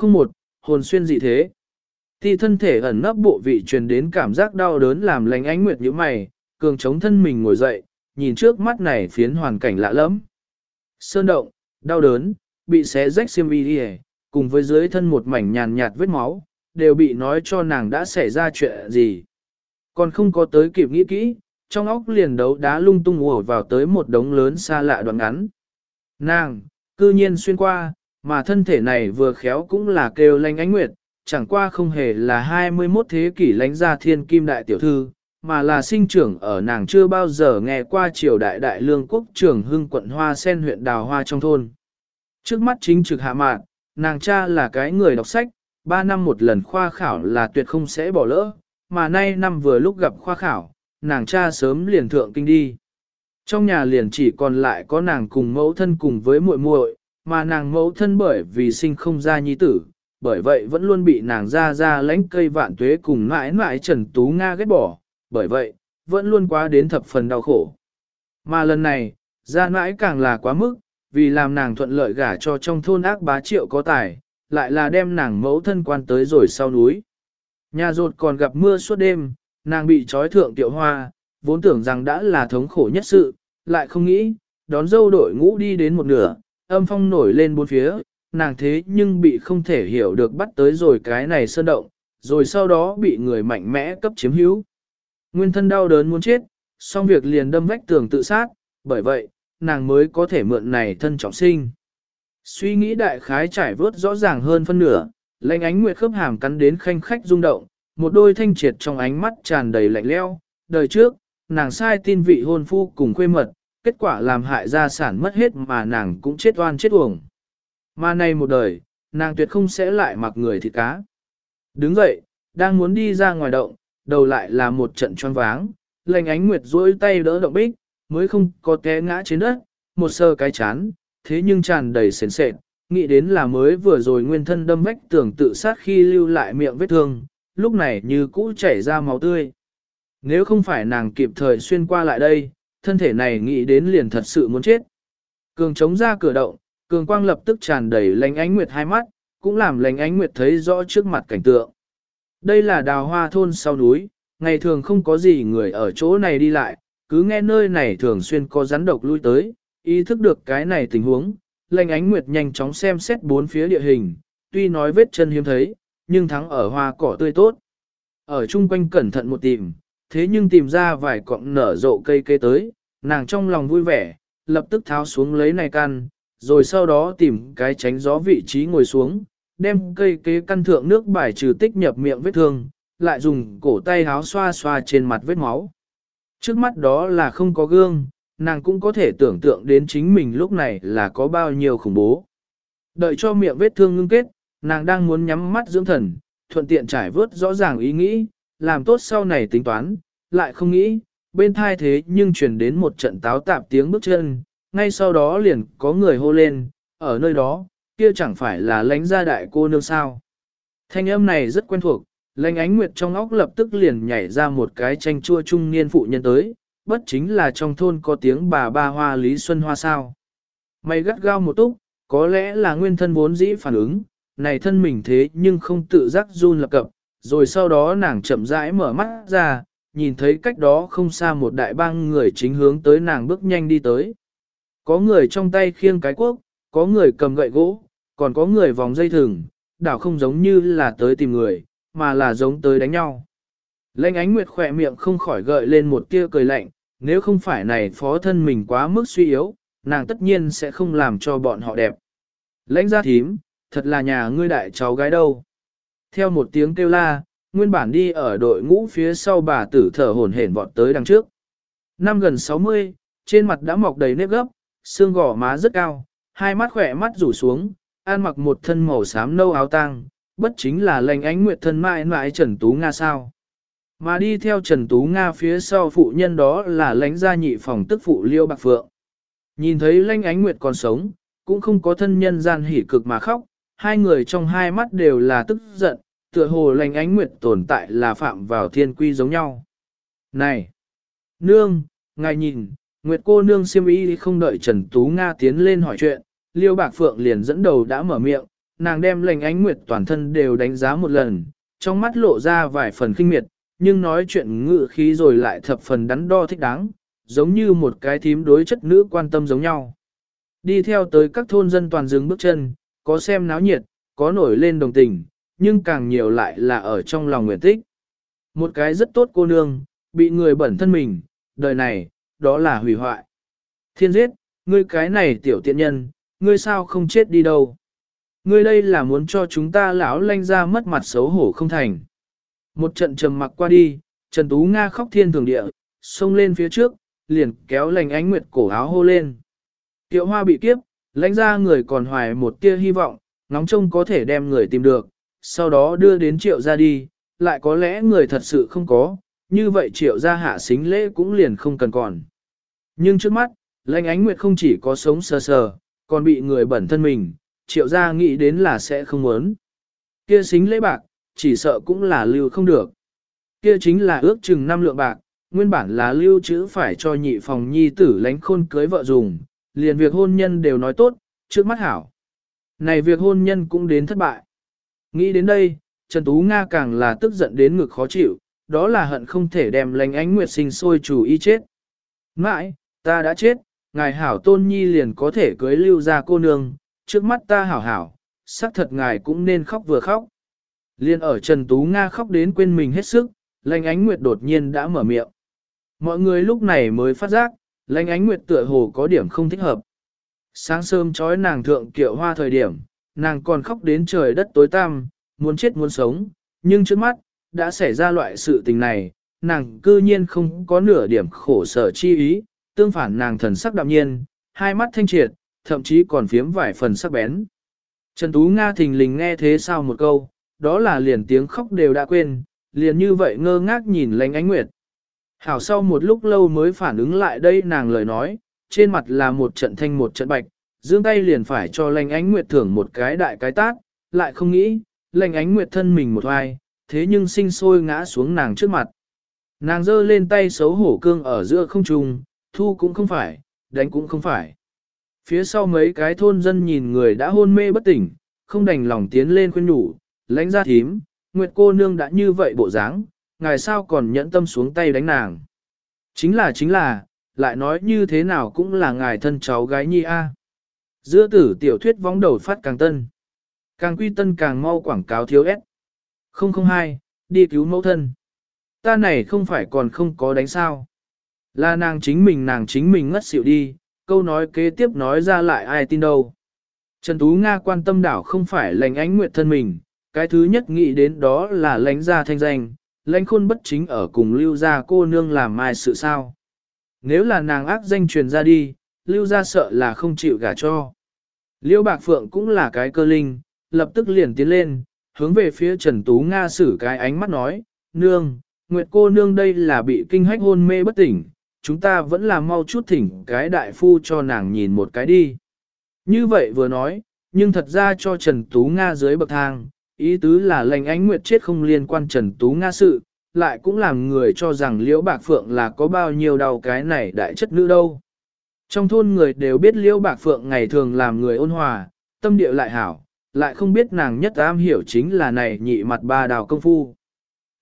001, hồn xuyên dị thế. Ti thân thể ẩn nấp bộ vị truyền đến cảm giác đau đớn làm lành ánh nguyệt như mày, cường chống thân mình ngồi dậy, nhìn trước mắt này phiến hoàn cảnh lạ lẫm. Sơn động, đau đớn, bị xé rách xiêm y đi cùng với dưới thân một mảnh nhàn nhạt vết máu, đều bị nói cho nàng đã xảy ra chuyện gì. Còn không có tới kịp nghĩ kỹ, trong óc liền đấu đá lung tung ùa vào tới một đống lớn xa lạ đoạn ngắn. Nàng, cư nhiên xuyên qua, mà thân thể này vừa khéo cũng là kêu lanh ánh nguyệt, chẳng qua không hề là 21 thế kỷ lánh ra thiên kim đại tiểu thư, mà là sinh trưởng ở nàng chưa bao giờ nghe qua triều đại đại lương quốc trưởng hưng quận Hoa Sen huyện Đào Hoa trong thôn. Trước mắt chính trực hạ mạn, nàng cha là cái người đọc sách, 3 năm một lần khoa khảo là tuyệt không sẽ bỏ lỡ, mà nay năm vừa lúc gặp khoa khảo, nàng cha sớm liền thượng kinh đi. Trong nhà liền chỉ còn lại có nàng cùng mẫu thân cùng với muội muội, mà nàng mẫu thân bởi vì sinh không ra nhi tử, bởi vậy vẫn luôn bị nàng ra ra lãnh cây vạn tuế cùng mãi mãi Trần Tú Nga ghét bỏ, bởi vậy, vẫn luôn quá đến thập phần đau khổ. Mà lần này, ra mãi càng là quá mức, vì làm nàng thuận lợi gả cho trong thôn ác bá triệu có tài, lại là đem nàng mẫu thân quan tới rồi sau núi. Nhà rột còn gặp mưa suốt đêm, nàng bị trói thượng tiểu hoa, vốn tưởng rằng đã là thống khổ nhất sự, lại không nghĩ, đón dâu đội ngũ đi đến một nửa, âm phong nổi lên bốn phía, nàng thế nhưng bị không thể hiểu được bắt tới rồi cái này sơn động, rồi sau đó bị người mạnh mẽ cấp chiếm hữu. Nguyên thân đau đớn muốn chết, xong việc liền đâm vách tường tự sát, bởi vậy, nàng mới có thể mượn này thân trọng sinh. Suy nghĩ đại khái trải vớt rõ ràng hơn phân nửa, lạnh ánh nguyệt khớp hàm cắn đến khanh khách rung động, một đôi thanh triệt trong ánh mắt tràn đầy lạnh leo. Đời trước, nàng sai tin vị hôn phu cùng khuê mật, kết quả làm hại gia sản mất hết mà nàng cũng chết oan chết uổng. Mà nay một đời, nàng tuyệt không sẽ lại mặc người thịt cá. Đứng dậy, đang muốn đi ra ngoài động, đầu lại là một trận choáng váng, lệnh ánh nguyệt duỗi tay đỡ động bích, mới không có té ngã trên đất, một sơ cái chán, thế nhưng tràn đầy sền sệt, nghĩ đến là mới vừa rồi nguyên thân đâm vách tưởng tự sát khi lưu lại miệng vết thương, lúc này như cũ chảy ra máu tươi. Nếu không phải nàng kịp thời xuyên qua lại đây, thân thể này nghĩ đến liền thật sự muốn chết. Cường chống ra cửa động, cường quang lập tức tràn đầy lánh ánh nguyệt hai mắt, cũng làm lánh ánh nguyệt thấy rõ trước mặt cảnh tượng. Đây là đào hoa thôn sau núi, ngày thường không có gì người ở chỗ này đi lại, cứ nghe nơi này thường xuyên có rắn độc lui tới, ý thức được cái này tình huống, lành ánh nguyệt nhanh chóng xem xét bốn phía địa hình, tuy nói vết chân hiếm thấy, nhưng thắng ở hoa cỏ tươi tốt. Ở chung quanh cẩn thận một tìm, thế nhưng tìm ra vài cọng nở rộ cây cây tới, nàng trong lòng vui vẻ, lập tức tháo xuống lấy này căn, rồi sau đó tìm cái tránh gió vị trí ngồi xuống, đem cây kế căn thượng nước bài trừ tích nhập miệng vết thương, lại dùng cổ tay háo xoa xoa trên mặt vết máu. Trước mắt đó là không có gương, nàng cũng có thể tưởng tượng đến chính mình lúc này là có bao nhiêu khủng bố. Đợi cho miệng vết thương ngưng kết, nàng đang muốn nhắm mắt dưỡng thần, thuận tiện trải vớt rõ ràng ý nghĩ, làm tốt sau này tính toán, lại không nghĩ, bên thai thế nhưng truyền đến một trận táo tạp tiếng bước chân, ngay sau đó liền có người hô lên, ở nơi đó, kia chẳng phải là lánh gia đại cô nương sao. Thanh âm này rất quen thuộc, lánh ánh nguyệt trong óc lập tức liền nhảy ra một cái tranh chua trung niên phụ nhân tới, bất chính là trong thôn có tiếng bà ba hoa Lý Xuân Hoa sao. Mày gắt gao một túc, có lẽ là nguyên thân vốn dĩ phản ứng, này thân mình thế nhưng không tự giác run lập cập, rồi sau đó nàng chậm rãi mở mắt ra, nhìn thấy cách đó không xa một đại bang người chính hướng tới nàng bước nhanh đi tới. Có người trong tay khiêng cái cuốc, có người cầm gậy gỗ, còn có người vòng dây thừng, đảo không giống như là tới tìm người, mà là giống tới đánh nhau. Lệnh ánh nguyệt khỏe miệng không khỏi gợi lên một tia cười lạnh, nếu không phải này phó thân mình quá mức suy yếu, nàng tất nhiên sẽ không làm cho bọn họ đẹp. Lãnh gia thím, thật là nhà ngươi đại cháu gái đâu. Theo một tiếng kêu la, nguyên bản đi ở đội ngũ phía sau bà tử thở hổn hển vọt tới đằng trước. Năm gần 60, trên mặt đã mọc đầy nếp gấp, xương gò má rất cao, hai mắt khỏe mắt rủ xuống, ăn mặc một thân màu xám nâu áo tang, bất chính là lành ánh nguyệt thân mãi mãi Trần Tú Nga sao. Mà đi theo Trần Tú Nga phía sau phụ nhân đó là lãnh gia nhị phòng tức phụ Liêu Bạc Phượng. Nhìn thấy lãnh ánh nguyệt còn sống, cũng không có thân nhân gian hỉ cực mà khóc, hai người trong hai mắt đều là tức giận, tựa hồ Lành ánh nguyệt tồn tại là phạm vào thiên quy giống nhau. Này! Nương! Ngài nhìn, Nguyệt cô nương siêm ý không đợi Trần Tú Nga tiến lên hỏi chuyện, Liêu Bạc Phượng liền dẫn đầu đã mở miệng, nàng đem lành ánh nguyệt toàn thân đều đánh giá một lần, trong mắt lộ ra vài phần kinh miệt, nhưng nói chuyện ngự khí rồi lại thập phần đắn đo thích đáng, giống như một cái thím đối chất nữ quan tâm giống nhau. Đi theo tới các thôn dân toàn dừng bước chân, có xem náo nhiệt, có nổi lên đồng tình, nhưng càng nhiều lại là ở trong lòng nguyện tích. Một cái rất tốt cô nương, bị người bẩn thân mình, đời này, đó là hủy hoại. Thiên giết, ngươi cái này tiểu tiện nhân, ngươi sao không chết đi đâu. Ngươi đây là muốn cho chúng ta lão lanh ra mất mặt xấu hổ không thành. Một trận trầm mặc qua đi, Trần Tú Nga khóc thiên thường địa, xông lên phía trước, liền kéo lành ánh nguyệt cổ áo hô lên. Tiệu hoa bị kiếp, lãnh ra người còn hoài một tia hy vọng, nóng trông có thể đem người tìm được, sau đó đưa đến triệu ra đi, lại có lẽ người thật sự không có, như vậy triệu ra hạ xính lễ cũng liền không cần còn. Nhưng trước mắt, lãnh ánh nguyệt không chỉ có sống sờ sờ, còn bị người bẩn thân mình, triệu ra nghĩ đến là sẽ không muốn. Kia xính lễ bạc, chỉ sợ cũng là lưu không được. Kia chính là ước chừng năm lượng bạc, nguyên bản là lưu trữ phải cho nhị phòng nhi tử lánh khôn cưới vợ dùng, liền việc hôn nhân đều nói tốt, trước mắt hảo. Này việc hôn nhân cũng đến thất bại. Nghĩ đến đây, Trần Tú Nga càng là tức giận đến ngực khó chịu, đó là hận không thể đem lành ánh nguyệt sinh sôi chủ y chết. Mãi, ta đã chết, ngài hảo tôn nhi liền có thể cưới lưu ra cô nương, trước mắt ta hảo hảo, xác thật ngài cũng nên khóc vừa khóc. Liên ở Trần Tú Nga khóc đến quên mình hết sức, lành ánh nguyệt đột nhiên đã mở miệng. Mọi người lúc này mới phát giác, lánh ánh nguyệt tựa hồ có điểm không thích hợp. Sáng sớm trói nàng thượng kiệu hoa thời điểm, nàng còn khóc đến trời đất tối tăm, muốn chết muốn sống, nhưng trước mắt, đã xảy ra loại sự tình này, nàng cư nhiên không có nửa điểm khổ sở chi ý, tương phản nàng thần sắc đạm nhiên, hai mắt thanh triệt, thậm chí còn phiếm vài phần sắc bén. Trần Tú Nga thình lình nghe thế sao một câu, đó là liền tiếng khóc đều đã quên, liền như vậy ngơ ngác nhìn lánh ánh nguyệt. Hảo sau một lúc lâu mới phản ứng lại đây nàng lời nói, trên mặt là một trận thanh một trận bạch, dương tay liền phải cho lành ánh nguyệt thưởng một cái đại cái tát, lại không nghĩ, lành ánh nguyệt thân mình một hoài, thế nhưng sinh sôi ngã xuống nàng trước mặt. Nàng giơ lên tay xấu hổ cương ở giữa không trung, thu cũng không phải, đánh cũng không phải. Phía sau mấy cái thôn dân nhìn người đã hôn mê bất tỉnh, không đành lòng tiến lên khuyên nhủ, lãnh ra thím, Nguyệt cô nương đã như vậy bộ dáng, ngài sao còn nhẫn tâm xuống tay đánh nàng. Chính là chính là, lại nói như thế nào cũng là ngài thân cháu gái nhi a. Giữa tử tiểu thuyết vóng đầu phát càng tân. Càng quy tân càng mau quảng cáo thiếu ép. 002, đi cứu mẫu thân. Ta này không phải còn không có đánh sao. Là nàng chính mình nàng chính mình ngất xỉu đi, câu nói kế tiếp nói ra lại ai tin đâu. Trần Tú Nga quan tâm đảo không phải lành ánh nguyệt thân mình, cái thứ nhất nghĩ đến đó là lãnh gia thanh danh, lãnh khôn bất chính ở cùng lưu gia cô nương làm mai sự sao. Nếu là nàng ác danh truyền ra đi, lưu gia sợ là không chịu gả cho. Liêu Bạc Phượng cũng là cái cơ linh, lập tức liền tiến lên, hướng về phía Trần Tú Nga xử cái ánh mắt nói, Nương, Nguyệt cô nương đây là bị kinh hách hôn mê bất tỉnh, chúng ta vẫn là mau chút thỉnh cái đại phu cho nàng nhìn một cái đi. Như vậy vừa nói, nhưng thật ra cho Trần Tú Nga dưới bậc thang, ý tứ là lành ánh nguyệt chết không liên quan Trần Tú Nga sự, lại cũng làm người cho rằng Liễu Bạc Phượng là có bao nhiêu đau cái này đại chất nữ đâu. Trong thôn người đều biết Liễu Bạc Phượng ngày thường làm người ôn hòa, tâm địa lại hảo, lại không biết nàng nhất am hiểu chính là này nhị mặt ba đào công phu.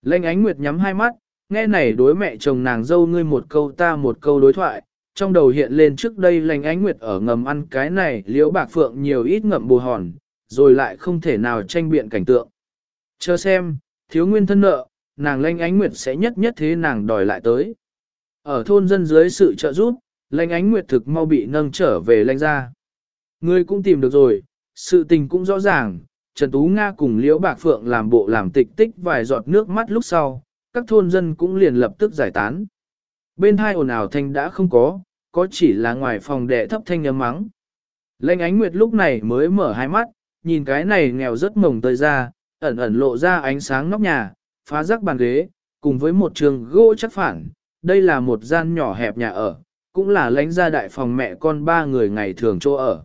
Lệnh ánh nguyệt nhắm hai mắt, nghe này đối mẹ chồng nàng dâu ngươi một câu ta một câu đối thoại, trong đầu hiện lên trước đây Lệnh ánh nguyệt ở ngầm ăn cái này liễu bạc phượng nhiều ít ngậm bù hòn, rồi lại không thể nào tranh biện cảnh tượng. Chờ xem, thiếu nguyên thân nợ, nàng lanh ánh nguyệt sẽ nhất nhất thế nàng đòi lại tới. Ở thôn dân dưới sự trợ giúp, lanh ánh nguyệt thực mau bị nâng trở về lanh ra. Ngươi cũng tìm được rồi, sự tình cũng rõ ràng, Trần Tú Nga cùng Liễu Bạc Phượng làm bộ làm tịch tích vài giọt nước mắt lúc sau, các thôn dân cũng liền lập tức giải tán. Bên hai ồn ào thanh đã không có, có chỉ là ngoài phòng đệ thấp thanh ấm mắng. Lệnh ánh nguyệt lúc này mới mở hai mắt, nhìn cái này nghèo rất mồng tơi ra, ẩn ẩn lộ ra ánh sáng nóc nhà, phá rắc bàn ghế, cùng với một trường gỗ chắc phản. Đây là một gian nhỏ hẹp nhà ở, cũng là lãnh gia đại phòng mẹ con ba người ngày thường chỗ ở.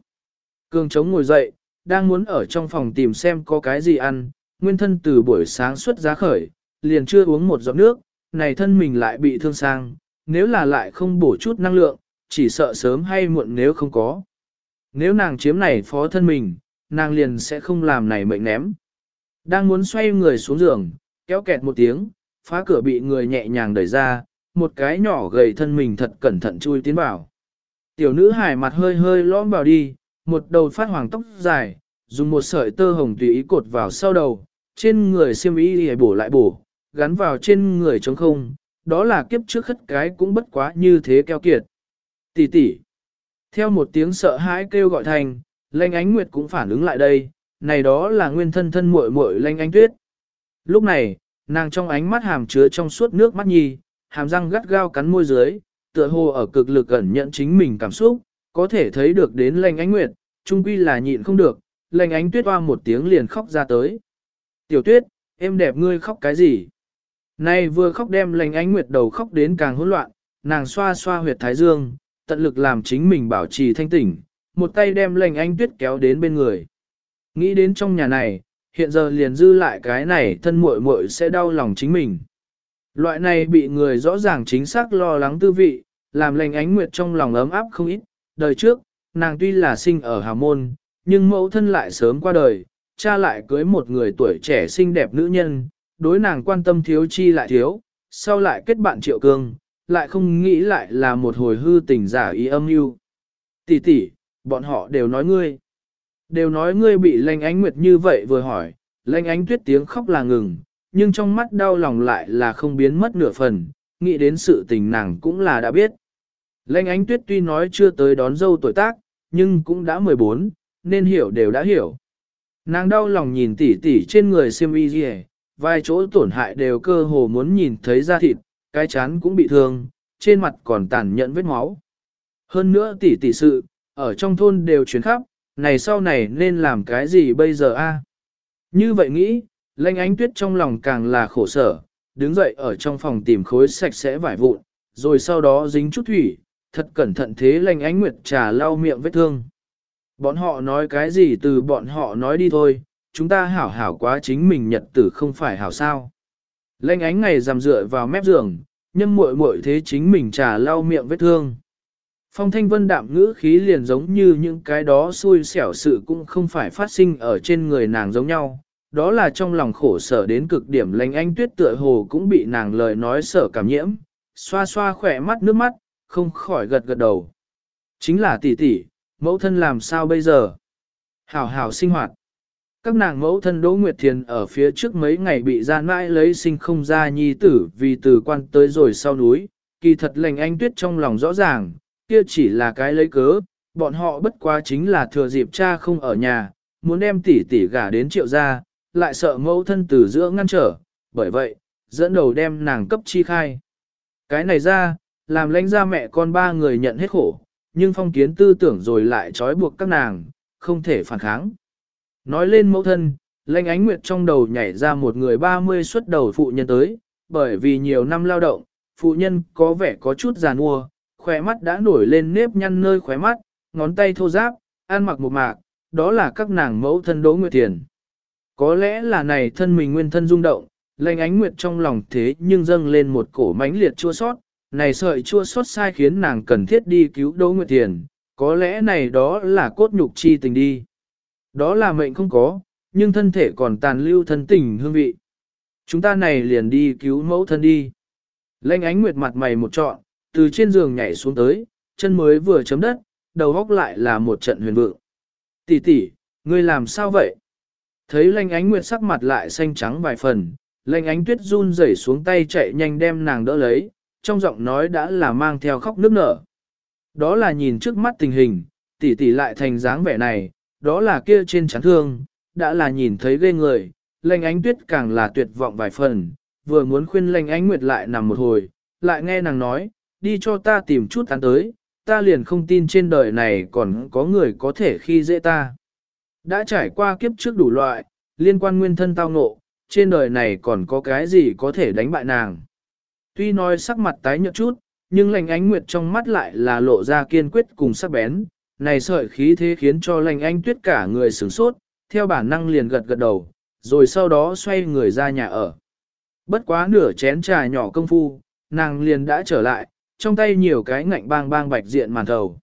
Cương chống ngồi dậy, đang muốn ở trong phòng tìm xem có cái gì ăn, nguyên thân từ buổi sáng xuất giá khởi, liền chưa uống một giọt nước, này thân mình lại bị thương sang, nếu là lại không bổ chút năng lượng, chỉ sợ sớm hay muộn nếu không có. Nếu nàng chiếm này phó thân mình, nàng liền sẽ không làm này mệnh ném. Đang muốn xoay người xuống giường, kéo kẹt một tiếng, phá cửa bị người nhẹ nhàng đẩy ra, một cái nhỏ gầy thân mình thật cẩn thận chui tiến vào. Tiểu nữ hài mặt hơi hơi lõm vào đi, một đầu phát hoàng tóc dài, dùng một sợi tơ hồng tùy ý cột vào sau đầu, trên người xiêm y hề bổ lại bổ, gắn vào trên người trống không, đó là kiếp trước khất cái cũng bất quá như thế keo kiệt. Tỷ tỷ. Theo một tiếng sợ hãi kêu gọi thành, Lanh Ánh Nguyệt cũng phản ứng lại đây, này đó là nguyên thân thân muội muội Lanh Ánh Tuyết. Lúc này, nàng trong ánh mắt hàm chứa trong suốt nước mắt nhi, hàm răng gắt gao cắn môi dưới, tựa hồ ở cực lực ẩn nhận chính mình cảm xúc, có thể thấy được đến Lanh Ánh Nguyệt, trung quy là nhịn không được, Lanh Ánh Tuyết oa một tiếng liền khóc ra tới. Tiểu Tuyết, em đẹp ngươi khóc cái gì? Này vừa khóc đem Lanh Ánh Nguyệt đầu khóc đến càng hỗn loạn, nàng xoa xoa huyệt thái dương, tận lực làm chính mình bảo trì thanh tỉnh, một tay đem lệnh anh tuyết kéo đến bên người. Nghĩ đến trong nhà này, hiện giờ liền dư lại cái này thân muội muội sẽ đau lòng chính mình. Loại này bị người rõ ràng chính xác lo lắng tư vị, làm lệnh ánh nguyệt trong lòng ấm áp không ít. Đời trước, nàng tuy là sinh ở Hà Môn, nhưng mẫu thân lại sớm qua đời, cha lại cưới một người tuổi trẻ xinh đẹp nữ nhân, đối nàng quan tâm thiếu chi lại thiếu, sau lại kết bạn triệu cương, lại không nghĩ lại là một hồi hư tình giả ý âm mưu. Tỷ tỷ, bọn họ đều nói ngươi. Đều nói ngươi bị lanh ánh nguyệt như vậy vừa hỏi, lanh ánh tuyết tiếng khóc là ngừng, nhưng trong mắt đau lòng lại là không biến mất nửa phần, nghĩ đến sự tình nàng cũng là đã biết. Lanh ánh tuyết tuy nói chưa tới đón dâu tuổi tác, nhưng cũng đã 14, nên hiểu đều đã hiểu. Nàng đau lòng nhìn tỉ tỉ trên người siêm y gì vài chỗ tổn hại đều cơ hồ muốn nhìn thấy da thịt, cái chán cũng bị thương, trên mặt còn tàn nhẫn vết máu. Hơn nữa tỷ tỷ sự, ở trong thôn đều chuyển khắp, này sau này nên làm cái gì bây giờ a? Như vậy nghĩ, lanh ánh tuyết trong lòng càng là khổ sở, đứng dậy ở trong phòng tìm khối sạch sẽ vải vụn, rồi sau đó dính chút thủy, thật cẩn thận thế lanh ánh nguyệt trà lau miệng vết thương. Bọn họ nói cái gì từ bọn họ nói đi thôi, chúng ta hảo hảo quá chính mình nhật tử không phải hảo sao. Lanh ánh ngày rằm dựa vào mép giường, nhâm muội muội thế chính mình trà lau miệng vết thương. Phong thanh vân đạm ngữ khí liền giống như những cái đó xui xẻo sự cũng không phải phát sinh ở trên người nàng giống nhau. Đó là trong lòng khổ sở đến cực điểm lành anh tuyết tựa hồ cũng bị nàng lời nói sở cảm nhiễm, xoa xoa khỏe mắt nước mắt, không khỏi gật gật đầu. Chính là tỷ tỷ, mẫu thân làm sao bây giờ? Hảo hảo sinh hoạt. Các nàng mẫu thân Đỗ Nguyệt Thiền ở phía trước mấy ngày bị gian mãi lấy sinh không ra nhi tử vì từ quan tới rồi sau núi, kỳ thật lành anh tuyết trong lòng rõ ràng, kia chỉ là cái lấy cớ, bọn họ bất quá chính là thừa dịp cha không ở nhà, muốn đem tỷ tỷ gả đến triệu gia, lại sợ mẫu thân từ giữa ngăn trở, bởi vậy, dẫn đầu đem nàng cấp chi khai. Cái này ra, làm lãnh ra mẹ con ba người nhận hết khổ, nhưng phong kiến tư tưởng rồi lại trói buộc các nàng, không thể phản kháng. Nói lên mẫu thân, lãnh ánh nguyệt trong đầu nhảy ra một người 30 xuất đầu phụ nhân tới, bởi vì nhiều năm lao động, phụ nhân có vẻ có chút già nua, khóe mắt đã nổi lên nếp nhăn nơi khóe mắt, ngón tay thô ráp, ăn mặc một mạc, đó là các nàng mẫu thân Đỗ Nguyệt Thiền. Có lẽ là này thân mình nguyên thân rung động, lệnh ánh nguyệt trong lòng thế nhưng dâng lên một cổ mãnh liệt chua sót, này sợi chua sót sai khiến nàng cần thiết đi cứu Đỗ Nguyệt Thiền, có lẽ này đó là cốt nhục chi tình đi. Đó là mệnh không có, nhưng thân thể còn tàn lưu thân tình hương vị. Chúng ta này liền đi cứu mẫu thân đi. Lệnh ánh nguyệt mặt mày một trọn, từ trên giường nhảy xuống tới, chân mới vừa chấm đất, đầu góc lại là một trận huyền vượng. Tỷ tỷ, ngươi làm sao vậy? Thấy lanh ánh nguyệt sắc mặt lại xanh trắng vài phần, lanh ánh tuyết run rẩy xuống tay chạy nhanh đem nàng đỡ lấy, trong giọng nói đã là mang theo khóc nước nở. Đó là nhìn trước mắt tình hình, tỷ tỷ lại thành dáng vẻ này, đó là kia trên chán thương, đã là nhìn thấy ghê người, lanh ánh tuyết càng là tuyệt vọng vài phần, vừa muốn khuyên lanh ánh nguyệt lại nằm một hồi, lại nghe nàng nói, đi cho ta tìm chút ăn tới, ta liền không tin trên đời này còn có người có thể khi dễ ta. Đã trải qua kiếp trước đủ loại, liên quan nguyên thân tao ngộ, trên đời này còn có cái gì có thể đánh bại nàng. Tuy nói sắc mặt tái nhợt chút, nhưng lành ánh nguyệt trong mắt lại là lộ ra kiên quyết cùng sắc bén, này sợi khí thế khiến cho lành anh tuyết cả người sửng sốt, theo bản năng liền gật gật đầu, rồi sau đó xoay người ra nhà ở. Bất quá nửa chén trà nhỏ công phu, nàng liền đã trở lại, trong tay nhiều cái ngạnh bang bang bạch diện màn thầu.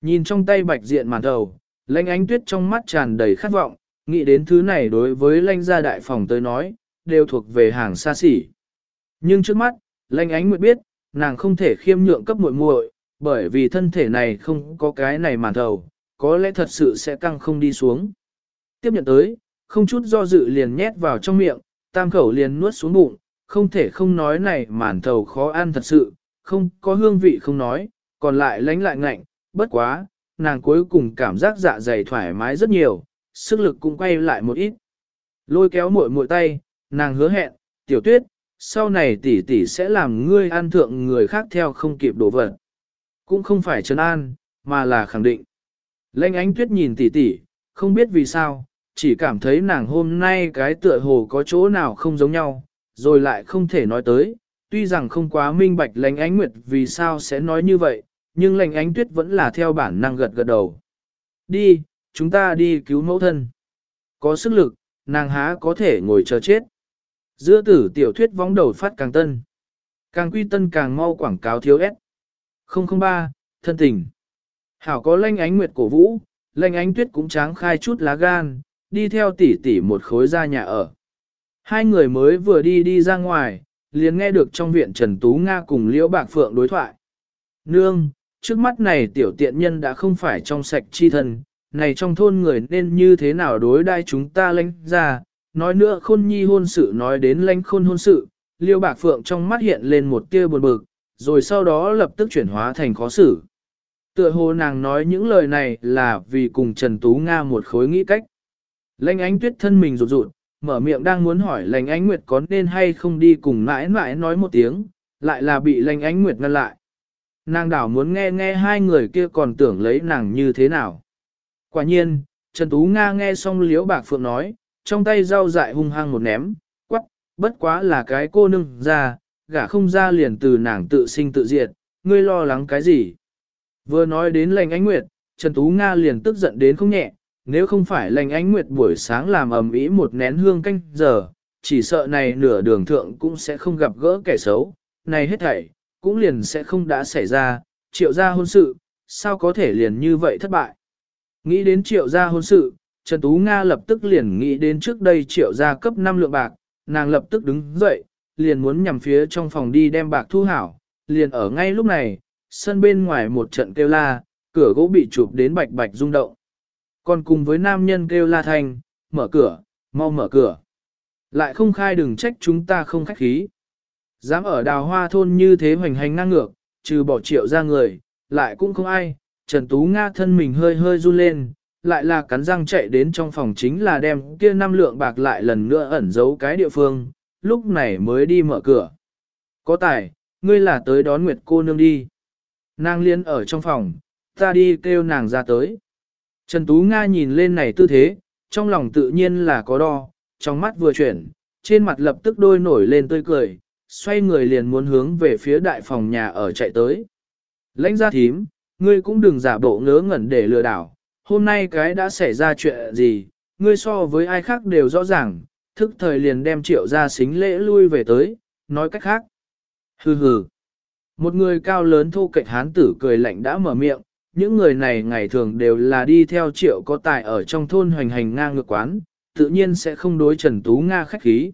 Nhìn trong tay bạch diện màn thầu, lãnh ánh tuyết trong mắt tràn đầy khát vọng, nghĩ đến thứ này đối với lãnh gia đại phòng tới nói, đều thuộc về hàng xa xỉ. Nhưng trước mắt, lãnh ánh nguyệt biết, nàng không thể khiêm nhượng cấp muội muội, bởi vì thân thể này không có cái này màn thầu, có lẽ thật sự sẽ căng không đi xuống. Tiếp nhận tới, không chút do dự liền nhét vào trong miệng, tam khẩu liền nuốt xuống bụng, không thể không nói này màn thầu khó ăn thật sự, không có hương vị không nói, còn lại lánh lại ngạnh, bất quá, nàng cuối cùng cảm giác dạ dày thoải mái rất nhiều, sức lực cũng quay lại một ít. Lôi kéo muội muội tay, nàng hứa hẹn, tiểu tuyết, sau này tỷ tỷ sẽ làm ngươi an thượng người khác theo không kịp đổ vật. Cũng không phải trấn an, mà là khẳng định. Lênh ánh tuyết nhìn tỷ tỷ, không biết vì sao, chỉ cảm thấy nàng hôm nay cái tựa hồ có chỗ nào không giống nhau, rồi lại không thể nói tới. Tuy rằng không quá minh bạch lãnh ánh nguyệt vì sao sẽ nói như vậy, nhưng lãnh ánh tuyết vẫn là theo bản năng gật gật đầu. Đi, chúng ta đi cứu mẫu thân. Có sức lực, nàng há có thể ngồi chờ chết. Giữa tử tiểu thuyết vóng đầu phát càng tân. Càng quy tân càng mau quảng cáo thiếu S. 003, thân tình. Hảo có lanh ánh nguyệt cổ vũ, lanh ánh tuyết cũng tráng khai chút lá gan, đi theo tỷ tỷ một khối ra nhà ở. Hai người mới vừa đi đi ra ngoài, liền nghe được trong viện Trần Tú Nga cùng Liễu Bạc Phượng đối thoại. Nương, trước mắt này tiểu tiện nhân đã không phải trong sạch chi thân, này trong thôn người nên như thế nào đối đai chúng ta lãnh ra, nói nữa khôn nhi hôn sự nói đến lãnh khôn hôn sự, Liễu Bạc Phượng trong mắt hiện lên một tia buồn bực, rồi sau đó lập tức chuyển hóa thành khó xử. Tựa hồ nàng nói những lời này là vì cùng Trần Tú Nga một khối nghĩ cách. Lệnh ánh tuyết thân mình rụt rụt, mở miệng đang muốn hỏi lệnh ánh nguyệt có nên hay không đi cùng mãi mãi nói một tiếng, lại là bị lệnh ánh nguyệt ngăn lại. Nàng đảo muốn nghe nghe hai người kia còn tưởng lấy nàng như thế nào. Quả nhiên, Trần Tú Nga nghe xong liễu bạc phượng nói, trong tay rau dại hung hăng một ném, quắc, bất quá là cái cô nương ra, gả không ra liền từ nàng tự sinh tự diệt, ngươi lo lắng cái gì. Vừa nói đến lệnh ánh nguyệt, Trần Tú Nga liền tức giận đến không nhẹ, nếu không phải lành ánh nguyệt buổi sáng làm ầm ĩ một nén hương canh giờ, chỉ sợ này nửa đường thượng cũng sẽ không gặp gỡ kẻ xấu, này hết thảy, cũng liền sẽ không đã xảy ra, triệu gia hôn sự, sao có thể liền như vậy thất bại. Nghĩ đến triệu gia hôn sự, Trần Tú Nga lập tức liền nghĩ đến trước đây triệu gia cấp 5 lượng bạc, nàng lập tức đứng dậy, liền muốn nhằm phía trong phòng đi đem bạc thu hảo, liền ở ngay lúc này, sân bên ngoài một trận kêu la, cửa gỗ bị chụp đến bạch bạch rung động. Còn cùng với nam nhân kêu la thành mở cửa, mau mở cửa. Lại không khai đừng trách chúng ta không khách khí. Dám ở đào hoa thôn như thế hoành hành ngang ngược, trừ bỏ triệu ra người, lại cũng không ai. Trần Tú Nga thân mình hơi hơi run lên, lại là cắn răng chạy đến trong phòng chính là đem kia năm lượng bạc lại lần nữa ẩn giấu cái địa phương, lúc này mới đi mở cửa. Có tài, ngươi là tới đón Nguyệt cô nương đi. Nàng liên ở trong phòng, ta đi kêu nàng ra tới. Trần Tú Nga nhìn lên này tư thế, trong lòng tự nhiên là có đo, trong mắt vừa chuyển, trên mặt lập tức đôi nổi lên tươi cười, xoay người liền muốn hướng về phía đại phòng nhà ở chạy tới. Lãnh gia thím, ngươi cũng đừng giả bộ ngớ ngẩn để lừa đảo, hôm nay cái đã xảy ra chuyện gì, ngươi so với ai khác đều rõ ràng, thức thời liền đem triệu ra xính lễ lui về tới, nói cách khác. Hừ hừ. Một người cao lớn thô cạnh hán tử cười lạnh đã mở miệng, những người này ngày thường đều là đi theo triệu có tài ở trong thôn hoành hành ngang ngược quán, tự nhiên sẽ không đối Trần Tú Nga khách khí.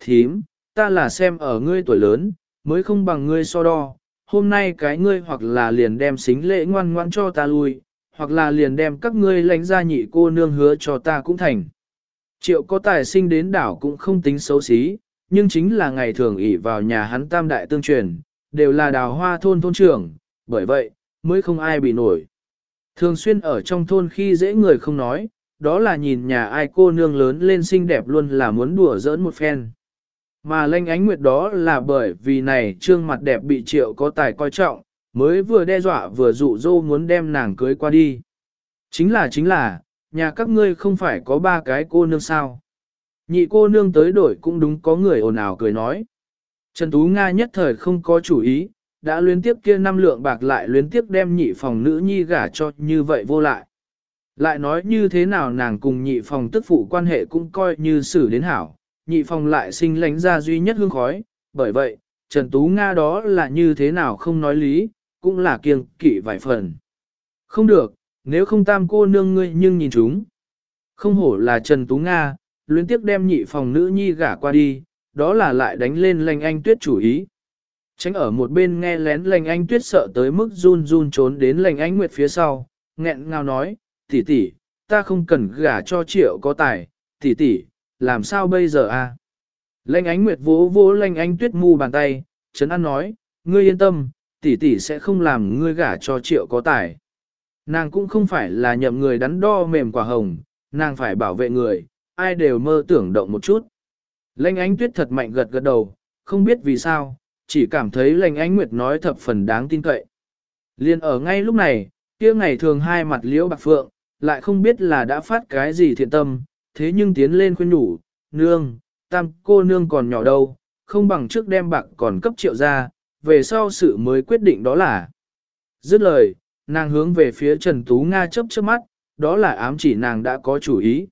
Thím, ta là xem ở ngươi tuổi lớn, mới không bằng ngươi so đo, hôm nay cái ngươi hoặc là liền đem xính lễ ngoan ngoan cho ta lui, hoặc là liền đem các ngươi lãnh ra nhị cô nương hứa cho ta cũng thành. Triệu có tài sinh đến đảo cũng không tính xấu xí, nhưng chính là ngày thường ỷ vào nhà hắn tam đại tương truyền, đều là đào hoa thôn thôn trưởng, bởi vậy, mới không ai bị nổi. Thường xuyên ở trong thôn khi dễ người không nói, đó là nhìn nhà ai cô nương lớn lên xinh đẹp luôn là muốn đùa giỡn một phen. Mà lanh ánh nguyệt đó là bởi vì này trương mặt đẹp bị triệu có tài coi trọng, mới vừa đe dọa vừa dụ dỗ muốn đem nàng cưới qua đi. Chính là chính là, nhà các ngươi không phải có ba cái cô nương sao. Nhị cô nương tới đổi cũng đúng có người ồn ào cười nói. Trần Tú Nga nhất thời không có chủ ý, đã luyến tiếp kia năm lượng bạc lại luyến tiếp đem nhị phòng nữ nhi gả cho như vậy vô lại. Lại nói như thế nào nàng cùng nhị phòng tức phụ quan hệ cũng coi như xử đến hảo, nhị phòng lại sinh lánh ra duy nhất hương khói, bởi vậy, Trần Tú Nga đó là như thế nào không nói lý, cũng là kiêng kỵ vài phần. Không được, Nếu không tam cô nương ngươi nhưng nhìn chúng. Không hổ là Trần Tú Nga, luyến tiếp đem nhị phòng nữ nhi gả qua đi, đó là lại đánh lên lành anh tuyết chủ ý. Tránh ở một bên nghe lén lành anh tuyết sợ tới mức run run trốn đến lành anh nguyệt phía sau, nghẹn ngào nói, tỷ tỷ, ta không cần gả cho triệu có tài, tỷ tỷ, làm sao bây giờ a? À? Lành ánh nguyệt vỗ vỗ lành anh tuyết mu bàn tay, Trấn An nói, ngươi yên tâm, tỷ tỷ sẽ không làm ngươi gả cho triệu có tài. Nàng cũng không phải là nhậm người đắn đo mềm quả hồng, nàng phải bảo vệ người, ai đều mơ tưởng động một chút. Lệnh ánh tuyết thật mạnh gật gật đầu, không biết vì sao, chỉ cảm thấy lành ánh nguyệt nói thập phần đáng tin cậy. Liên ở ngay lúc này, kia ngày thường hai mặt liễu bạc phượng, lại không biết là đã phát cái gì thiện tâm, thế nhưng tiến lên khuyên nhủ, nương, tam cô nương còn nhỏ đâu, không bằng trước đem bạc còn cấp triệu ra, về sau sự mới quyết định đó là. Dứt lời, nàng hướng về phía Trần Tú Nga chớp chớp mắt, đó là ám chỉ nàng đã có chủ ý.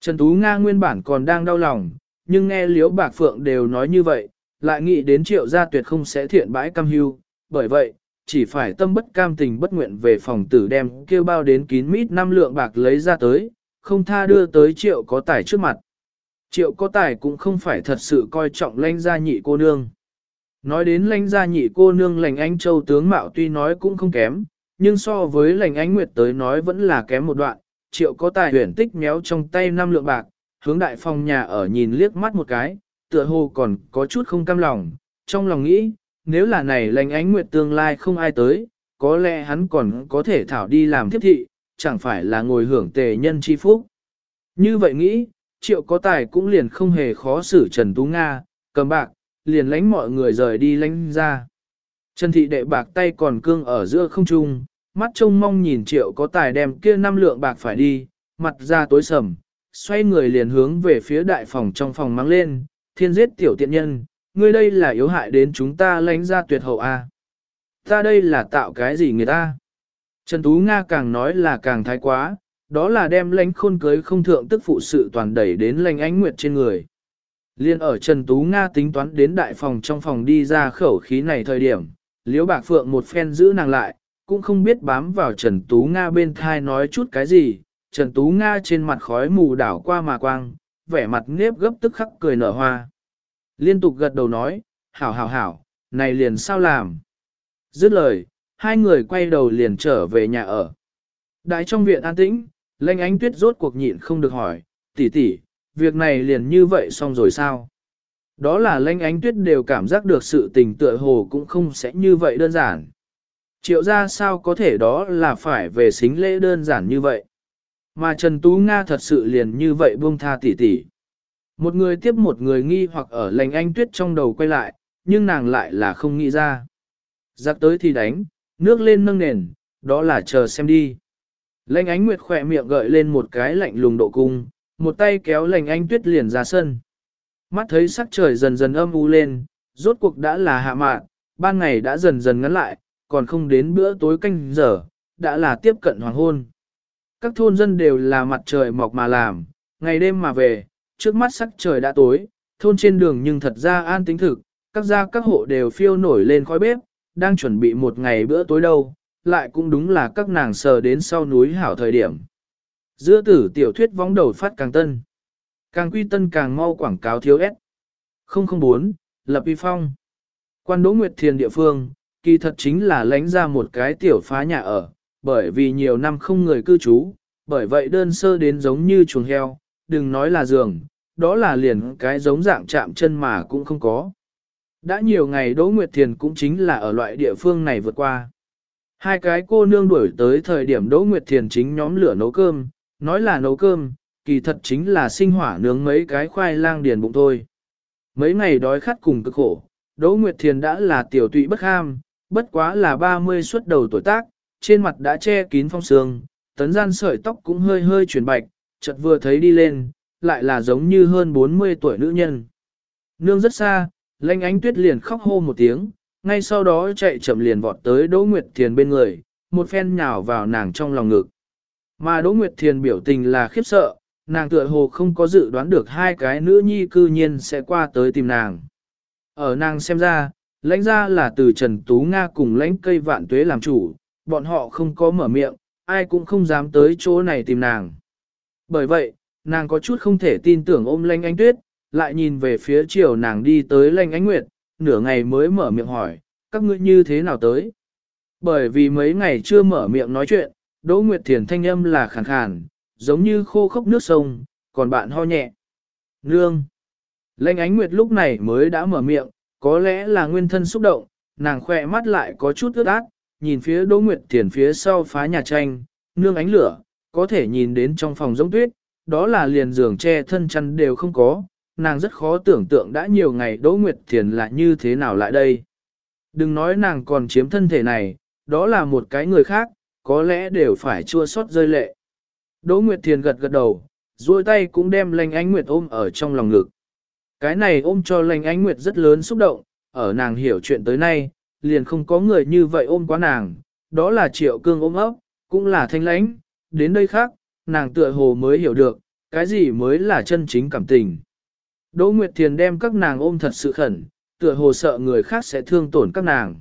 Trần Tú Nga nguyên bản còn đang đau lòng, nhưng nghe Liễu Bạc Phượng đều nói như vậy, lại nghĩ đến triệu gia tuyệt không sẽ thiện bãi cam hưu, bởi vậy, chỉ phải tâm bất cam tình bất nguyện về phòng tử đem kêu bao đến kín mít năm lượng bạc lấy ra tới, không tha đưa tới triệu có tài trước mặt. Triệu có tài cũng không phải thật sự coi trọng lãnh gia nhị cô nương. Nói đến lãnh gia nhị cô nương lành anh châu tướng mạo tuy nói cũng không kém, nhưng so với lành ánh nguyệt tới nói vẫn là kém một đoạn, triệu có tài huyển tích méo trong tay năm lượng bạc, hướng đại phòng nhà ở nhìn liếc mắt một cái, tựa hồ còn có chút không cam lòng, trong lòng nghĩ, nếu là này lành ánh nguyệt tương lai không ai tới, có lẽ hắn còn có thể thảo đi làm tiếp thị, chẳng phải là ngồi hưởng tề nhân chi phúc. Như vậy nghĩ, triệu có tài cũng liền không hề khó xử Trần Tú Nga, cầm bạc, liền lánh mọi người rời đi lánh ra. Trần thị đệ bạc tay còn cương ở giữa không trung, mắt trông mong nhìn triệu có tài đem kia năm lượng bạc phải đi, mặt ra tối sầm, xoay người liền hướng về phía đại phòng trong phòng mang lên, thiên giết tiểu tiện nhân, ngươi đây là yếu hại đến chúng ta lánh ra tuyệt hậu a. À? Ta đây là tạo cái gì người ta? Trần Tú Nga càng nói là càng thái quá, đó là đem lánh khôn cưới không thượng tức phụ sự toàn đẩy đến lánh ánh nguyệt trên người. Liên ở Trần Tú Nga tính toán đến đại phòng trong phòng đi ra khẩu khí này thời điểm, Liễu Bạc Phượng một phen giữ nàng lại, cũng không biết bám vào Trần Tú Nga bên thai nói chút cái gì, Trần Tú Nga trên mặt khói mù đảo qua mà quang, vẻ mặt nếp gấp tức khắc cười nở hoa. Liên tục gật đầu nói, hảo hảo hảo, này liền sao làm? Dứt lời, hai người quay đầu liền trở về nhà ở. Đại trong viện an tĩnh, lanh ánh tuyết rốt cuộc nhịn không được hỏi, tỷ tỷ, việc này liền như vậy xong rồi sao? Đó là lanh ánh tuyết đều cảm giác được sự tình tựa hồ cũng không sẽ như vậy đơn giản. Triệu ra sao có thể đó là phải về xính lễ đơn giản như vậy. Mà Trần Tú Nga thật sự liền như vậy buông tha tỉ tỉ. Một người tiếp một người nghi hoặc ở lành anh tuyết trong đầu quay lại, nhưng nàng lại là không nghĩ ra. Giặc tới thì đánh, nước lên nâng nền, đó là chờ xem đi. Lệnh ánh nguyệt khỏe miệng gợi lên một cái lạnh lùng độ cung, một tay kéo lệnh anh tuyết liền ra sân. Mắt thấy sắc trời dần dần âm u lên, rốt cuộc đã là hạ mạn, ban ngày đã dần dần ngắn lại, còn không đến bữa tối canh giờ, đã là tiếp cận hoàng hôn. Các thôn dân đều là mặt trời mọc mà làm, ngày đêm mà về, trước mắt sắc trời đã tối, thôn trên đường nhưng thật ra an tính thực, các gia các hộ đều phiêu nổi lên khói bếp, đang chuẩn bị một ngày bữa tối đâu, lại cũng đúng là các nàng sờ đến sau núi hảo thời điểm. Giữa tử tiểu thuyết vóng đầu phát càng tân. Càng quy tân càng mau quảng cáo thiếu ép. 004, Lập Y Phong. Quan Đỗ Nguyệt Thiền địa phương, kỳ thật chính là lánh ra một cái tiểu phá nhà ở, bởi vì nhiều năm không người cư trú, bởi vậy đơn sơ đến giống như chuồng heo, đừng nói là giường, đó là liền cái giống dạng chạm chân mà cũng không có. Đã nhiều ngày Đỗ Nguyệt Thiền cũng chính là ở loại địa phương này vượt qua. Hai cái cô nương đuổi tới thời điểm Đỗ Nguyệt Thiền chính nhóm lửa nấu cơm, nói là nấu cơm, kỳ thật chính là sinh hỏa nướng mấy cái khoai lang điền bụng thôi. Mấy ngày đói khát cùng cực khổ, Đỗ Nguyệt Thiền đã là tiểu tụy bất ham, bất quá là 30 xuất đầu tuổi tác, trên mặt đã che kín phong sương, tấn gian sợi tóc cũng hơi hơi chuyển bạch, chợt vừa thấy đi lên, lại là giống như hơn 40 tuổi nữ nhân. Nương rất xa, lanh ánh tuyết liền khóc hô một tiếng, ngay sau đó chạy chậm liền vọt tới Đỗ Nguyệt Thiền bên người, một phen nhào vào nàng trong lòng ngực. Mà Đỗ Nguyệt Thiền biểu tình là khiếp sợ, nàng tựa hồ không có dự đoán được hai cái nữ nhi cư nhiên sẽ qua tới tìm nàng. Ở nàng xem ra, lãnh ra là từ Trần Tú Nga cùng lãnh cây vạn tuế làm chủ, bọn họ không có mở miệng, ai cũng không dám tới chỗ này tìm nàng. Bởi vậy, nàng có chút không thể tin tưởng ôm lanh ánh tuyết, lại nhìn về phía chiều nàng đi tới lanh ánh nguyệt, nửa ngày mới mở miệng hỏi, các ngươi như thế nào tới? Bởi vì mấy ngày chưa mở miệng nói chuyện, Đỗ Nguyệt Thiền thanh âm là khàn khàn, giống như khô khốc nước sông, còn bạn ho nhẹ. Nương! Lanh ánh Nguyệt lúc này mới đã mở miệng, có lẽ là nguyên thân xúc động, nàng khỏe mắt lại có chút ướt át, nhìn phía Đỗ Nguyệt Thiền phía sau phá nhà tranh, nương ánh lửa, có thể nhìn đến trong phòng giống tuyết, đó là liền giường che thân chăn đều không có, nàng rất khó tưởng tượng đã nhiều ngày Đỗ Nguyệt Thiền là như thế nào lại đây. Đừng nói nàng còn chiếm thân thể này, đó là một cái người khác, có lẽ đều phải chua xót rơi lệ. Đỗ Nguyệt Thiền gật gật đầu, duỗi tay cũng đem Lanh Ánh Nguyệt ôm ở trong lòng ngực. Cái này ôm cho Lanh Ánh Nguyệt rất lớn xúc động, ở nàng hiểu chuyện tới nay, liền không có người như vậy ôm quá nàng, đó là triệu cương ôm ấp, cũng là thanh lãnh, đến đây khác, nàng tựa hồ mới hiểu được, cái gì mới là chân chính cảm tình. Đỗ Nguyệt Thiền đem các nàng ôm thật sự khẩn, tựa hồ sợ người khác sẽ thương tổn các nàng.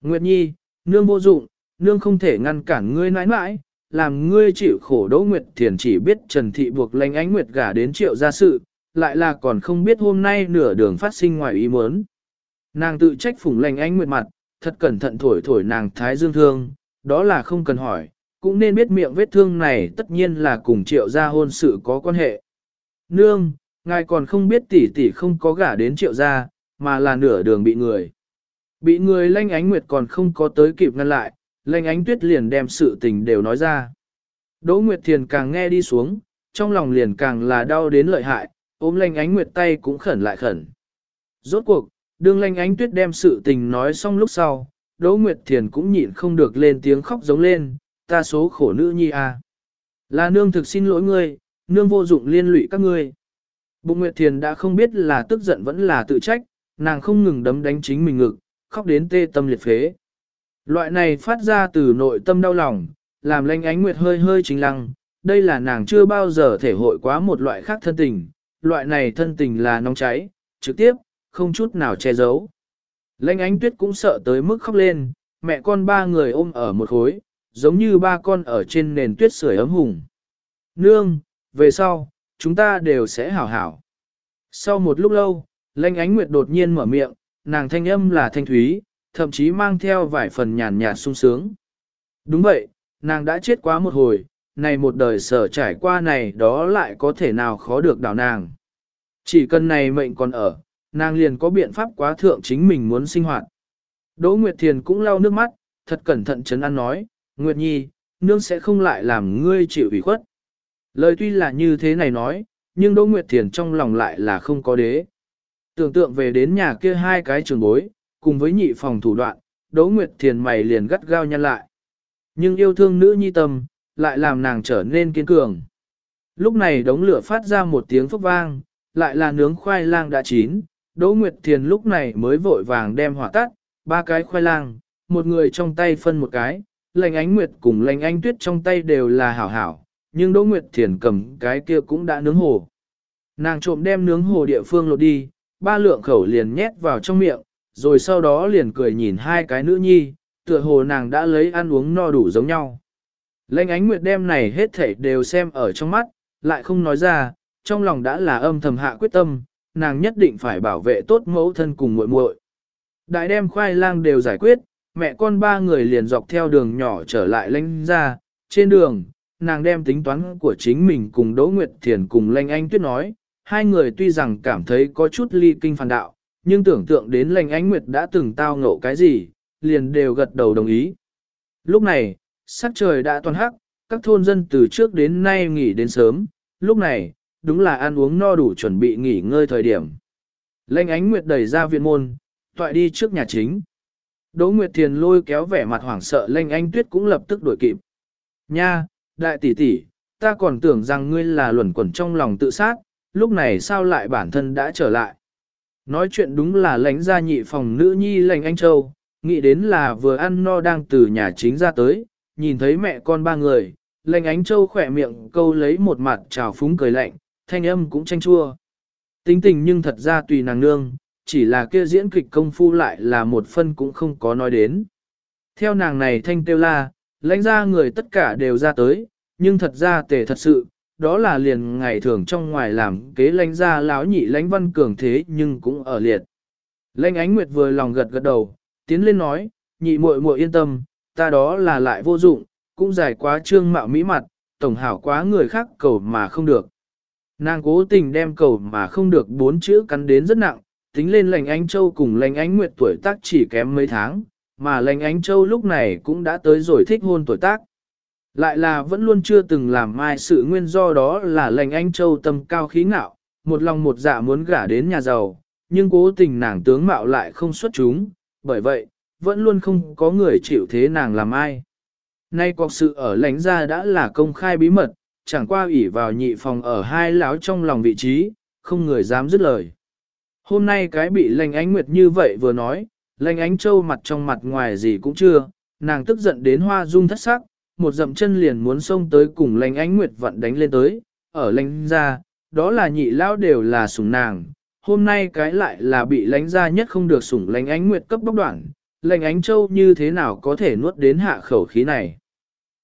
Nguyệt Nhi, nương vô dụng, nương không thể ngăn cản ngươi nãi nãi, làm ngươi chịu khổ Đỗ Nguyệt Thiền chỉ biết Trần Thị buộc lành ánh Nguyệt gả đến triệu gia sự, lại là còn không biết hôm nay nửa đường phát sinh ngoài ý muốn. Nàng tự trách phủng lành ánh Nguyệt mặt, thật cẩn thận thổi thổi nàng thái dương thương, đó là không cần hỏi, cũng nên biết miệng vết thương này tất nhiên là cùng triệu gia hôn sự có quan hệ. Nương, ngài còn không biết tỷ tỷ không có gả đến triệu gia, mà là nửa đường bị người. Bị người lanh ánh nguyệt còn không có tới kịp ngăn lại, lanh ánh tuyết liền đem sự tình đều nói ra. Đỗ Nguyệt Thiền càng nghe đi xuống, trong lòng liền càng là đau đến lợi hại, ôm lanh ánh nguyệt tay cũng khẩn lại khẩn. Rốt cuộc, đương lanh ánh tuyết đem sự tình nói xong lúc sau, Đỗ Nguyệt Thiền cũng nhịn không được lên tiếng khóc giống lên, ta số khổ nữ nhi à. Là nương thực xin lỗi ngươi, nương vô dụng liên lụy các ngươi. Bụng Nguyệt Thiền đã không biết là tức giận vẫn là tự trách, nàng không ngừng đấm đánh chính mình ngực, khóc đến tê tâm liệt phế. Loại này phát ra từ nội tâm đau lòng, làm lanh ánh nguyệt hơi hơi chính lăng, đây là nàng chưa bao giờ thể hội quá một loại khác thân tình, loại này thân tình là nóng cháy, trực tiếp, không chút nào che giấu. Lanh ánh tuyết cũng sợ tới mức khóc lên, mẹ con ba người ôm ở một khối, giống như ba con ở trên nền tuyết sưởi ấm hùng. Nương, về sau, chúng ta đều sẽ hảo hảo. Sau một lúc lâu, Lanh ánh nguyệt đột nhiên mở miệng, nàng thanh âm là thanh thúy, thậm chí mang theo vài phần nhàn nhạt sung sướng. Đúng vậy, nàng đã chết quá một hồi, này một đời sở trải qua này đó lại có thể nào khó được đảo nàng. Chỉ cần này mệnh còn ở, nàng liền có biện pháp quá thượng chính mình muốn sinh hoạt. Đỗ Nguyệt Thiền cũng lau nước mắt, thật cẩn thận chấn an nói, Nguyệt Nhi, nương sẽ không lại làm ngươi chịu ủy khuất. Lời tuy là như thế này nói, nhưng Đỗ Nguyệt Thiền trong lòng lại là không có đế. Tưởng tượng về đến nhà kia hai cái trường bối, cùng với nhị phòng thủ đoạn, Đỗ Nguyệt Thiền mày liền gắt gao nhăn lại. Nhưng yêu thương nữ nhi tâm, lại làm nàng trở nên kiên cường. Lúc này đống lửa phát ra một tiếng phốc vang, lại là nướng khoai lang đã chín, Đỗ Nguyệt Thiền lúc này mới vội vàng đem hỏa tắt, ba cái khoai lang, một người trong tay phân một cái, lành ánh Nguyệt cùng lành ánh tuyết trong tay đều là hảo hảo, nhưng Đỗ Nguyệt Thiền cầm cái kia cũng đã nướng hồ. Nàng trộm đem nướng hồ địa phương lột đi, ba lượng khẩu liền nhét vào trong miệng, rồi sau đó liền cười nhìn hai cái nữ nhi, tựa hồ nàng đã lấy ăn uống no đủ giống nhau. Lệnh ánh nguyệt đem này hết thảy đều xem ở trong mắt, lại không nói ra, trong lòng đã là âm thầm hạ quyết tâm, nàng nhất định phải bảo vệ tốt mẫu thân cùng muội muội. Đại đem khoai lang đều giải quyết, mẹ con ba người liền dọc theo đường nhỏ trở lại lãnh ra, trên đường, nàng đem tính toán của chính mình cùng Đỗ Nguyệt Thiền cùng Lanh Anh Tuyết nói, hai người tuy rằng cảm thấy có chút ly kinh phản đạo, nhưng tưởng tượng đến Lanh Anh Nguyệt đã từng tao ngộ cái gì, liền đều gật đầu đồng ý. Lúc này, sắc trời đã toàn hắc, các thôn dân từ trước đến nay nghỉ đến sớm, lúc này, đúng là ăn uống no đủ chuẩn bị nghỉ ngơi thời điểm. Lanh Ánh Nguyệt đẩy ra viện môn, toại đi trước nhà chính. Đỗ Nguyệt Thiền lôi kéo vẻ mặt hoảng sợ Lanh Anh Tuyết cũng lập tức đuổi kịp. Nha, đại tỷ tỷ, ta còn tưởng rằng ngươi là luẩn quẩn trong lòng tự sát, lúc này sao lại bản thân đã trở lại. Nói chuyện đúng là lãnh gia nhị phòng nữ nhi lành anh châu, nghĩ đến là vừa ăn no đang từ nhà chính ra tới, nhìn thấy mẹ con ba người, lành ánh châu khỏe miệng câu lấy một mặt trào phúng cười lạnh, thanh âm cũng tranh chua. Tính tình nhưng thật ra tùy nàng nương, chỉ là kia diễn kịch công phu lại là một phân cũng không có nói đến. Theo nàng này thanh tiêu la, lãnh ra người tất cả đều ra tới, nhưng thật ra tề thật sự, đó là liền ngày thường trong ngoài làm kế lãnh ra lão nhị lãnh văn cường thế nhưng cũng ở liệt. Lãnh ánh nguyệt vừa lòng gật gật đầu, tiến lên nói, nhị muội muội yên tâm, ta đó là lại vô dụng, cũng giải quá trương mạo mỹ mặt, tổng hảo quá người khác cầu mà không được. Nàng cố tình đem cầu mà không được bốn chữ cắn đến rất nặng, tính lên lành ánh châu cùng lành ánh nguyệt tuổi tác chỉ kém mấy tháng, mà lành ánh châu lúc này cũng đã tới rồi thích hôn tuổi tác. Lại là vẫn luôn chưa từng làm mai sự nguyên do đó là lành ánh châu tâm cao khí ngạo, một lòng một dạ muốn gả đến nhà giàu, nhưng cố tình nàng tướng mạo lại không xuất chúng, bởi vậy, vẫn luôn không có người chịu thế nàng làm ai. Nay cuộc sự ở lãnh gia đã là công khai bí mật, chẳng qua ủy vào nhị phòng ở hai láo trong lòng vị trí, không người dám dứt lời. Hôm nay cái bị lành ánh nguyệt như vậy vừa nói, lành ánh châu mặt trong mặt ngoài gì cũng chưa, nàng tức giận đến hoa dung thất sắc, một dậm chân liền muốn xông tới cùng lành ánh nguyệt vận đánh lên tới, ở lành ra, đó là nhị lão đều là sủng nàng. Hôm nay cái lại là bị lánh ra nhất không được sủng lành ánh nguyệt cấp bóc đoạn, lành ánh châu như thế nào có thể nuốt đến hạ khẩu khí này.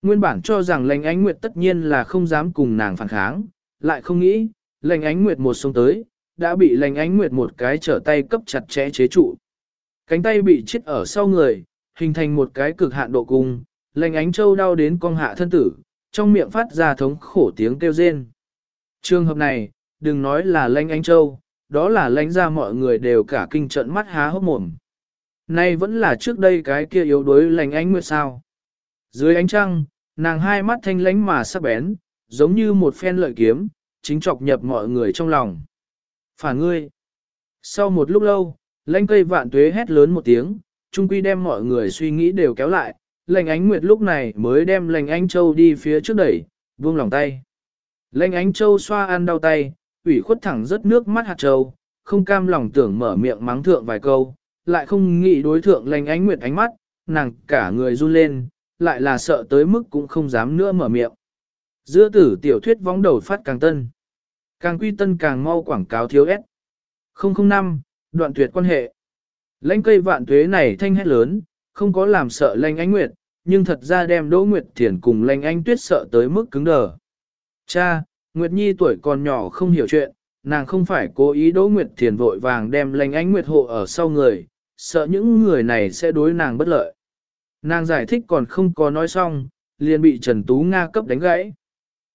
Nguyên bản cho rằng lành ánh nguyệt tất nhiên là không dám cùng nàng phản kháng, lại không nghĩ, lành ánh nguyệt một sông tới, đã bị lành ánh nguyệt một cái trở tay cấp chặt chẽ chế trụ. Cánh tay bị chết ở sau người, hình thành một cái cực hạn độ cung, lành ánh châu đau đến con hạ thân tử, trong miệng phát ra thống khổ tiếng kêu rên. Trường hợp này, đừng nói là lành ánh châu, đó là lệnh ra mọi người đều cả kinh trận mắt há hốc mồm. Nay vẫn là trước đây cái kia yếu đuối lành ánh nguyệt sao. Dưới ánh trăng, nàng hai mắt thanh lánh mà sắc bén, giống như một phen lợi kiếm, chính chọc nhập mọi người trong lòng. Phản ngươi. Sau một lúc lâu, lãnh cây vạn tuế hét lớn một tiếng, trung quy đem mọi người suy nghĩ đều kéo lại, lệnh ánh nguyệt lúc này mới đem lệnh ánh châu đi phía trước đẩy, vương lòng tay. Lệnh ánh châu xoa ăn đau tay, ủy khuất thẳng rất nước mắt hạt châu, không cam lòng tưởng mở miệng mắng thượng vài câu, lại không nghĩ đối thượng lệnh ánh nguyệt ánh mắt, nàng cả người run lên, lại là sợ tới mức cũng không dám nữa mở miệng. Giữa tử tiểu thuyết vóng đầu phát càng tân. Càng quy tân càng mau quảng cáo thiếu ép. 005, đoạn tuyệt quan hệ. Lãnh cây vạn tuế này thanh hét lớn, không có làm sợ lanh ánh nguyệt, nhưng thật ra đem Đỗ Nguyệt Thiền cùng lanh ánh tuyết sợ tới mức cứng đờ. Cha, Nguyệt Nhi tuổi còn nhỏ không hiểu chuyện, nàng không phải cố ý Đỗ Nguyệt Thiền vội vàng đem lanh ánh nguyệt hộ ở sau người, sợ những người này sẽ đối nàng bất lợi. Nàng giải thích còn không có nói xong, liền bị Trần Tú Nga cấp đánh gãy.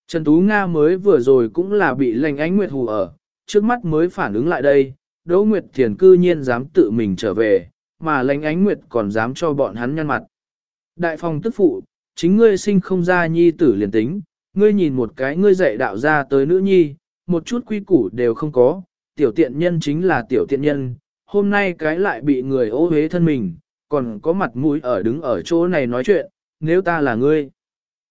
Trần Tú Nga mới vừa rồi cũng là bị lệnh ánh nguyệt hù ở, trước mắt mới phản ứng lại đây, Đỗ Nguyệt Thiền cư nhiên dám tự mình trở về, mà lệnh ánh nguyệt còn dám cho bọn hắn nhăn mặt. Đại phòng tức phụ, chính ngươi sinh không ra nhi tử liền tính, ngươi nhìn một cái ngươi dạy đạo ra tới nữ nhi, một chút quy củ đều không có, tiểu tiện nhân chính là tiểu tiện nhân, hôm nay cái lại bị người ô hế thân mình, còn có mặt mũi ở đứng ở chỗ này nói chuyện, nếu ta là ngươi.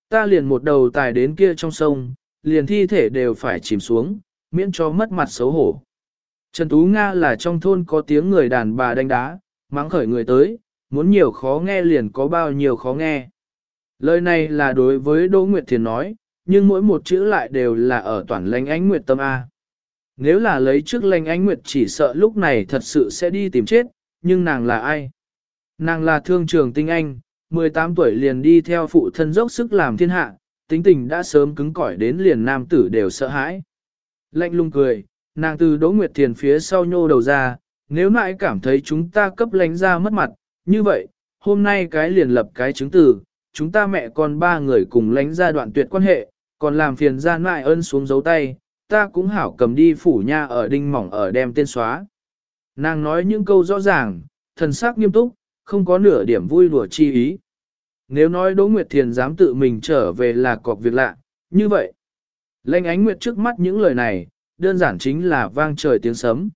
Ta liền một đầu tài đến kia trong sông, liền thi thể đều phải chìm xuống, miễn cho mất mặt xấu hổ. Trần Tú Nga là trong thôn có tiếng người đàn bà đánh đá, mắng khởi người tới, muốn nhiều khó nghe liền có bao nhiêu khó nghe. Lời này là đối với Đỗ Nguyệt Thiền nói, nhưng mỗi một chữ lại đều là ở toàn lãnh ánh Nguyệt tâm A. Nếu là lấy trước lãnh ánh Nguyệt chỉ sợ lúc này thật sự sẽ đi tìm chết, nhưng nàng là ai? Nàng là thương trường tinh anh, 18 tuổi liền đi theo phụ thân dốc sức làm thiên hạ, tính tình đã sớm cứng cỏi đến liền nam tử đều sợ hãi. Lạnh lung cười, nàng từ Đỗ Nguyệt Thiền phía sau nhô đầu ra, nếu mãi cảm thấy chúng ta cấp lánh ra mất mặt, như vậy, hôm nay cái liền lập cái chứng từ, chúng ta mẹ con ba người cùng lánh ra đoạn tuyệt quan hệ, còn làm phiền ra nãi ơn xuống dấu tay, ta cũng hảo cầm đi phủ nha ở đinh mỏng ở đem tên xóa. Nàng nói những câu rõ ràng, thần sắc nghiêm túc, không có nửa điểm vui đùa chi ý. Nếu nói Đỗ Nguyệt Thiền dám tự mình trở về là cọc việc lạ, như vậy. Lệnh ánh nguyệt trước mắt những lời này, đơn giản chính là vang trời tiếng sấm.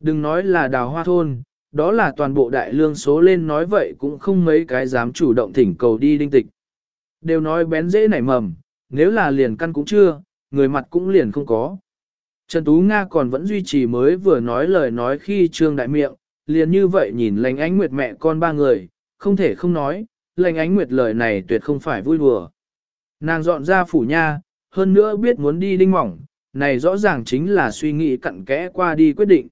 Đừng nói là đào hoa thôn, đó là toàn bộ đại lương số lên nói vậy cũng không mấy cái dám chủ động thỉnh cầu đi đinh tịch. Đều nói bén dễ nảy mầm, nếu là liền căn cũng chưa, người mặt cũng liền không có. Trần Tú Nga còn vẫn duy trì mới vừa nói lời nói khi trương đại miệng, liền như vậy nhìn lành ánh nguyệt mẹ con ba người, không thể không nói, lành ánh nguyệt lời này tuyệt không phải vui đùa. Nàng dọn ra phủ nha, hơn nữa biết muốn đi đinh mỏng, này rõ ràng chính là suy nghĩ cặn kẽ qua đi quyết định.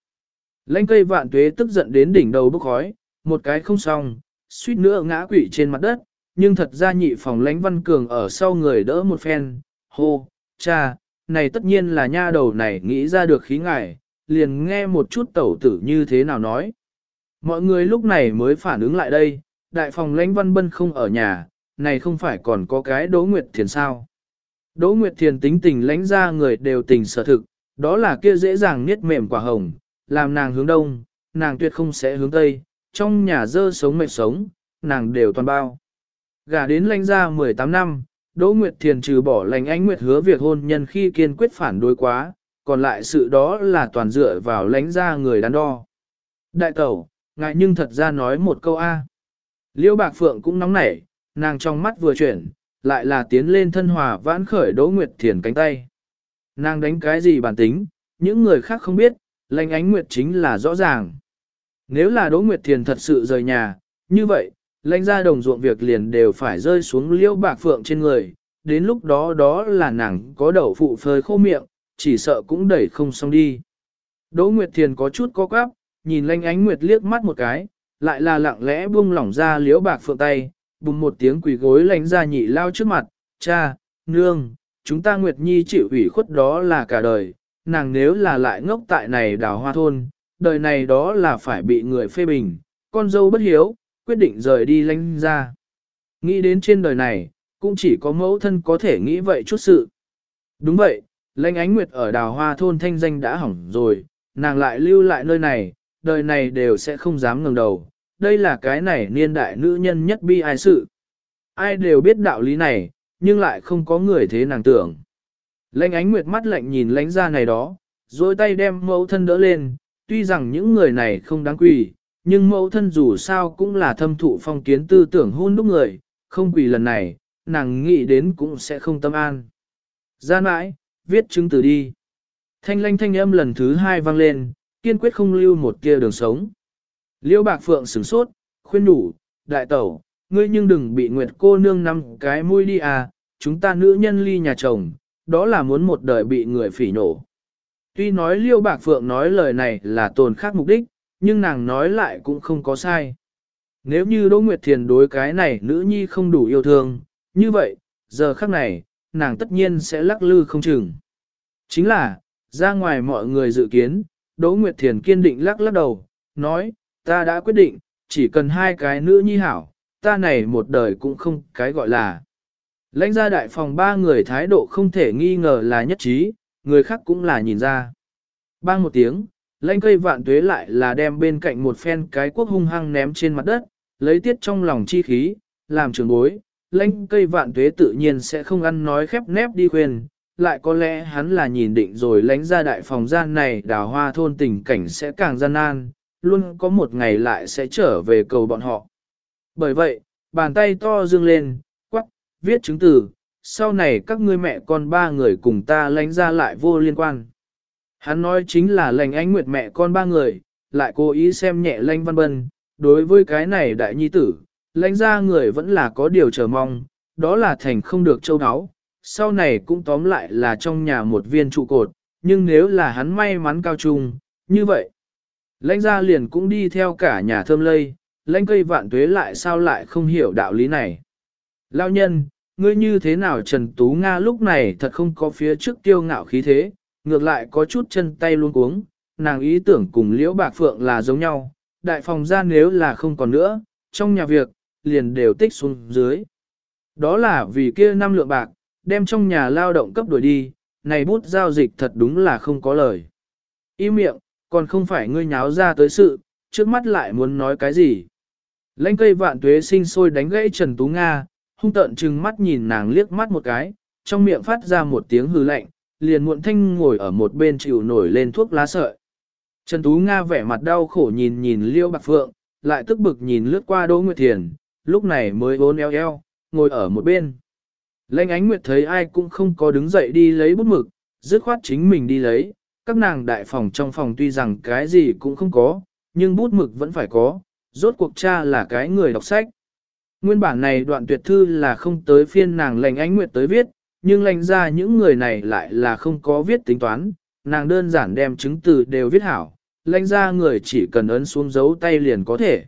Lãnh cây vạn tuế tức giận đến đỉnh đầu bốc khói, một cái không xong, suýt nữa ngã quỵ trên mặt đất, nhưng thật ra nhị phòng lánh văn cường ở sau người đỡ một phen, hô, cha, này tất nhiên là nha đầu này nghĩ ra được khí ngài liền nghe một chút tẩu tử như thế nào nói. Mọi người lúc này mới phản ứng lại đây, đại phòng lãnh văn bân không ở nhà, này không phải còn có cái Đỗ Nguyệt Thiền sao. Đỗ Nguyệt Thiền tính tình lãnh ra người đều tình sở thực, đó là kia dễ dàng niết mềm quả hồng, làm nàng hướng đông, nàng tuyệt không sẽ hướng tây, trong nhà dơ sống mệt sống, nàng đều toàn bao. Gả đến lãnh ra 18 năm, Đỗ Nguyệt Thiền trừ bỏ lãnh ánh Nguyệt hứa việc hôn nhân khi kiên quyết phản đối quá, còn lại sự đó là toàn dựa vào lãnh ra người đắn đo. Đại tẩu, ngại nhưng thật ra nói một câu A. Liễu Bạc Phượng cũng nóng nảy, nàng trong mắt vừa chuyển, lại là tiến lên thân hòa vãn khởi Đỗ Nguyệt Thiền cánh tay. Nàng đánh cái gì bản tính, những người khác không biết, lành ánh Nguyệt chính là rõ ràng. Nếu là Đỗ Nguyệt Thiền thật sự rời nhà, như vậy, lãnh ra đồng ruộng việc liền đều phải rơi xuống Liễu bạc phượng trên người, đến lúc đó đó là nàng có đậu phụ phơi khô miệng, chỉ sợ cũng đẩy không xong đi. Đỗ Nguyệt Thiền có chút có quắp, nhìn lanh ánh Nguyệt liếc mắt một cái, lại là lặng lẽ buông lỏng ra liễu bạc phượng tay, bùng một tiếng quỳ gối lánh ra nhị lao trước mặt, cha, nương, chúng ta Nguyệt Nhi chịu ủy khuất đó là cả đời, nàng nếu là lại ngốc tại này đào hoa thôn, đời này đó là phải bị người phê bình, con dâu bất hiếu, quyết định rời đi lánh ra. Nghĩ đến trên đời này, cũng chỉ có mẫu thân có thể nghĩ vậy chút sự. Đúng vậy, lãnh ánh nguyệt ở đào hoa thôn thanh danh đã hỏng rồi, nàng lại lưu lại nơi này, đời này đều sẽ không dám ngẩng đầu. Đây là cái này niên đại nữ nhân nhất bi ai sự. Ai đều biết đạo lý này, nhưng lại không có người thế nàng tưởng. Lanh ánh nguyệt mắt lạnh nhìn lãnh ra này đó, rồi tay đem mẫu thân đỡ lên, tuy rằng những người này không đáng quỳ, nhưng mẫu thân dù sao cũng là thâm thụ phong kiến tư tưởng hôn đúc người, không quỳ lần này, nàng nghĩ đến cũng sẽ không tâm an. Gian mãi, viết chứng từ đi. Thanh lanh thanh âm lần thứ hai vang lên, kiên quyết không lưu một kia đường sống. Liêu bạc phượng sửng sốt, khuyên đủ, đại tẩu, ngươi nhưng đừng bị nguyệt cô nương năm cái mũi đi à, chúng ta nữ nhân ly nhà chồng, đó là muốn một đời bị người phỉ nổ. Tuy nói liêu bạc phượng nói lời này là tồn khác mục đích, nhưng nàng nói lại cũng không có sai. Nếu như Đỗ Nguyệt Thiền đối cái này nữ nhi không đủ yêu thương, như vậy, giờ khắc này, nàng tất nhiên sẽ lắc lư không chừng. Chính là, ra ngoài mọi người dự kiến, Đỗ Nguyệt Thiền kiên định lắc lắc đầu, nói, ta đã quyết định, chỉ cần hai cái nữ nhi hảo, ta này một đời cũng không cái gọi là. Lãnh gia đại phòng ba người thái độ không thể nghi ngờ là nhất trí, người khác cũng là nhìn ra. Bang một tiếng, lãnh cây vạn tuế lại là đem bên cạnh một phen cái quốc hung hăng ném trên mặt đất, lấy tiết trong lòng chi khí, làm trường bối. Lãnh cây vạn tuế tự nhiên sẽ không ăn nói khép nép đi khuyên, lại có lẽ hắn là nhìn định rồi lãnh ra đại phòng gian này đào hoa thôn tình cảnh sẽ càng gian nan, luôn có một ngày lại sẽ trở về cầu bọn họ. Bởi vậy, bàn tay to dương lên, quắc, viết chứng từ, sau này các ngươi mẹ con ba người cùng ta lãnh ra lại vô liên quan. Hắn nói chính là lành ánh nguyệt mẹ con ba người, lại cố ý xem nhẹ lanh văn bân, đối với cái này đại nhi tử, lãnh ra người vẫn là có điều chờ mong, đó là thành không được châu áo, sau này cũng tóm lại là trong nhà một viên trụ cột, nhưng nếu là hắn may mắn cao trung, như vậy, lãnh gia liền cũng đi theo cả nhà thơm lây, lãnh cây vạn tuế lại sao lại không hiểu đạo lý này. Lao nhân, ngươi như thế nào Trần Tú Nga lúc này thật không có phía trước tiêu ngạo khí thế, ngược lại có chút chân tay luôn cuống, nàng ý tưởng cùng Liễu Bạc Phượng là giống nhau, đại phòng ra nếu là không còn nữa, trong nhà việc, liền đều tích xuống dưới. Đó là vì kia năm lượng bạc, đem trong nhà lao động cấp đuổi đi, này bút giao dịch thật đúng là không có lời. Y miệng, còn không phải ngươi nháo ra tới sự, trước mắt lại muốn nói cái gì. Lênh cây vạn tuế sinh sôi đánh gãy Trần Tú Nga, hung tợn chừng mắt nhìn nàng liếc mắt một cái, trong miệng phát ra một tiếng hư lạnh, liền muộn thanh ngồi ở một bên chịu nổi lên thuốc lá sợi. Trần Tú Nga vẻ mặt đau khổ nhìn nhìn Liêu Bạc Phượng, lại tức bực nhìn lướt qua Đỗ Nguyệt Thiền, lúc này mới bốn eo eo, ngồi ở một bên. Lênh ánh Nguyệt thấy ai cũng không có đứng dậy đi lấy bút mực, dứt khoát chính mình đi lấy, các nàng đại phòng trong phòng tuy rằng cái gì cũng không có, nhưng bút mực vẫn phải có, rốt cuộc cha là cái người đọc sách. Nguyên bản này đoạn tuyệt thư là không tới phiên nàng lành ánh nguyệt tới viết, nhưng lành ra những người này lại là không có viết tính toán, nàng đơn giản đem chứng từ đều viết hảo, lành ra người chỉ cần ấn xuống dấu tay liền có thể.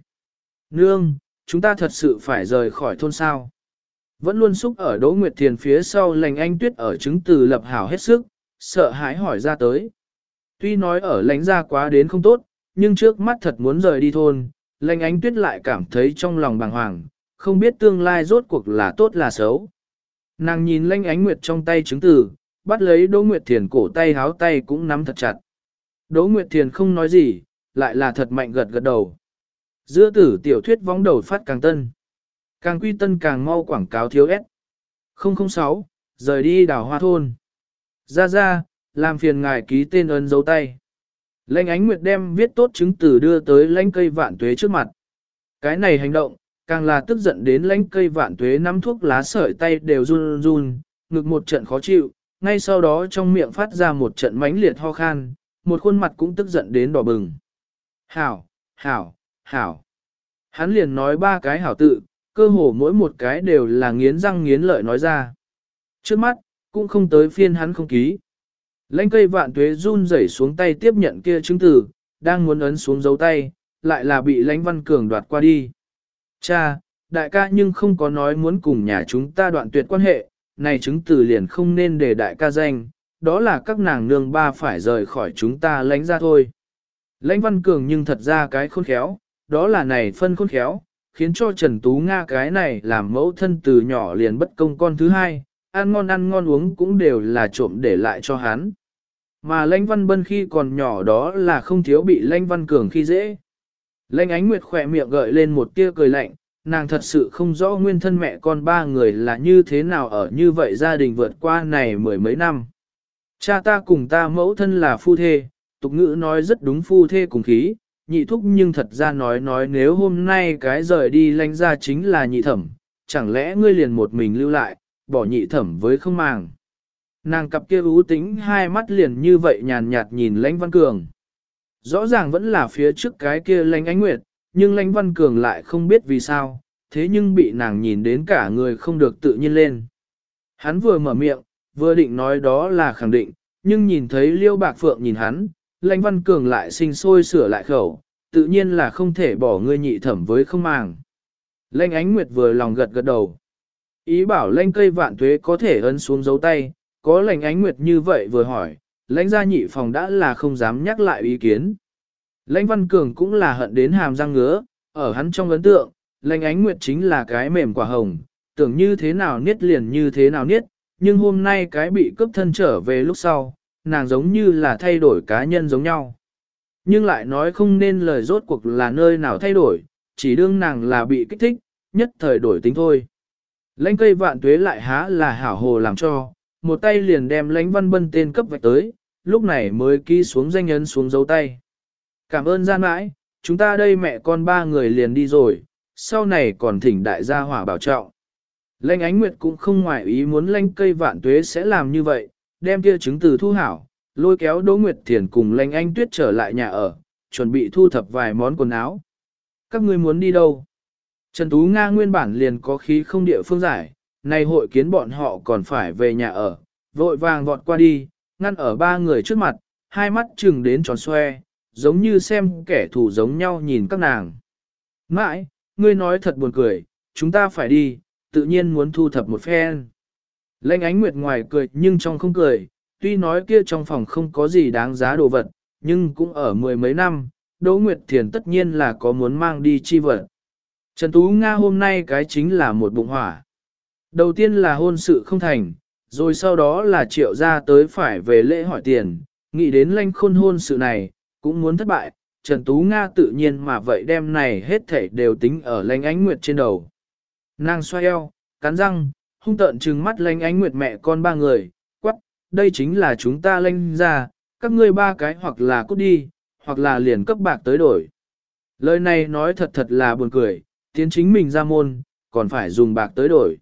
Nương, chúng ta thật sự phải rời khỏi thôn sao. Vẫn luôn xúc ở Đỗ Nguyệt Thiền phía sau lành anh tuyết ở chứng từ lập hảo hết sức, sợ hãi hỏi ra tới. Tuy nói ở lánh ra quá đến không tốt, nhưng trước mắt thật muốn rời đi thôn, lành ánh tuyết lại cảm thấy trong lòng bàng hoàng, không biết tương lai rốt cuộc là tốt là xấu. Nàng nhìn lanh ánh nguyệt trong tay chứng từ, bắt lấy Đỗ Nguyệt Thiền cổ tay háo tay cũng nắm thật chặt. Đỗ Nguyệt Thiền không nói gì, lại là thật mạnh gật gật đầu. Giữa tử tiểu thuyết vóng đầu phát càng tân. Càng quy tân càng mau quảng cáo thiếu S. 006, rời đi đảo hoa thôn. Ra ra, làm phiền ngài ký tên ấn dấu tay. Lãnh ánh nguyệt đem viết tốt chứng từ đưa tới lãnh cây vạn tuế trước mặt. Cái này hành động, càng là tức giận đến lãnh cây vạn tuế nắm thuốc lá sợi tay đều run run, ngực một trận khó chịu, ngay sau đó trong miệng phát ra một trận mãnh liệt ho khan, một khuôn mặt cũng tức giận đến đỏ bừng. Hảo, hảo, hảo. Hắn liền nói ba cái hảo tự, cơ hồ mỗi một cái đều là nghiến răng nghiến lợi nói ra. Trước mắt, cũng không tới phiên hắn không ký. Lãnh cây vạn tuế run rẩy xuống tay tiếp nhận kia chứng tử, đang muốn ấn xuống dấu tay, lại là bị lãnh văn cường đoạt qua đi. Cha, đại ca nhưng không có nói muốn cùng nhà chúng ta đoạn tuyệt quan hệ, này chứng tử liền không nên để đại ca danh, đó là các nàng nương ba phải rời khỏi chúng ta lãnh ra thôi. Lãnh văn cường nhưng thật ra cái khôn khéo, đó là này phân khôn khéo, khiến cho Trần Tú Nga cái này làm mẫu thân từ nhỏ liền bất công con thứ hai, ăn ngon ăn ngon uống cũng đều là trộm để lại cho hắn. Mà Lãnh Văn Bân khi còn nhỏ đó là không thiếu bị Lãnh Văn Cường khi dễ. Lãnh Ánh Nguyệt khỏe miệng gợi lên một tia cười lạnh, nàng thật sự không rõ nguyên thân mẹ con ba người là như thế nào ở như vậy gia đình vượt qua này mười mấy năm. Cha ta cùng ta mẫu thân là phu thê, tục ngữ nói rất đúng phu thê cùng khí, nhị thúc nhưng thật ra nói nói nếu hôm nay cái rời đi lánh ra chính là nhị thẩm, chẳng lẽ ngươi liền một mình lưu lại, bỏ nhị thẩm với không màng. Nàng cặp kia ú tính hai mắt liền như vậy nhàn nhạt nhìn lãnh văn cường. Rõ ràng vẫn là phía trước cái kia lãnh ánh nguyệt, nhưng lãnh văn cường lại không biết vì sao, thế nhưng bị nàng nhìn đến cả người không được tự nhiên lên. Hắn vừa mở miệng, vừa định nói đó là khẳng định, nhưng nhìn thấy liêu bạc phượng nhìn hắn, lãnh văn cường lại sinh sôi sửa lại khẩu, tự nhiên là không thể bỏ ngươi nhị thẩm với không màng. Lãnh ánh nguyệt vừa lòng gật gật đầu. Ý bảo lãnh cây vạn tuế có thể ấn xuống dấu tay, có lãnh ánh nguyệt như vậy vừa hỏi, lãnh gia nhị phòng đã là không dám nhắc lại ý kiến. Lãnh văn cường cũng là hận đến hàm răng ngứa, ở hắn trong ấn tượng, lãnh ánh nguyệt chính là cái mềm quả hồng, tưởng như thế nào niết liền như thế nào niết, nhưng hôm nay cái bị cướp thân trở về lúc sau, nàng giống như là thay đổi cá nhân giống nhau. Nhưng lại nói không nên lời rốt cuộc là nơi nào thay đổi, chỉ đương nàng là bị kích thích, nhất thời đổi tính thôi. Lãnh cây vạn tuế lại há là hảo hồ làm cho, một tay liền đem lãnh văn bân tên cấp vạch tới, lúc này mới ký xuống danh ấn xuống dấu tay. Cảm ơn gian mãi, chúng ta đây mẹ con ba người liền đi rồi, sau này còn thỉnh đại gia hỏa bảo trọng. Lãnh ánh nguyệt cũng không ngoại ý muốn lãnh cây vạn tuế sẽ làm như vậy, đem kia chứng từ thu hảo, lôi kéo Đỗ Nguyệt Thiền cùng Lanh anh tuyết trở lại nhà ở, chuẩn bị thu thập vài món quần áo. Các ngươi muốn đi đâu? Trần Tú Nga nguyên bản liền có khí không địa phương giải, nay hội kiến bọn họ còn phải về nhà ở, vội vàng vọt qua đi, ngăn ở ba người trước mặt, hai mắt chừng đến tròn xoe, giống như xem kẻ thù giống nhau nhìn các nàng. Mãi, ngươi nói thật buồn cười, chúng ta phải đi, tự nhiên muốn thu thập một phen. Lênh ánh nguyệt ngoài cười nhưng trong không cười, tuy nói kia trong phòng không có gì đáng giá đồ vật, nhưng cũng ở mười mấy năm, Đỗ Nguyệt Thiền tất nhiên là có muốn mang đi chi vật. Trần Tú Nga hôm nay cái chính là một bụng hỏa. Đầu tiên là hôn sự không thành, rồi sau đó là triệu ra tới phải về lễ hỏi tiền, nghĩ đến lanh khôn hôn sự này, cũng muốn thất bại, Trần Tú Nga tự nhiên mà vậy đem này hết thảy đều tính ở lanh ánh nguyệt trên đầu. Nàng xoay eo, cắn răng, hung tợn trừng mắt lanh ánh nguyệt mẹ con ba người, quắc, đây chính là chúng ta lanh ra, các ngươi ba cái hoặc là cút đi, hoặc là liền cấp bạc tới đổi. Lời này nói thật thật là buồn cười, tiến chính mình ra môn, còn phải dùng bạc tới đổi.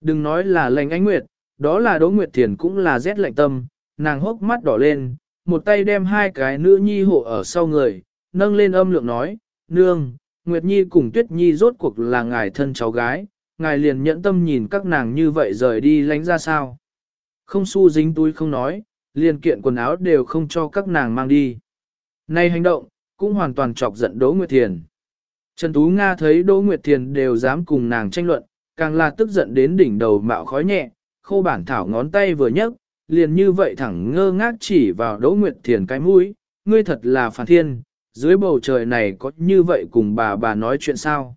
Đừng nói là lành ánh nguyệt, đó là Đỗ Nguyệt Thiền cũng là rét lạnh tâm, nàng hốc mắt đỏ lên, một tay đem hai cái nữ nhi hộ ở sau người, nâng lên âm lượng nói, nương, Nguyệt Nhi cùng Tuyết Nhi rốt cuộc là ngài thân cháu gái, ngài liền nhẫn tâm nhìn các nàng như vậy rời đi lánh ra sao. Không su dính túi không nói, liền kiện quần áo đều không cho các nàng mang đi. Này hành động, cũng hoàn toàn chọc giận Đỗ Nguyệt Thiền. Trần Tú Nga thấy Đỗ Nguyệt Thiền đều dám cùng nàng tranh luận, càng là tức giận đến đỉnh đầu mạo khói nhẹ, khô bản thảo ngón tay vừa nhấc, liền như vậy thẳng ngơ ngác chỉ vào Đỗ Nguyệt Thiền cái mũi, ngươi thật là phản thiên, dưới bầu trời này có như vậy cùng bà bà nói chuyện sao?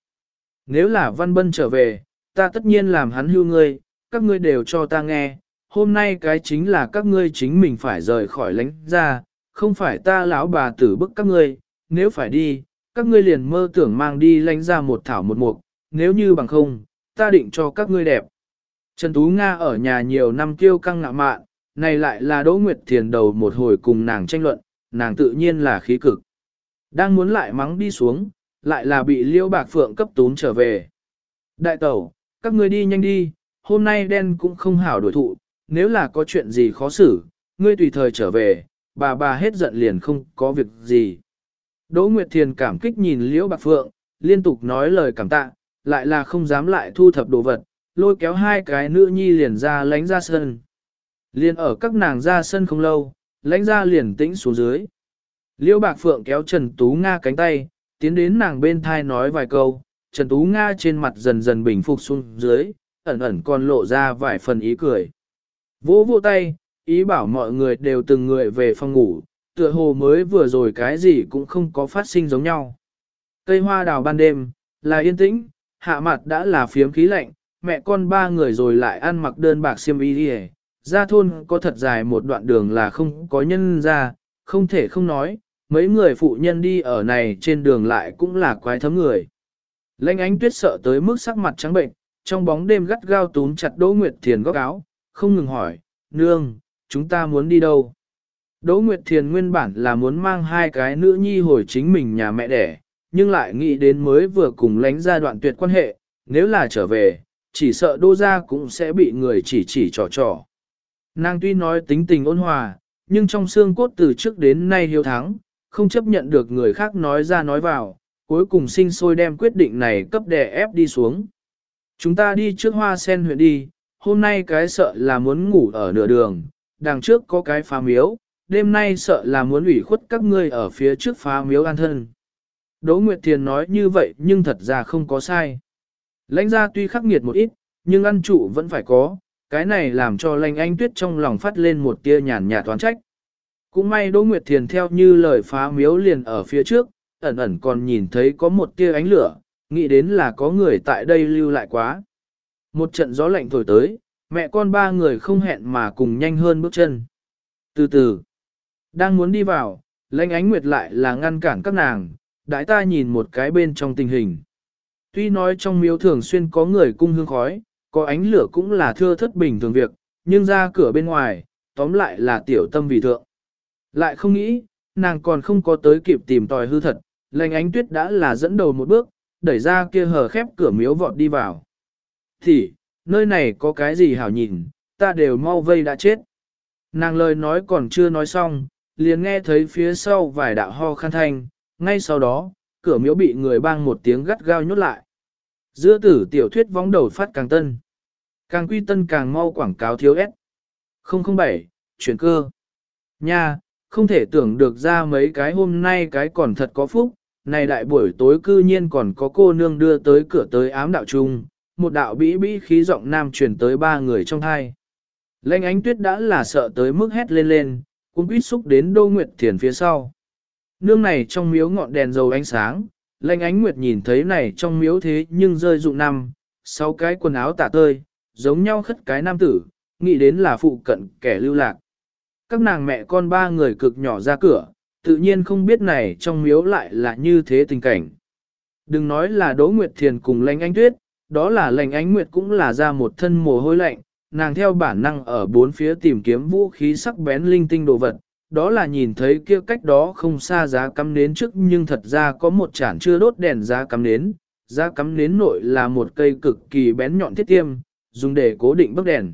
Nếu là Văn Bân trở về, ta tất nhiên làm hắn hưu ngươi, các ngươi đều cho ta nghe, hôm nay cái chính là các ngươi chính mình phải rời khỏi lánh ra, không phải ta lão bà tử bức các ngươi, nếu phải đi, các ngươi liền mơ tưởng mang đi lánh ra một thảo một mục, nếu như bằng không, ta định cho các ngươi đẹp. Trần Tú Nga ở nhà nhiều năm kiêu căng ngạ mạn, này lại là Đỗ Nguyệt Thiền đầu một hồi cùng nàng tranh luận, nàng tự nhiên là khí cực. Đang muốn lại mắng đi xuống, lại là bị Liêu Bạc Phượng cấp tún trở về. Đại tẩu, các ngươi đi nhanh đi, hôm nay đen cũng không hảo đổi thụ, nếu là có chuyện gì khó xử, ngươi tùy thời trở về, bà bà hết giận liền không có việc gì. Đỗ Nguyệt Thiền cảm kích nhìn Liễu Bạc Phượng, liên tục nói lời cảm tạ, lại là không dám lại thu thập đồ vật, lôi kéo hai cái nữ nhi liền ra lánh ra sân. Liền ở các nàng ra sân không lâu, lánh ra liền tĩnh xuống dưới. Liễu Bạc Phượng kéo Trần Tú Nga cánh tay, tiến đến nàng bên thai nói vài câu, Trần Tú Nga trên mặt dần dần bình phục xuống dưới, ẩn ẩn còn lộ ra vài phần ý cười. Vỗ vỗ tay, ý bảo mọi người đều từng người về phòng ngủ, tựa hồ mới vừa rồi cái gì cũng không có phát sinh giống nhau. Cây hoa đào ban đêm, là yên tĩnh, hạ mặt đã là phiếm khí lạnh, mẹ con ba người rồi lại ăn mặc đơn bạc xiêm y đi ra thôn có thật dài một đoạn đường là không có nhân ra, không thể không nói, mấy người phụ nhân đi ở này trên đường lại cũng là quái thấm người. Lênh ánh tuyết sợ tới mức sắc mặt trắng bệnh, trong bóng đêm gắt gao túm chặt Đỗ Nguyệt Thiền góc áo, không ngừng hỏi, nương, chúng ta muốn đi đâu? Đỗ Nguyệt Thiền nguyên bản là muốn mang hai cái nữ nhi hồi chính mình nhà mẹ đẻ, nhưng lại nghĩ đến mới vừa cùng lánh ra đoạn tuyệt quan hệ, nếu là trở về, chỉ sợ đô gia cũng sẽ bị người chỉ chỉ trò trò. Nàng tuy nói tính tình ôn hòa, nhưng trong xương cốt từ trước đến nay hiếu thắng, không chấp nhận được người khác nói ra nói vào, cuối cùng sinh sôi đem quyết định này cấp đè ép đi xuống. Chúng ta đi trước hoa sen huyện đi, hôm nay cái sợ là muốn ngủ ở nửa đường, đằng trước có cái phá miếu, đêm nay sợ là muốn ủy khuất các ngươi ở phía trước phá miếu an thân. Đỗ Nguyệt Thiền nói như vậy nhưng thật ra không có sai. Lãnh gia tuy khắc nghiệt một ít, nhưng ăn trụ vẫn phải có, cái này làm cho lãnh anh tuyết trong lòng phát lên một tia nhàn nhạt toán trách. Cũng may Đỗ Nguyệt Thiền theo như lời phá miếu liền ở phía trước, ẩn ẩn còn nhìn thấy có một tia ánh lửa, nghĩ đến là có người tại đây lưu lại quá. Một trận gió lạnh thổi tới, mẹ con ba người không hẹn mà cùng nhanh hơn bước chân. Từ từ, đang muốn đi vào, lãnh ánh nguyệt lại là ngăn cản các nàng, đại ta nhìn một cái bên trong tình hình. Tuy nói trong miếu thường xuyên có người cung hương khói, có ánh lửa cũng là thưa thất bình thường việc, nhưng ra cửa bên ngoài, tóm lại là tiểu tâm vì thượng. Lại không nghĩ, nàng còn không có tới kịp tìm tòi hư thật, Lệnh ánh tuyết đã là dẫn đầu một bước, đẩy ra kia hở khép cửa miếu vọt đi vào. Thì, nơi này có cái gì hảo nhìn, ta đều mau vây đã chết. Nàng lời nói còn chưa nói xong, liền nghe thấy phía sau vài đạo ho khăn thanh, ngay sau đó, cửa miếu bị người bang một tiếng gắt gao nhốt lại. Giữa tử tiểu thuyết vóng đầu phát càng tân. Càng quy tân càng mau quảng cáo thiếu S. 007, chuyển cơ. Nha, không thể tưởng được ra mấy cái hôm nay cái còn thật có phúc, này đại buổi tối cư nhiên còn có cô nương đưa tới cửa tới ám đạo trung, một đạo bĩ bĩ khí giọng nam truyền tới ba người trong hai. Lênh ánh tuyết đã là sợ tới mức hét lên lên, cũng quýt xúc đến đô nguyệt thiền phía sau. Nương này trong miếu ngọn đèn dầu ánh sáng, lênh ánh nguyệt nhìn thấy này trong miếu thế nhưng rơi dụng năm, sáu cái quần áo tả tơi, giống nhau khất cái nam tử, nghĩ đến là phụ cận kẻ lưu lạc. Các nàng mẹ con ba người cực nhỏ ra cửa, tự nhiên không biết này trong miếu lại là như thế tình cảnh. Đừng nói là Đỗ Nguyệt Thiền cùng Lệnh Ánh Tuyết, đó là Lệnh Ánh Nguyệt cũng là ra một thân mồ hôi lạnh, nàng theo bản năng ở bốn phía tìm kiếm vũ khí sắc bén linh tinh đồ vật, đó là nhìn thấy kia cách đó không xa giá cắm nến trước nhưng thật ra có một chản chưa đốt đèn giá cắm nến, giá cắm nến nội là một cây cực kỳ bén nhọn thiết tiêm, dùng để cố định bức đèn.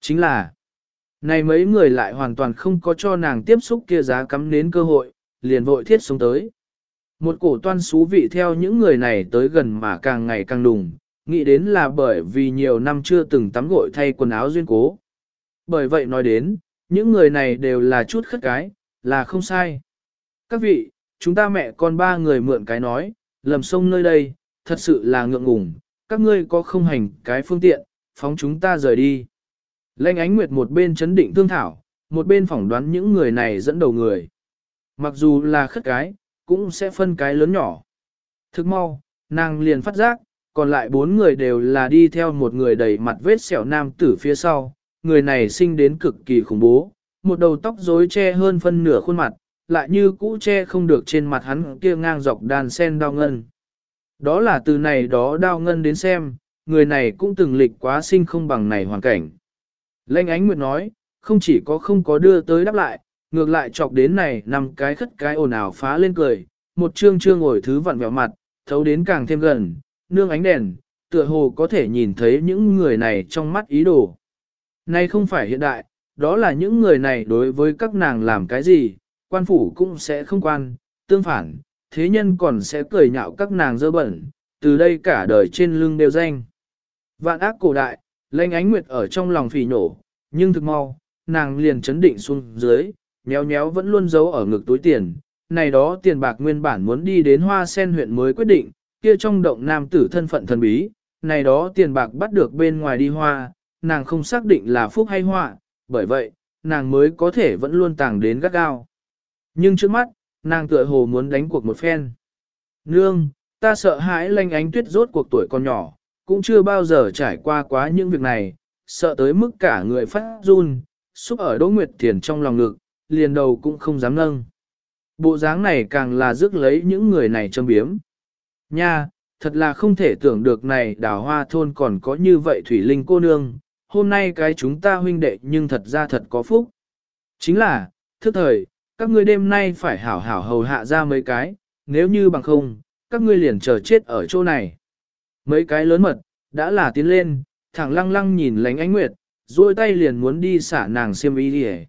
Chính là, này mấy người lại hoàn toàn không có cho nàng tiếp xúc kia giá cắm nến cơ hội, liền vội thiết xuống tới. Một cổ toan xú vị theo những người này tới gần mà càng ngày càng đùng, nghĩ đến là bởi vì nhiều năm chưa từng tắm gội thay quần áo duyên cố. Bởi vậy nói đến, những người này đều là chút khất cái, là không sai. Các vị, chúng ta mẹ con ba người mượn cái nói, lầm sông nơi đây, thật sự là ngượng ngùng, các ngươi có không hành cái phương tiện, phóng chúng ta rời đi. Lênh ánh nguyệt một bên chấn định thương thảo, một bên phỏng đoán những người này dẫn đầu người. Mặc dù là khất cái, cũng sẽ phân cái lớn nhỏ. Thức mau, nàng liền phát giác, còn lại bốn người đều là đi theo một người đầy mặt vết sẹo nam tử phía sau. Người này sinh đến cực kỳ khủng bố, một đầu tóc rối che hơn phân nửa khuôn mặt, lại như cũ che không được trên mặt hắn kia ngang dọc đàn sen đao ngân. Đó là từ này đó đao ngân đến xem, người này cũng từng lịch quá sinh không bằng này hoàn cảnh. Lênh ánh nguyệt nói, không chỉ có không có đưa tới đáp lại, ngược lại chọc đến này nằm cái khất cái ồn ào phá lên cười, một trương trương ngồi thứ vặn vẹo mặt, thấu đến càng thêm gần, nương ánh đèn, tựa hồ có thể nhìn thấy những người này trong mắt ý đồ. Nay không phải hiện đại, đó là những người này đối với các nàng làm cái gì, quan phủ cũng sẽ không quan, tương phản, thế nhân còn sẽ cười nhạo các nàng dơ bẩn, từ đây cả đời trên lưng đều danh. Vạn ác cổ đại, lệnh ánh nguyệt ở trong lòng phỉ nổ, nhưng thực mau, nàng liền chấn định xuống dưới, nhéo nhéo vẫn luôn giấu ở ngực túi tiền. Này đó tiền bạc nguyên bản muốn đi đến hoa sen huyện mới quyết định, kia trong động nam tử thân phận thần bí, này đó tiền bạc bắt được bên ngoài đi hoa, nàng không xác định là phúc hay họa, bởi vậy, nàng mới có thể vẫn luôn tàng đến gắt gao. Nhưng trước mắt, nàng tựa hồ muốn đánh cuộc một phen. Nương, ta sợ hãi lanh ánh tuyết rốt cuộc tuổi còn nhỏ, cũng chưa bao giờ trải qua quá những việc này, sợ tới mức cả người phát run, xúc ở Đỗ Nguyệt Thiền trong lòng ngực, liền đầu cũng không dám nâng. Bộ dáng này càng là rước lấy những người này châm biếm. Nha, thật là không thể tưởng được này đào hoa thôn còn có như vậy thủy linh cô nương, hôm nay cái chúng ta huynh đệ nhưng thật ra thật có phúc. Chính là, thức thời, các ngươi đêm nay phải hảo hảo hầu hạ ra mấy cái, nếu như bằng không, các ngươi liền chờ chết ở chỗ này. Mấy cái lớn mật, đã là tiến lên, thẳng lăng lăng nhìn lánh ánh nguyệt, duỗi tay liền muốn đi xả nàng xiêm y đi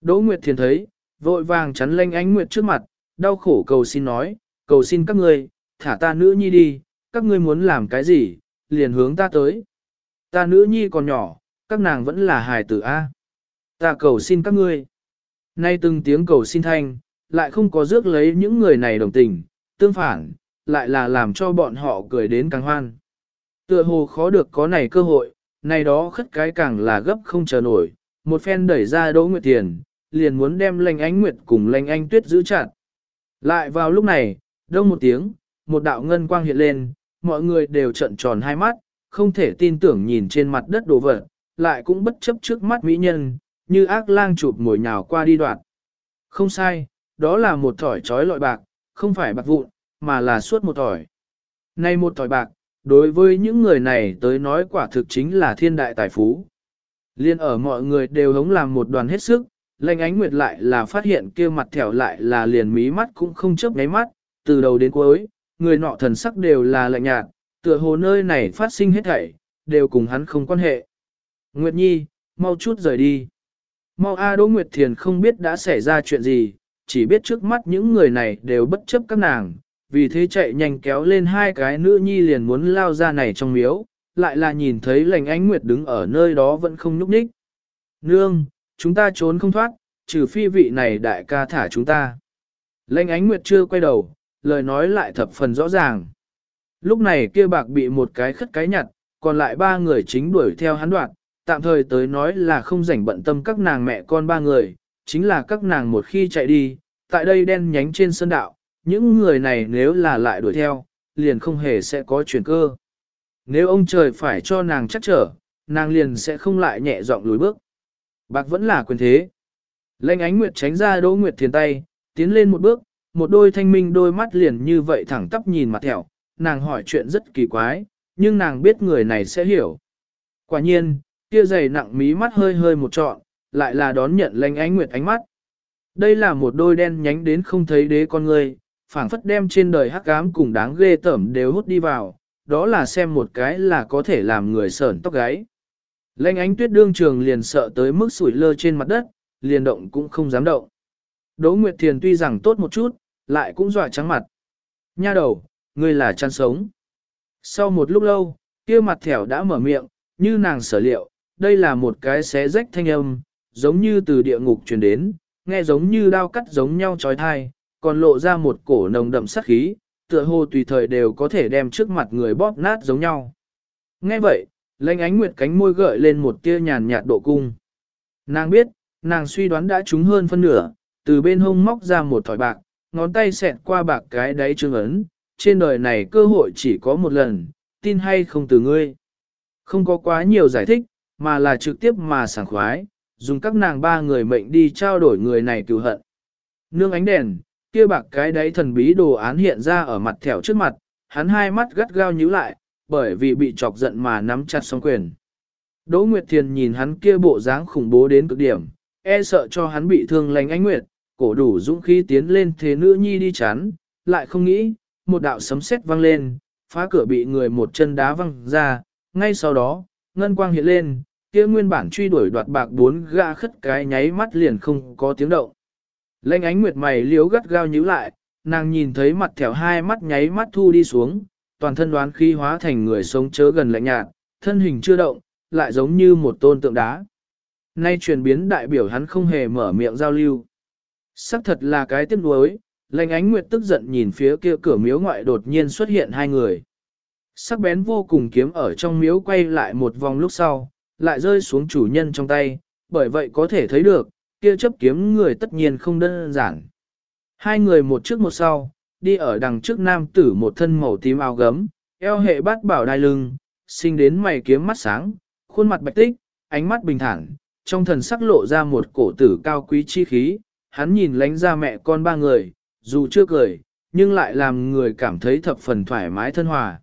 Đỗ Nguyệt Thiền thấy, vội vàng chắn lanh ánh nguyệt trước mặt, đau khổ cầu xin nói, cầu xin các ngươi, thả ta nữ nhi đi, các ngươi muốn làm cái gì, liền hướng ta tới. Ta nữ nhi còn nhỏ, các nàng vẫn là hài tử A. Ta cầu xin các ngươi. Nay từng tiếng cầu xin thanh, lại không có rước lấy những người này đồng tình, tương phản, lại là làm cho bọn họ cười đến càng hoan. Tựa hồ khó được có này cơ hội, này đó khất cái càng là gấp không chờ nổi, một phen đẩy ra Đỗ Nguyệt Tiền, liền muốn đem Lanh Ánh Nguyệt cùng Lanh Anh Tuyết giữ chặt. Lại vào lúc này, đông một tiếng, một đạo ngân quang hiện lên, mọi người đều trợn tròn hai mắt, không thể tin tưởng nhìn trên mặt đất đồ vật, lại cũng bất chấp trước mắt mỹ nhân, như ác lang chụp mồi nhào qua đi đoạt. Không sai, đó là một thỏi trói lọi bạc, không phải bạc vụn, mà là suốt một thỏi. Nay một thỏi bạc, đối với những người này tới nói quả thực chính là thiên đại tài phú. Liên ở mọi người đều hống làm một đoàn hết sức, lệnh ánh nguyệt lại là phát hiện kia mặt thẻo lại là liền mí mắt cũng không chớp nháy mắt, từ đầu đến cuối, người nọ thần sắc đều là lạnh nhạt, tựa hồ nơi này phát sinh hết thảy, đều cùng hắn không quan hệ. Nguyệt Nhi, mau chút rời đi. Mau A Đỗ Nguyệt Thiền không biết đã xảy ra chuyện gì, chỉ biết trước mắt những người này đều bất chấp các nàng, vì thế chạy nhanh kéo lên hai cái nữ nhi liền muốn lao ra này trong miếu, lại là nhìn thấy lành ánh nguyệt đứng ở nơi đó vẫn không nhúc nhích. Nương, chúng ta trốn không thoát, trừ phi vị này đại ca thả chúng ta. Lệnh ánh nguyệt chưa quay đầu, lời nói lại thập phần rõ ràng. Lúc này kia bạc bị một cái khất cái nhặt, còn lại ba người chính đuổi theo hắn đoạn tạm thời tới nói là không rảnh bận tâm các nàng mẹ con ba người, chính là các nàng một khi chạy đi, tại đây đen nhánh trên sân đạo, những người này nếu là lại đuổi theo, liền không hề sẽ có chuyển cơ. Nếu ông trời phải cho nàng chắc trở, nàng liền sẽ không lại nhẹ giọng lùi bước. Bạc vẫn là quyền thế. Lệnh ánh nguyệt tránh ra đỗ nguyệt thiền tay, tiến lên một bước, một đôi thanh minh đôi mắt liền như vậy thẳng tắp nhìn mặt thẻo, nàng hỏi chuyện rất kỳ quái, nhưng nàng biết người này sẽ hiểu. Quả nhiên, kia dày nặng mí mắt hơi hơi một trọn, lại là đón nhận lệnh ánh nguyệt ánh mắt. Đây là một đôi đen nhánh đến không thấy đế con người, phảng phất đem trên đời hắc ám cùng đáng ghê tởm đều hút đi vào, đó là xem một cái là có thể làm người sởn tóc gáy. Lênh ánh tuyết đương trường liền sợ tới mức sủi lơ trên mặt đất, liền động cũng không dám động. Đỗ Nguyệt Thiền tuy rằng tốt một chút, lại cũng dọa trắng mặt. Nha đầu, ngươi là chăn sống. Sau một lúc lâu, kia mặt thẻo đã mở miệng, như nàng sở liệu, đây là một cái xé rách thanh âm, giống như từ địa ngục truyền đến, nghe giống như đao cắt giống nhau trói thai, còn lộ ra một cổ nồng đậm sát khí, tựa hồ tùy thời đều có thể đem trước mặt người bóp nát giống nhau. Nghe vậy, lãnh ánh nguyệt cánh môi gợi lên một tia nhàn nhạt độ cung. Nàng biết, nàng suy đoán đã trúng hơn phân nửa, từ bên hông móc ra một thỏi bạc, ngón tay xẹt qua bạc cái đáy trương ấn, trên đời này cơ hội chỉ có một lần, tin hay không từ ngươi. Không có quá nhiều giải thích, mà là trực tiếp mà sảng khoái, dùng các nàng ba người mệnh đi trao đổi người này cứu hận. Nương ánh đèn, kia bạc cái đáy thần bí đồ án hiện ra ở mặt thẻo trước mặt, hắn hai mắt gắt gao nhíu lại, bởi vì bị chọc giận mà nắm chặt song quyền. Đỗ Nguyệt Thiền nhìn hắn kia bộ dáng khủng bố đến cực điểm, e sợ cho hắn bị thương lành ánh nguyệt, cổ đủ dũng khí tiến lên thế nữ nhi đi chán lại không nghĩ, một đạo sấm sét vang lên, phá cửa bị người một chân đá văng ra, ngay sau đó, ngân quang hiện lên, kia nguyên bản truy đuổi đoạt bạc bốn gã khất cái nháy mắt liền không có tiếng động. Lệnh ánh nguyệt mày liếu gắt gao nhíu lại, nàng nhìn thấy mặt thẻo hai mắt nháy mắt thu đi xuống, toàn thân đoán khí hóa thành người sống chớ gần lạnh nhạt, thân hình chưa động, lại giống như một tôn tượng đá. Nay chuyển biến đại biểu hắn không hề mở miệng giao lưu. Sắc thật là cái tiếc nuối, lệnh ánh nguyệt tức giận nhìn phía kia cửa miếu ngoại đột nhiên xuất hiện hai người. Sắc bén vô cùng kiếm ở trong miếu quay lại một vòng lúc sau, lại rơi xuống chủ nhân trong tay, bởi vậy có thể thấy được, kia chấp kiếm người tất nhiên không đơn giản. Hai người một trước một sau, đi ở đằng trước nam tử một thân màu tím áo gấm, eo hệ bát bảo đai lưng, sinh đến mày kiếm mắt sáng, khuôn mặt bạch tích, ánh mắt bình thản, trong thần sắc lộ ra một cổ tử cao quý chi khí, hắn nhìn lánh ra mẹ con ba người, dù chưa cười, nhưng lại làm người cảm thấy thập phần thoải mái thân hòa.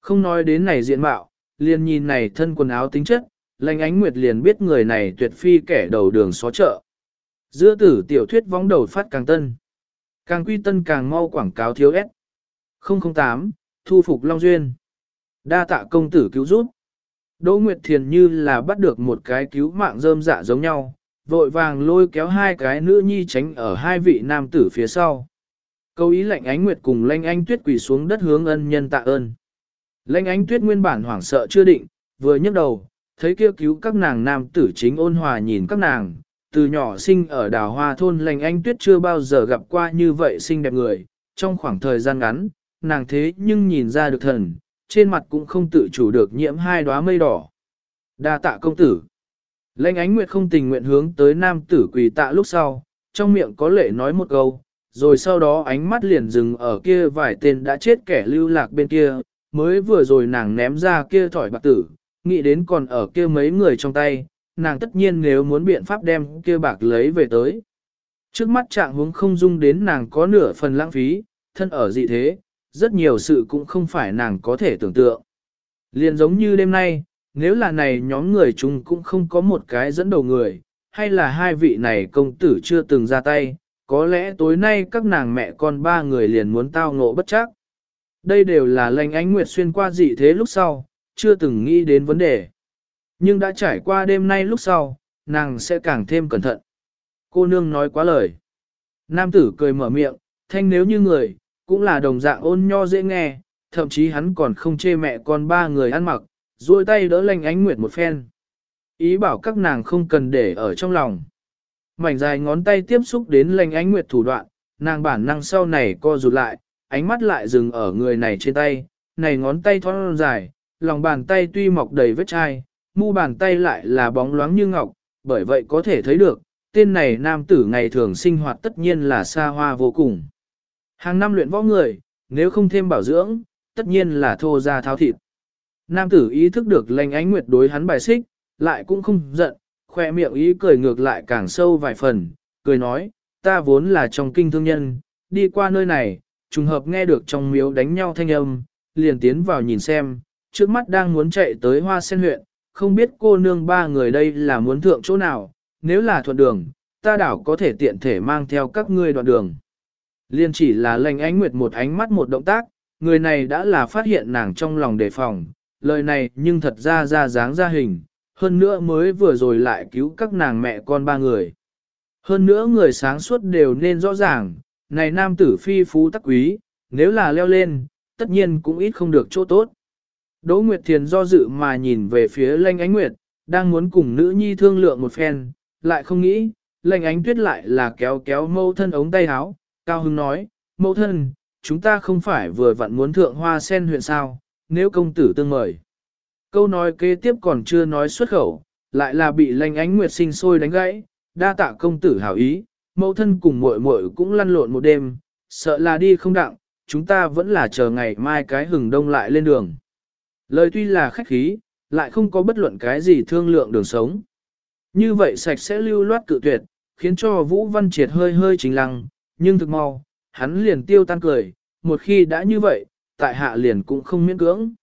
Không nói đến này diện mạo, liền nhìn này thân quần áo tính chất, lành ánh nguyệt liền biết người này tuyệt phi kẻ đầu đường xó chợ. Giữa tử tiểu thuyết vóng đầu phát càng tân. Càng quy tân càng mau quảng cáo thiếu ép. 008, thu phục Long Duyên. Đa tạ công tử cứu giúp. Đỗ Nguyệt Thiền như là bắt được một cái cứu mạng rơm dạ giống nhau, vội vàng lôi kéo hai cái nữ nhi tránh ở hai vị nam tử phía sau. Câu ý lệnh ánh Nguyệt cùng lệnh anh tuyết quỳ xuống đất hướng ân nhân tạ ơn. Lệnh ánh tuyết nguyên bản hoảng sợ chưa định, vừa nhấc đầu, thấy kia cứu các nàng nam tử chính ôn hòa nhìn các nàng, từ nhỏ sinh ở đào hoa thôn lành anh tuyết chưa bao giờ gặp qua như vậy xinh đẹp người, trong khoảng thời gian ngắn, nàng thế nhưng nhìn ra được thần, trên mặt cũng không tự chủ được nhiễm hai đóa mây đỏ. đa tạ công tử. Lệnh ánh nguyệt không tình nguyện hướng tới nam tử quỳ tạ lúc sau, trong miệng có lệ nói một câu, rồi sau đó ánh mắt liền dừng ở kia vài tên đã chết kẻ lưu lạc bên kia, mới vừa rồi nàng ném ra kia thỏi bạc tử, nghĩ đến còn ở kia mấy người trong tay, nàng tất nhiên nếu muốn biện pháp đem kia bạc lấy về tới. Trước mắt trạng hướng không dung đến nàng có nửa phần lãng phí, thân ở dị thế, rất nhiều sự cũng không phải nàng có thể tưởng tượng. Liền giống như đêm nay, nếu là này nhóm người chúng cũng không có một cái dẫn đầu người, hay là hai vị này công tử chưa từng ra tay, có lẽ tối nay các nàng mẹ con ba người liền muốn tao ngộ bất chắc. Đây đều là lành ánh nguyệt xuyên qua dị thế lúc sau, chưa từng nghĩ đến vấn đề. Nhưng đã trải qua đêm nay lúc sau, nàng sẽ càng thêm cẩn thận. Cô nương nói quá lời. Nam tử cười mở miệng, thanh nếu như người, cũng là đồng dạng ôn nho dễ nghe, thậm chí hắn còn không chê mẹ con ba người ăn mặc, duỗi tay đỡ lành ánh nguyệt một phen. Ý bảo các nàng không cần để ở trong lòng. Mảnh dài ngón tay tiếp xúc đến lành ánh nguyệt thủ đoạn, nàng bản năng sau này co rụt lại, ánh mắt lại dừng ở người này trên tay, này ngón tay thon dài, lòng bàn tay tuy mọc đầy vết chai, mu bàn tay lại là bóng loáng như ngọc, bởi vậy có thể thấy được, tên này nam tử ngày thường sinh hoạt tất nhiên là xa hoa vô cùng. Hàng năm luyện võ người, nếu không thêm bảo dưỡng, tất nhiên là thô ra tháo thịt. Nam tử ý thức được lành ánh nguyệt đối hắn bài xích, lại cũng không giận, khoe miệng ý cười ngược lại càng sâu vài phần, cười nói, ta vốn là trong kinh thương nhân, đi qua nơi này, trùng hợp nghe được trong miếu đánh nhau thanh âm, liền tiến vào nhìn xem, trước mắt đang muốn chạy tới hoa sen huyện, không biết cô nương ba người đây là muốn thượng chỗ nào, nếu là thuận đường, ta đảo có thể tiện thể mang theo các ngươi đoạn đường. Liên chỉ là lành ánh nguyệt một ánh mắt một động tác, người này đã là phát hiện nàng trong lòng đề phòng, lời này nhưng thật ra ra dáng ra hình, hơn nữa mới vừa rồi lại cứu các nàng mẹ con ba người. Hơn nữa người sáng suốt đều nên rõ ràng, này nam tử phi phú tắc quý, nếu là leo lên, tất nhiên cũng ít không được chỗ tốt. Đỗ Nguyệt Thiền do dự mà nhìn về phía Lanh Ánh Nguyệt, đang muốn cùng nữ nhi thương lượng một phen, lại không nghĩ, Lanh Ánh Tuyết lại là kéo kéo mâu thân ống tay áo, Cao Hưng nói, mâu thân, chúng ta không phải vừa vặn muốn thượng hoa sen huyện sao, nếu công tử tương mời. Câu nói kế tiếp còn chưa nói xuất khẩu, lại là bị lanh ánh nguyệt sinh sôi đánh gãy, đa tạ công tử hảo ý, mẫu thân cùng muội muội cũng lăn lộn một đêm, sợ là đi không đặng, chúng ta vẫn là chờ ngày mai cái hừng đông lại lên đường. Lời tuy là khách khí, lại không có bất luận cái gì thương lượng đường sống. Như vậy sạch sẽ lưu loát cự tuyệt, khiến cho Vũ Văn Triệt hơi hơi chính lăng, nhưng thực mau, hắn liền tiêu tan cười, một khi đã như vậy, tại hạ liền cũng không miễn cưỡng.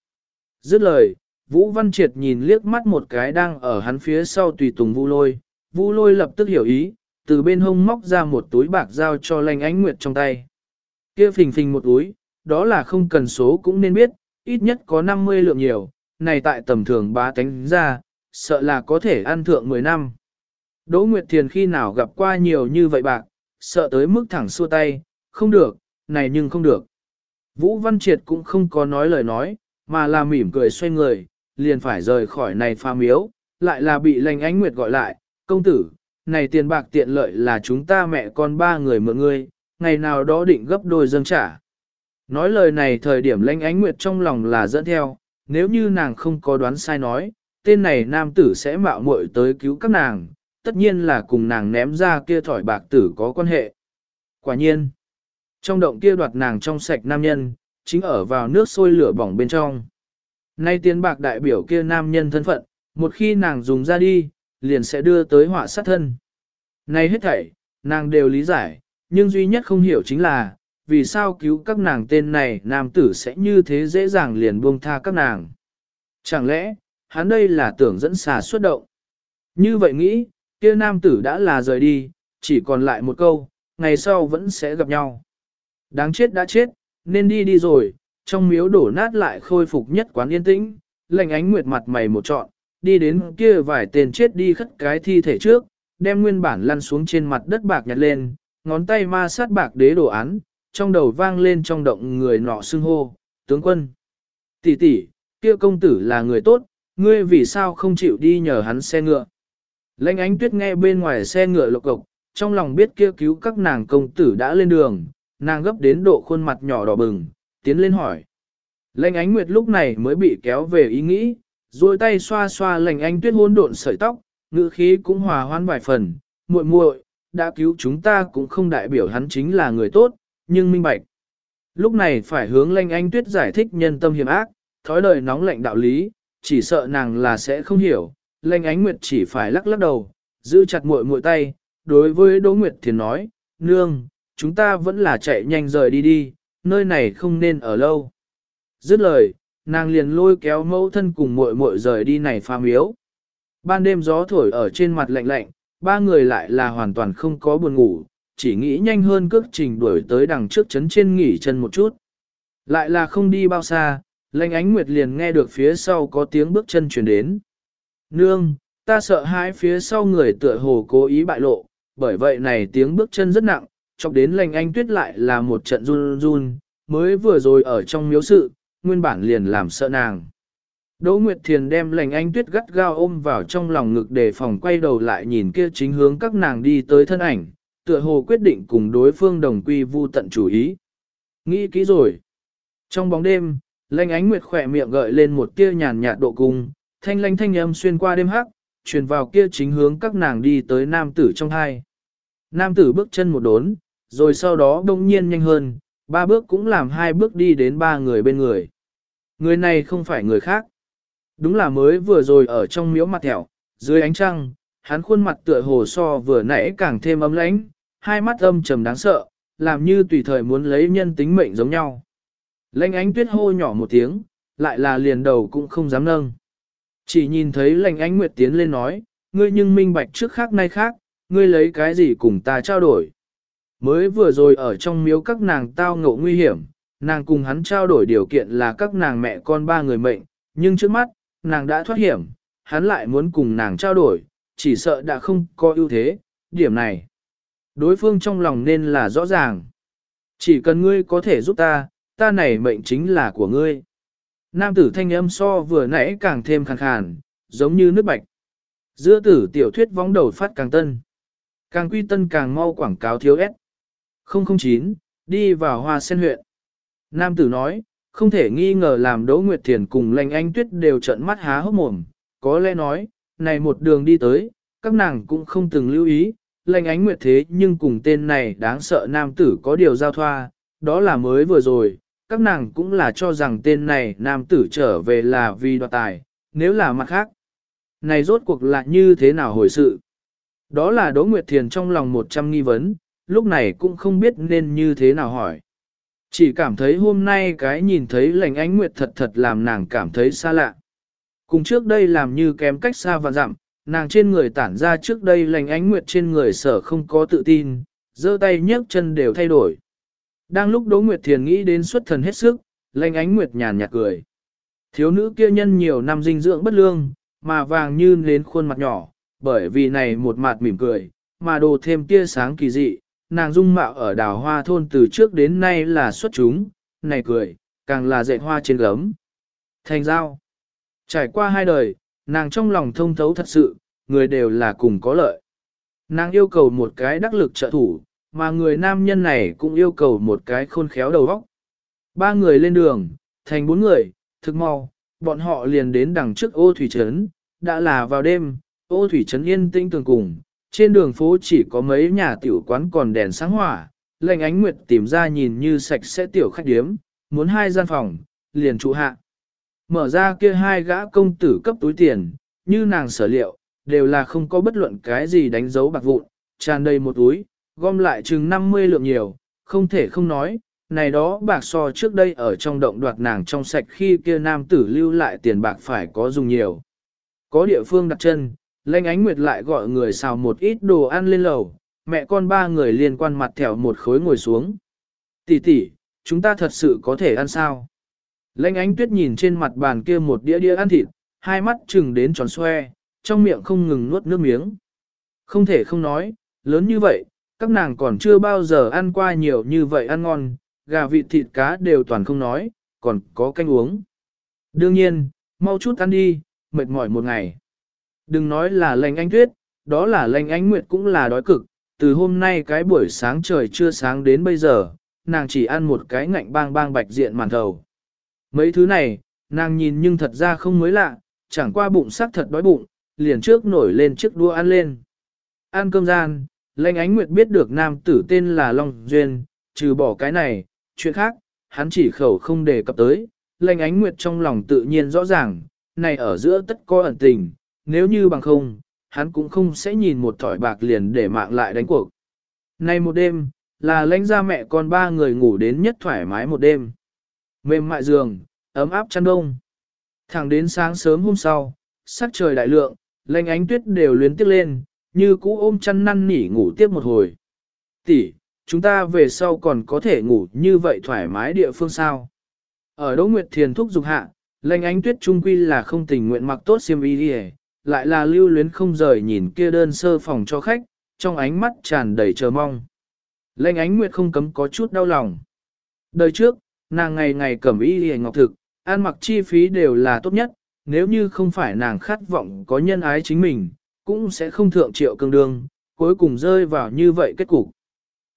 Dứt lời, Vũ Văn Triệt nhìn liếc mắt một cái đang ở hắn phía sau tùy tùng Vu Lôi, Vu Lôi lập tức hiểu ý, từ bên hông móc ra một túi bạc giao cho Lanh Ánh Nguyệt trong tay. Kia phình phình một túi, đó là không cần số cũng nên biết, ít nhất có 50 lượng nhiều, này tại tầm thường bá tánh ra, sợ là có thể ăn thượng 10 năm. Đỗ Nguyệt Thiền khi nào gặp qua nhiều như vậy bạc, sợ tới mức thẳng xua tay, không được, này nhưng không được. Vũ Văn Triệt cũng không có nói lời nói, mà là mỉm cười xoay người, liền phải rời khỏi này pha miếu, lại là bị lành ánh nguyệt gọi lại, công tử, này tiền bạc tiện lợi là chúng ta mẹ con ba người mượn ngươi, ngày nào đó định gấp đôi dâng trả. Nói lời này thời điểm lãnh ánh nguyệt trong lòng là dẫn theo, nếu như nàng không có đoán sai nói, tên này nam tử sẽ mạo muội tới cứu các nàng, tất nhiên là cùng nàng ném ra kia thỏi bạc tử có quan hệ. Quả nhiên, trong động kia đoạt nàng trong sạch nam nhân, chính ở vào nước sôi lửa bỏng bên trong. Nay tiến bạc đại biểu kia nam nhân thân phận, một khi nàng dùng ra đi, liền sẽ đưa tới họa sát thân. Nay hết thảy, nàng đều lý giải, nhưng duy nhất không hiểu chính là, vì sao cứu các nàng tên này nam tử sẽ như thế dễ dàng liền buông tha các nàng. Chẳng lẽ, hắn đây là tưởng dẫn xà xuất động. Như vậy nghĩ, kia nam tử đã là rời đi, chỉ còn lại một câu, ngày sau vẫn sẽ gặp nhau. Đáng chết đã chết, nên đi đi rồi, trong miếu đổ nát lại khôi phục nhất quán yên tĩnh, lệnh ánh nguyệt mặt mày một trọn, đi đến kia vài tên chết đi khất cái thi thể trước, đem nguyên bản lăn xuống trên mặt đất bạc nhặt lên, ngón tay ma sát bạc đế đồ án, trong đầu vang lên trong động người nọ xưng hô, tướng quân. Tỷ tỷ, kia công tử là người tốt, ngươi vì sao không chịu đi nhờ hắn xe ngựa. Lệnh ánh tuyết nghe bên ngoài xe ngựa lộc cộc, trong lòng biết kia cứu các nàng công tử đã lên đường, nàng gấp đến độ khuôn mặt nhỏ đỏ bừng, tiến lên hỏi. Lệnh ánh nguyệt lúc này mới bị kéo về ý nghĩ, rồi tay xoa xoa lệnh ánh tuyết hôn độn sợi tóc, ngữ khí cũng hòa hoan vài phần, muội muội, đã cứu chúng ta cũng không đại biểu hắn chính là người tốt, nhưng minh bạch. Lúc này phải hướng lệnh anh tuyết giải thích nhân tâm hiểm ác, thói lời nóng lạnh đạo lý, chỉ sợ nàng là sẽ không hiểu, lệnh ánh nguyệt chỉ phải lắc lắc đầu, giữ chặt muội muội tay, đối với Đỗ Nguyệt Thiền nói, nương, chúng ta vẫn là chạy nhanh rời đi đi, nơi này không nên ở lâu. Dứt lời, nàng liền lôi kéo mẫu thân cùng muội muội rời đi này pha miếu. Ban đêm gió thổi ở trên mặt lạnh lạnh, ba người lại là hoàn toàn không có buồn ngủ, chỉ nghĩ nhanh hơn cước trình đuổi tới đằng trước chấn trên nghỉ chân một chút. Lại là không đi bao xa, lệnh ánh nguyệt liền nghe được phía sau có tiếng bước chân chuyển đến. Nương, ta sợ hãi phía sau người tựa hồ cố ý bại lộ, bởi vậy này tiếng bước chân rất nặng, chọc đến lệnh anh tuyết lại là một trận run run, mới vừa rồi ở trong miếu sự, nguyên bản liền làm sợ nàng. Đỗ Nguyệt Thiền đem lành anh tuyết gắt gao ôm vào trong lòng ngực để phòng quay đầu lại nhìn kia chính hướng các nàng đi tới thân ảnh, tựa hồ quyết định cùng đối phương đồng quy vu tận chủ ý. Nghĩ kỹ rồi. Trong bóng đêm, lanh ánh nguyệt khỏe miệng gợi lên một tia nhàn nhạt độ cung, thanh lanh thanh âm xuyên qua đêm hắc, truyền vào kia chính hướng các nàng đi tới nam tử trong hai. Nam tử bước chân một đốn, rồi sau đó đông nhiên nhanh hơn, ba bước cũng làm hai bước đi đến ba người bên người. Người này không phải người khác. Đúng là mới vừa rồi ở trong miếu mặt thẻo, dưới ánh trăng, hắn khuôn mặt tựa hồ so vừa nãy càng thêm ấm lãnh, hai mắt âm trầm đáng sợ, làm như tùy thời muốn lấy nhân tính mệnh giống nhau. Lệnh ánh tuyết hô nhỏ một tiếng, lại là liền đầu cũng không dám nâng. Chỉ nhìn thấy lệnh ánh nguyệt tiến lên nói, ngươi nhưng minh bạch trước khác nay khác, ngươi lấy cái gì cùng ta trao đổi. Mới vừa rồi ở trong miếu các nàng tao ngộ nguy hiểm, nàng cùng hắn trao đổi điều kiện là các nàng mẹ con ba người mệnh, nhưng trước mắt, nàng đã thoát hiểm, hắn lại muốn cùng nàng trao đổi, chỉ sợ đã không có ưu thế, điểm này. Đối phương trong lòng nên là rõ ràng. Chỉ cần ngươi có thể giúp ta, ta này mệnh chính là của ngươi. Nam tử thanh âm so vừa nãy càng thêm khàn khàn, giống như nước bạch. Giữa tử tiểu thuyết vóng đầu phát càng tân. Càng quy tân càng mau quảng cáo thiếu ép. 009, đi vào hoa sen huyện. Nam tử nói, không thể nghi ngờ làm Đỗ Nguyệt Thiền cùng lành Anh Tuyết đều trợn mắt há hốc mồm, có lẽ nói, này một đường đi tới, các nàng cũng không từng lưu ý, Lệnh Ánh Nguyệt thế nhưng cùng tên này đáng sợ nam tử có điều giao thoa, đó là mới vừa rồi, các nàng cũng là cho rằng tên này nam tử trở về là vì đoạt tài, nếu là mặt khác. Này rốt cuộc lại như thế nào hồi sự? Đó là Đỗ Nguyệt Thiền trong lòng một trăm nghi vấn, lúc này cũng không biết nên như thế nào hỏi. Chỉ cảm thấy hôm nay cái nhìn thấy lành ánh nguyệt thật thật làm nàng cảm thấy xa lạ. Cùng trước đây làm như kém cách xa và dặm, nàng trên người tản ra trước đây lành ánh nguyệt trên người sở không có tự tin, giơ tay nhấc chân đều thay đổi. Đang lúc Đỗ Nguyệt Thiền nghĩ đến xuất thần hết sức, lành ánh nguyệt nhàn nhạt cười. Thiếu nữ kia nhân nhiều năm dinh dưỡng bất lương, mà vàng như nến khuôn mặt nhỏ, bởi vì này một mặt mỉm cười, mà đồ thêm tia sáng kỳ dị, nàng dung mạo ở đào hoa thôn từ trước đến nay là xuất chúng, này cười, càng là dạy hoa trên gấm. Thành giao. Trải qua hai đời, nàng trong lòng thông thấu thật sự, người đều là cùng có lợi. Nàng yêu cầu một cái đắc lực trợ thủ, mà người nam nhân này cũng yêu cầu một cái khôn khéo đầu óc. Ba người lên đường, thành bốn người, thực mau, bọn họ liền đến đằng trước ô thủy trấn, đã là vào đêm, ô thủy trấn yên tĩnh tường cùng, trên đường phố chỉ có mấy nhà tiểu quán còn đèn sáng hỏa, lệnh ánh nguyệt tìm ra nhìn như sạch sẽ tiểu khách điếm, muốn hai gian phòng, liền trụ hạ. Mở ra kia hai gã công tử cấp túi tiền, như nàng sở liệu, đều là không có bất luận cái gì đánh dấu bạc vụn, tràn đầy một túi, gom lại chừng 50 lượng nhiều, không thể không nói, này đó bạc so trước đây ở trong động đoạt nàng trong sạch khi kia nam tử lưu lại tiền bạc phải có dùng nhiều. Có địa phương đặt chân, Lanh ánh nguyệt lại gọi người xào một ít đồ ăn lên lầu, mẹ con ba người liên quan mặt thẻo một khối ngồi xuống. Tỷ tỷ, chúng ta thật sự có thể ăn sao? Lệnh ánh tuyết nhìn trên mặt bàn kia một đĩa đĩa ăn thịt, hai mắt chừng đến tròn xoe, trong miệng không ngừng nuốt nước miếng. Không thể không nói, lớn như vậy, các nàng còn chưa bao giờ ăn qua nhiều như vậy ăn ngon, gà vịt thịt cá đều toàn không nói, còn có canh uống. Đương nhiên, mau chút ăn đi, mệt mỏi một ngày. Đừng nói là lành anh tuyết, đó là lành anh nguyệt cũng là đói cực, từ hôm nay cái buổi sáng trời chưa sáng đến bây giờ, nàng chỉ ăn một cái ngạnh bang bang bạch diện màn thầu. Mấy thứ này, nàng nhìn nhưng thật ra không mới lạ, chẳng qua bụng sắc thật đói bụng, liền trước nổi lên chiếc đua ăn lên. Ăn cơm gian, lệnh ánh nguyệt biết được nam tử tên là Long Duyên, trừ bỏ cái này, chuyện khác, hắn chỉ khẩu không đề cập tới, lệnh ánh nguyệt trong lòng tự nhiên rõ ràng, này ở giữa tất có ẩn tình, nếu như bằng không, hắn cũng không sẽ nhìn một thỏi bạc liền để mạng lại đánh cuộc. Nay một đêm, là lãnh ra mẹ con ba người ngủ đến nhất thoải mái một đêm. Mềm mại giường, ấm áp chăn đông. Thẳng đến sáng sớm hôm sau, sắc trời đại lượng, lanh ánh tuyết đều luyến tiếc lên, như cũ ôm chăn năn nỉ ngủ tiếp một hồi. Tỷ, chúng ta về sau còn có thể ngủ như vậy thoải mái địa phương sao? Ở Đỗ Nguyệt Thiền thúc dục hạ, lanh ánh tuyết trung quy là không tình nguyện mặc tốt xiêm y đi lại là lưu luyến không rời nhìn kia đơn sơ phòng cho khách, trong ánh mắt tràn đầy chờ mong. Lệnh ánh nguyệt không cấm có chút đau lòng. Đời trước, nàng ngày ngày cẩm y hề ngọc thực, ăn mặc chi phí đều là tốt nhất, nếu như không phải nàng khát vọng có nhân ái chính mình, cũng sẽ không thượng triệu cương đương, cuối cùng rơi vào như vậy kết cục.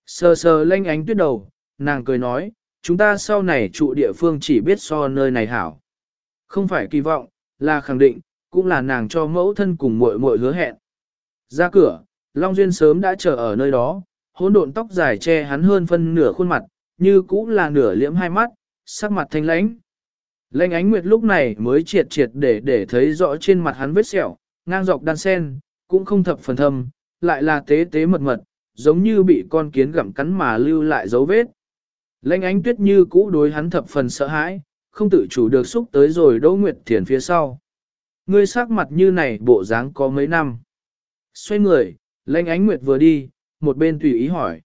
Sờ sờ lanh ánh tuyết đầu, nàng cười nói, chúng ta sau này trụ địa phương chỉ biết so nơi này hảo. Không phải kỳ vọng, là khẳng định, cũng là nàng cho mẫu thân cùng muội muội hứa hẹn. Ra cửa, Long Duyên sớm đã chờ ở nơi đó, hỗn độn tóc dài che hắn hơn phân nửa khuôn mặt, như cũng là nửa liễm hai mắt, sắc mặt thanh lãnh. lãnh ánh nguyệt lúc này mới triệt triệt để để thấy rõ trên mặt hắn vết sẹo, ngang dọc đan sen, cũng không thập phần thâm, lại là tế tế mật mật, giống như bị con kiến gặm cắn mà lưu lại dấu vết. lãnh ánh tuyết như cũ đối hắn thập phần sợ hãi, không tự chủ được xúc tới rồi Đỗ Nguyệt Thiền phía sau. Ngươi sắc mặt như này bộ dáng có mấy năm. Xoay người, lãnh ánh nguyệt vừa đi, một bên tùy ý hỏi.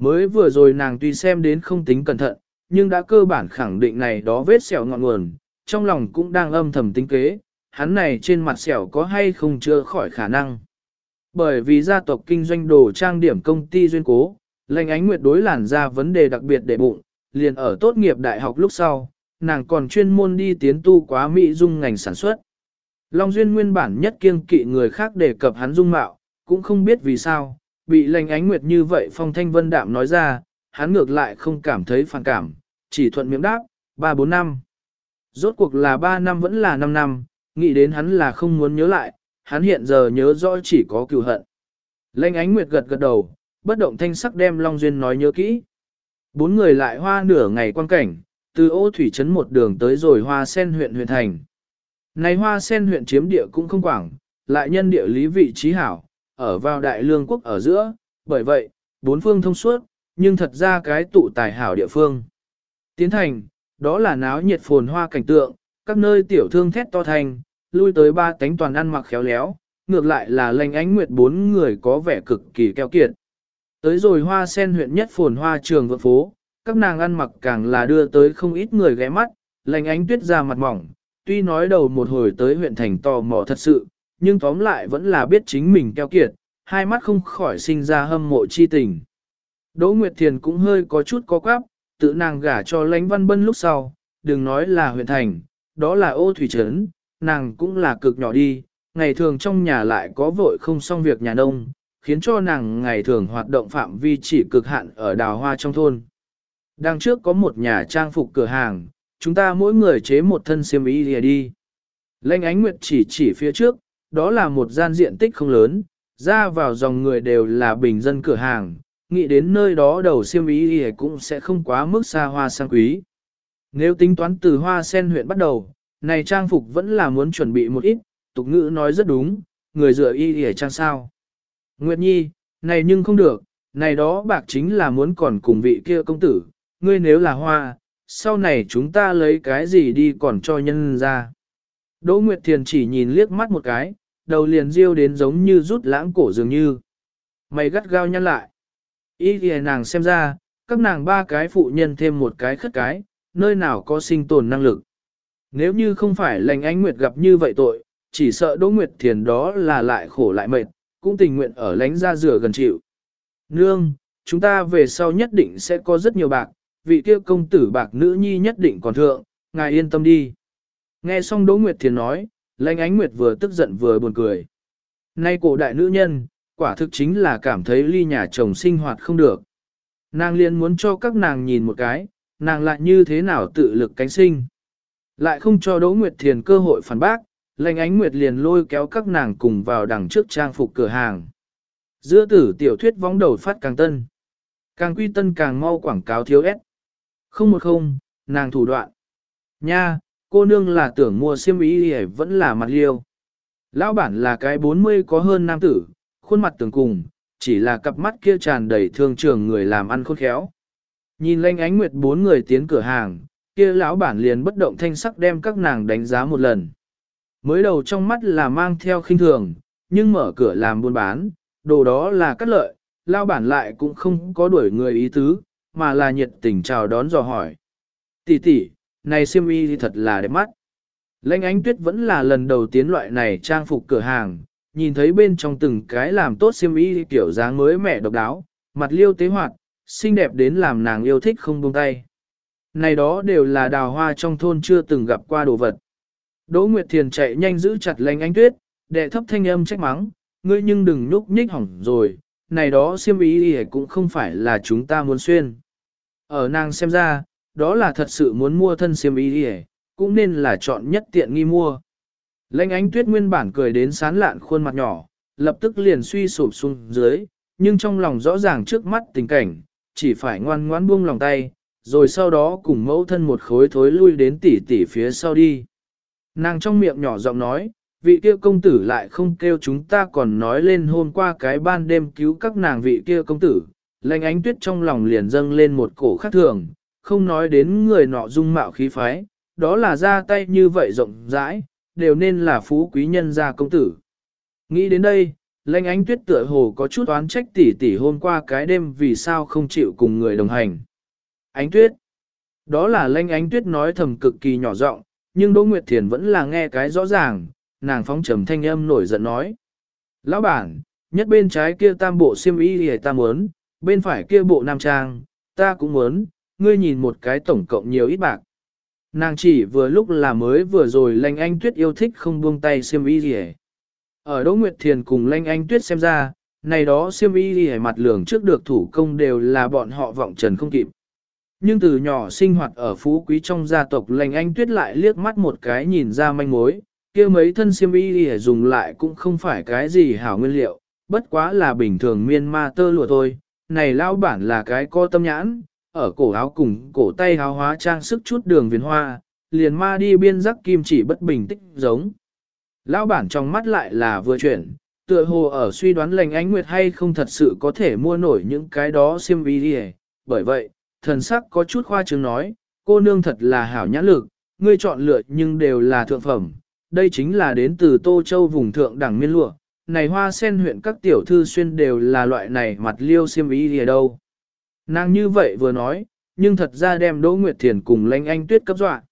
Mới vừa rồi nàng tuy xem đến không tính cẩn thận, nhưng đã cơ bản khẳng định này đó vết sẹo ngọn nguồn, trong lòng cũng đang âm thầm tính kế, hắn này trên mặt sẹo có hay không chưa khỏi khả năng. Bởi vì gia tộc kinh doanh đồ trang điểm công ty duyên cố, lệnh ánh nguyệt đối làn ra vấn đề đặc biệt để bụng, liền ở tốt nghiệp đại học lúc sau, nàng còn chuyên môn đi tiến tu quá mỹ dung ngành sản xuất. Long Duyên nguyên bản nhất kiêng kỵ người khác đề cập hắn dung mạo, cũng không biết vì sao, bị lệnh ánh nguyệt như vậy phong thanh vân đạm nói ra, hắn ngược lại không cảm thấy phản cảm, chỉ thuận miệng đáp, 3-4 năm. Rốt cuộc là 3 năm vẫn là 5 năm, nghĩ đến hắn là không muốn nhớ lại, hắn hiện giờ nhớ rõ chỉ có cựu hận. Lênh ánh nguyệt gật gật đầu, bất động thanh sắc đem Long Duyên nói nhớ kỹ. Bốn người lại hoa nửa ngày quan cảnh, từ ô thủy trấn một đường tới rồi hoa sen huyện huyện thành. Này hoa sen huyện chiếm địa cũng không quảng, lại nhân địa lý vị trí hảo, ở vào đại lương quốc ở giữa, bởi vậy, bốn phương thông suốt, nhưng thật ra cái tụ tài hảo địa phương. Tiến thành, đó là náo nhiệt phồn hoa cảnh tượng, các nơi tiểu thương thét to thành, lui tới ba tánh toàn ăn mặc khéo léo, ngược lại là lành ánh nguyệt bốn người có vẻ cực kỳ keo kiệt. Tới rồi hoa sen huyện nhất phồn hoa trường vượng phố, các nàng ăn mặc càng là đưa tới không ít người ghé mắt, lành ánh tuyết ra mặt mỏng, tuy nói đầu một hồi tới huyện thành tò mò thật sự, nhưng tóm lại vẫn là biết chính mình keo kiệt, hai mắt không khỏi sinh ra hâm mộ chi tình. Đỗ Nguyệt Thiền cũng hơi có chút có quáp, tự nàng gả cho lãnh văn bân lúc sau, đừng nói là huyện thành, đó là ô thủy trấn, nàng cũng là cực nhỏ đi, ngày thường trong nhà lại có vội không xong việc nhà nông, khiến cho nàng ngày thường hoạt động phạm vi chỉ cực hạn ở đào hoa trong thôn. Đằng trước có một nhà trang phục cửa hàng, chúng ta mỗi người chế một thân xiêm y lìa đi. Lênh ánh nguyệt chỉ chỉ phía trước, đó là một gian diện tích không lớn, ra vào dòng người đều là bình dân cửa hàng, nghĩ đến nơi đó đầu xiêm y thì cũng sẽ không quá mức xa hoa sang quý. Nếu tính toán từ hoa sen huyện bắt đầu, này trang phục vẫn là muốn chuẩn bị một ít, tục ngữ nói rất đúng, người dựa y thì trang sao. Nguyệt Nhi, này nhưng không được, này đó bạc chính là muốn còn cùng vị kia công tử, ngươi nếu là hoa, sau này chúng ta lấy cái gì đi còn cho nhân ra. Đỗ Nguyệt Thiền chỉ nhìn liếc mắt một cái, đầu liền riêu đến giống như rút lãng cổ dường như. Mày gắt gao nhăn lại. Ý thì nàng xem ra, các nàng ba cái phụ nhân thêm một cái khất cái, nơi nào có sinh tồn năng lực. Nếu như không phải lành ánh Nguyệt gặp như vậy tội, chỉ sợ Đỗ Nguyệt Thiền đó là lại khổ lại mệt, cũng tình nguyện ở lánh ra rửa gần chịu. Nương, chúng ta về sau nhất định sẽ có rất nhiều bạc, vị kia công tử bạc nữ nhi nhất định còn thượng, ngài yên tâm đi. Nghe xong Đỗ Nguyệt Thiền nói, lãnh ánh Nguyệt vừa tức giận vừa buồn cười. Nay cổ đại nữ nhân, quả thực chính là cảm thấy ly nhà chồng sinh hoạt không được. Nàng liền muốn cho các nàng nhìn một cái, nàng lại như thế nào tự lực cánh sinh. Lại không cho Đỗ Nguyệt Thiền cơ hội phản bác, lãnh ánh Nguyệt liền lôi kéo các nàng cùng vào đằng trước trang phục cửa hàng. Giữa tử tiểu thuyết vóng đầu phát càng tân. Càng quy tân càng mau quảng cáo thiếu ép. Không một không, nàng thủ đoạn. Nha, cô nương là tưởng mua xiêm y hay vẫn là mặt liêu. Lão bản là cái 40 có hơn nam tử, khuôn mặt tưởng cùng, chỉ là cặp mắt kia tràn đầy thương trường người làm ăn khôn khéo. Nhìn lanh ánh nguyệt bốn người tiến cửa hàng, kia lão bản liền bất động thanh sắc đem các nàng đánh giá một lần. Mới đầu trong mắt là mang theo khinh thường, nhưng mở cửa làm buôn bán, đồ đó là cắt lợi, lão bản lại cũng không có đuổi người ý tứ, mà là nhiệt tình chào đón dò hỏi. Tỷ tỷ, này siêm y thì thật là đẹp mắt. Lênh ánh tuyết vẫn là lần đầu tiến loại này trang phục cửa hàng, nhìn thấy bên trong từng cái làm tốt siêm y kiểu dáng mới mẻ độc đáo, mặt liêu tế hoạt, xinh đẹp đến làm nàng yêu thích không buông tay. Này đó đều là đào hoa trong thôn chưa từng gặp qua đồ vật. Đỗ Nguyệt Thiền chạy nhanh giữ chặt lênh ánh tuyết, đệ thấp thanh âm trách mắng, ngươi nhưng đừng nhúc nhích hỏng rồi, này đó siêm y cũng không phải là chúng ta muốn xuyên. Ở nàng xem ra, đó là thật sự muốn mua thân xiêm y đi cũng nên là chọn nhất tiện nghi mua. Lênh ánh tuyết nguyên bản cười đến sán lạn khuôn mặt nhỏ, lập tức liền suy sụp xuống dưới, nhưng trong lòng rõ ràng trước mắt tình cảnh, chỉ phải ngoan ngoãn buông lòng tay, rồi sau đó cùng mẫu thân một khối thối lui đến tỉ tỉ phía sau đi. Nàng trong miệng nhỏ giọng nói, vị kia công tử lại không kêu chúng ta còn nói lên hôm qua cái ban đêm cứu các nàng vị kia công tử, lệnh ánh tuyết trong lòng liền dâng lên một cổ khác thường, không nói đến người nọ dung mạo khí phái, đó là ra tay như vậy rộng rãi, đều nên là phú quý nhân gia công tử. Nghĩ đến đây, lãnh ánh tuyết tựa hồ có chút oán trách tỉ tỉ hôm qua cái đêm vì sao không chịu cùng người đồng hành. Ánh tuyết. Đó là lãnh ánh tuyết nói thầm cực kỳ nhỏ giọng, nhưng Đỗ Nguyệt Thiền vẫn là nghe cái rõ ràng, nàng phóng trầm thanh âm nổi giận nói. Lão bản, nhất bên trái kia tam bộ xiêm y thì ta muốn, bên phải kia bộ nam trang, ta cũng muốn, ngươi nhìn một cái tổng cộng nhiều ít bạc. Nàng chỉ vừa lúc là mới vừa rồi lanh anh tuyết yêu thích không buông tay xiêm y gì Ở Đỗ Nguyệt Thiền cùng lanh anh tuyết xem ra, này đó xiêm y gì mặt lường trước được thủ công đều là bọn họ vọng trần không kịp. Nhưng từ nhỏ sinh hoạt ở phú quý trong gia tộc lành anh tuyết lại liếc mắt một cái nhìn ra manh mối, kia mấy thân siêm y để dùng lại cũng không phải cái gì hảo nguyên liệu, bất quá là bình thường miên ma tơ lụa thôi, này lao bản là cái co tâm nhãn, ở cổ áo cùng cổ tay áo hóa trang sức chút đường viền hoa, liền ma đi biên giác kim chỉ bất bình tích giống. Lão bản trong mắt lại là vừa chuyển, tựa hồ ở suy đoán lành ánh nguyệt hay không thật sự có thể mua nổi những cái đó xiêm y đi bởi vậy, thần sắc có chút khoa trương nói, cô nương thật là hảo nhãn lực, ngươi chọn lựa nhưng đều là thượng phẩm, đây chính là đến từ Tô Châu vùng thượng đẳng miên lụa, này hoa sen huyện các tiểu thư xuyên đều là loại này mặt liêu xiêm y gì đâu. Nàng như vậy vừa nói, nhưng thật ra đem Đỗ Nguyệt Thiền cùng Lanh Anh Tuyết cấp dọa.